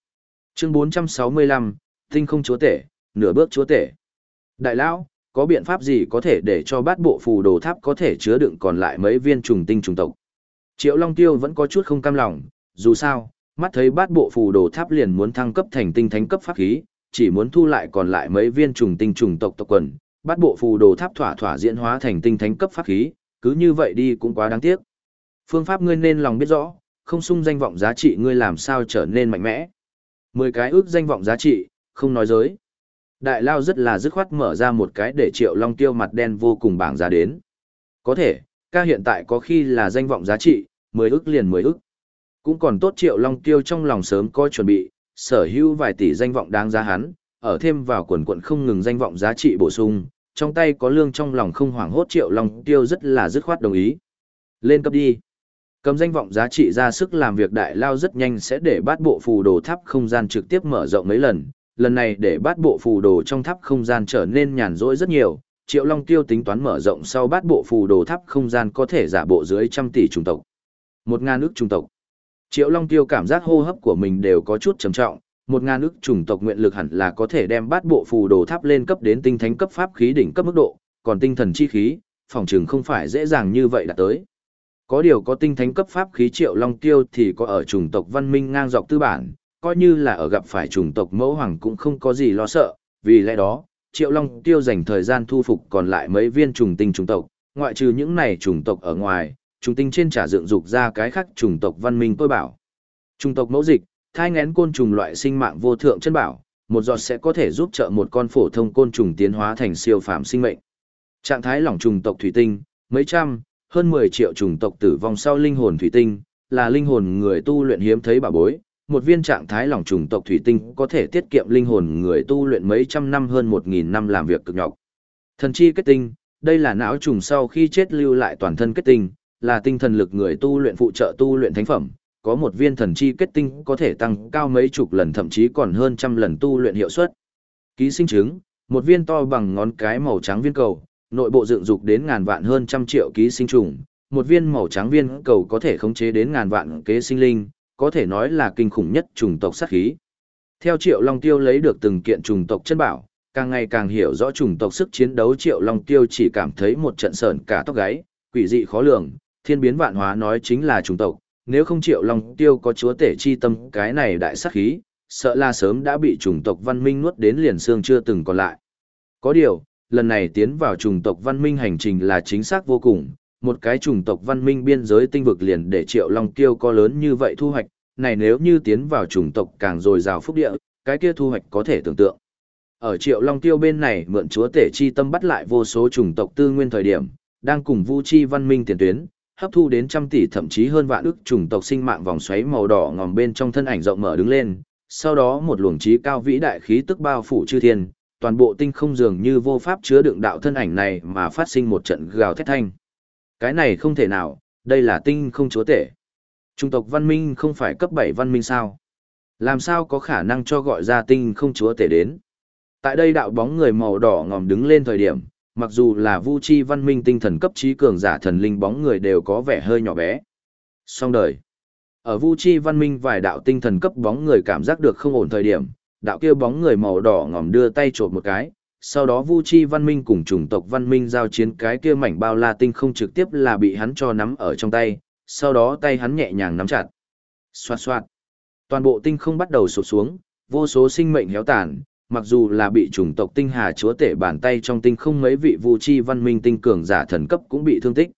Chương 465, tinh không chúa tể, nửa bước chúa tể. Đại lão, có biện pháp gì có thể để cho bát bộ phù đồ tháp có thể chứa đựng còn lại mấy viên trùng tinh trùng tộc? Triệu Long Tiêu vẫn có chút không cam lòng, dù sao, mắt thấy bát bộ phù đồ tháp liền muốn thăng cấp thành tinh thánh cấp pháp khí, chỉ muốn thu lại còn lại mấy viên trùng tinh trùng tộc tộc quần, bát bộ phù đồ tháp thỏa thỏa diễn hóa thành tinh thánh cấp pháp khí, cứ như vậy đi cũng quá đáng tiếc. Phương pháp ngươi nên lòng biết rõ, không sung danh vọng giá trị ngươi làm sao trở nên mạnh mẽ. Mười cái ước danh vọng giá trị, không nói dối. Đại Lao rất là dứt khoát mở ra một cái để Triệu Long Tiêu mặt đen vô cùng bảng giá đến. Có thể, ca hiện tại có khi là danh vọng giá trị, 10 ức liền 10 ức. Cũng còn tốt Triệu Long Tiêu trong lòng sớm có chuẩn bị, sở hữu vài tỷ danh vọng đáng giá hắn, ở thêm vào quần quận không ngừng danh vọng giá trị bổ sung, trong tay có lương trong lòng không hoảng hốt triệu long tiêu rất là dứt khoát đồng ý. Lên cấp đi. Cầm danh vọng giá trị ra sức làm việc đại lao rất nhanh sẽ để bát bộ phù đồ tháp không gian trực tiếp mở rộng mấy lần, lần này để bát bộ phù đồ trong tháp không gian trở nên nhàn rỗi rất nhiều, Triệu Long Tiêu tính toán mở rộng sau bát bộ phù đồ tháp không gian có thể giả bộ dưới trăm tỷ trùng tộc. Một ngàn ức trùng tộc. Triệu Long Tiêu cảm giác hô hấp của mình đều có chút trầm trọng, một ngàn ức trùng tộc nguyện lực hẳn là có thể đem bát bộ phù đồ tháp lên cấp đến tinh thánh cấp pháp khí đỉnh cấp mức độ, còn tinh thần chi khí, phòng trường không phải dễ dàng như vậy đạt tới. Có điều có tinh thánh cấp pháp khí Triệu Long Tiêu thì có ở trùng tộc văn minh ngang dọc tư bản, coi như là ở gặp phải trùng tộc mẫu hoàng cũng không có gì lo sợ, vì lẽ đó, Triệu Long Tiêu dành thời gian thu phục còn lại mấy viên trùng tinh trùng tộc, ngoại trừ những này trùng tộc ở ngoài, trùng tinh trên trả dựng dục ra cái khác trùng tộc văn minh tôi bảo. Trùng tộc mẫu dịch, thai ngén côn trùng loại sinh mạng vô thượng chân bảo, một giọt sẽ có thể giúp trợ một con phổ thông côn trùng tiến hóa thành siêu phàm sinh mệnh. Trạng thái lỏng trùng tộc thủy tinh, mấy trăm, hơn 10 triệu trùng tộc tử vong sau linh hồn thủy tinh, là linh hồn người tu luyện hiếm thấy bà bối, một viên trạng thái lỏng trùng tộc thủy tinh có thể tiết kiệm linh hồn người tu luyện mấy trăm năm hơn một nghìn năm làm việc cực nhọc. Thần chi kết tinh, đây là não trùng sau khi chết lưu lại toàn thân kết tinh, là tinh thần lực người tu luyện phụ trợ tu luyện thánh phẩm, có một viên thần chi kết tinh có thể tăng cao mấy chục lần thậm chí còn hơn trăm lần tu luyện hiệu suất. Ký sinh trứng, một viên to bằng ngón cái màu trắng viên cầu, nội bộ dựng dục đến ngàn vạn hơn trăm triệu ký sinh trùng, một viên màu trắng viên cầu có thể khống chế đến ngàn vạn kế sinh linh, có thể nói là kinh khủng nhất trùng tộc sát khí. Theo Triệu Long Tiêu lấy được từng kiện trùng tộc chân bảo, càng ngày càng hiểu rõ trùng tộc sức chiến đấu Triệu Long Tiêu chỉ cảm thấy một trận sờn cả tóc gáy, quỷ dị khó lường, thiên biến vạn hóa nói chính là chủng tộc, nếu không Triệu Long Tiêu có chúa tể chi tâm cái này đại sát khí, sợ là sớm đã bị chủng tộc văn minh nuốt đến liền xương chưa từng còn lại. Có điều, lần này tiến vào chủng tộc văn minh hành trình là chính xác vô cùng, một cái chủng tộc văn minh biên giới tinh vực liền để triệu long tiêu có lớn như vậy thu hoạch, này nếu như tiến vào chủng tộc càng dồi dào phúc địa, cái kia thu hoạch có thể tưởng tượng. Ở triệu long tiêu bên này mượn chúa tể chi tâm bắt lại vô số chủng tộc tư nguyên thời điểm, đang cùng vu chi văn minh tiền tuyến, hấp thu đến trăm tỷ thậm chí hơn vạn ức chủng tộc sinh mạng vòng xoáy màu đỏ ngòm bên trong thân ảnh rộng mở đứng lên, sau đó một luồng trí cao vĩ đại khí tức bao phủ chư thiên, toàn bộ tinh không dường như vô pháp chứa đựng đạo thân ảnh này mà phát sinh một trận gào thét thanh. Cái này không thể nào, đây là tinh không chúa tể. Trung tộc văn minh không phải cấp bảy văn minh sao? Làm sao có khả năng cho gọi ra tinh không chúa tể đến? Tại đây đạo bóng người màu đỏ ngòm đứng lên thời điểm, mặc dù là vu chi văn minh tinh thần cấp trí cường giả thần linh bóng người đều có vẻ hơi nhỏ bé. song đời. Ở vu chi văn minh vài đạo tinh thần cấp bóng người cảm giác được không ổn thời điểm, đạo kia bóng người màu đỏ ngòm đưa tay trộm một cái, sau đó Vu Chi Văn Minh cùng chủng tộc Văn Minh giao chiến cái kia mảnh bao la tinh không trực tiếp là bị hắn cho nắm ở trong tay, sau đó tay hắn nhẹ nhàng nắm chặt. Xoạt xoạt. Toàn bộ tinh không bắt đầu sụp xuống, vô số sinh mệnh héo tàn, mặc dù là bị chủng tộc tinh hà chúa tể bàn tay trong tinh không mấy vị Vu Chi Văn Minh tinh cường giả thần cấp cũng bị thương tích.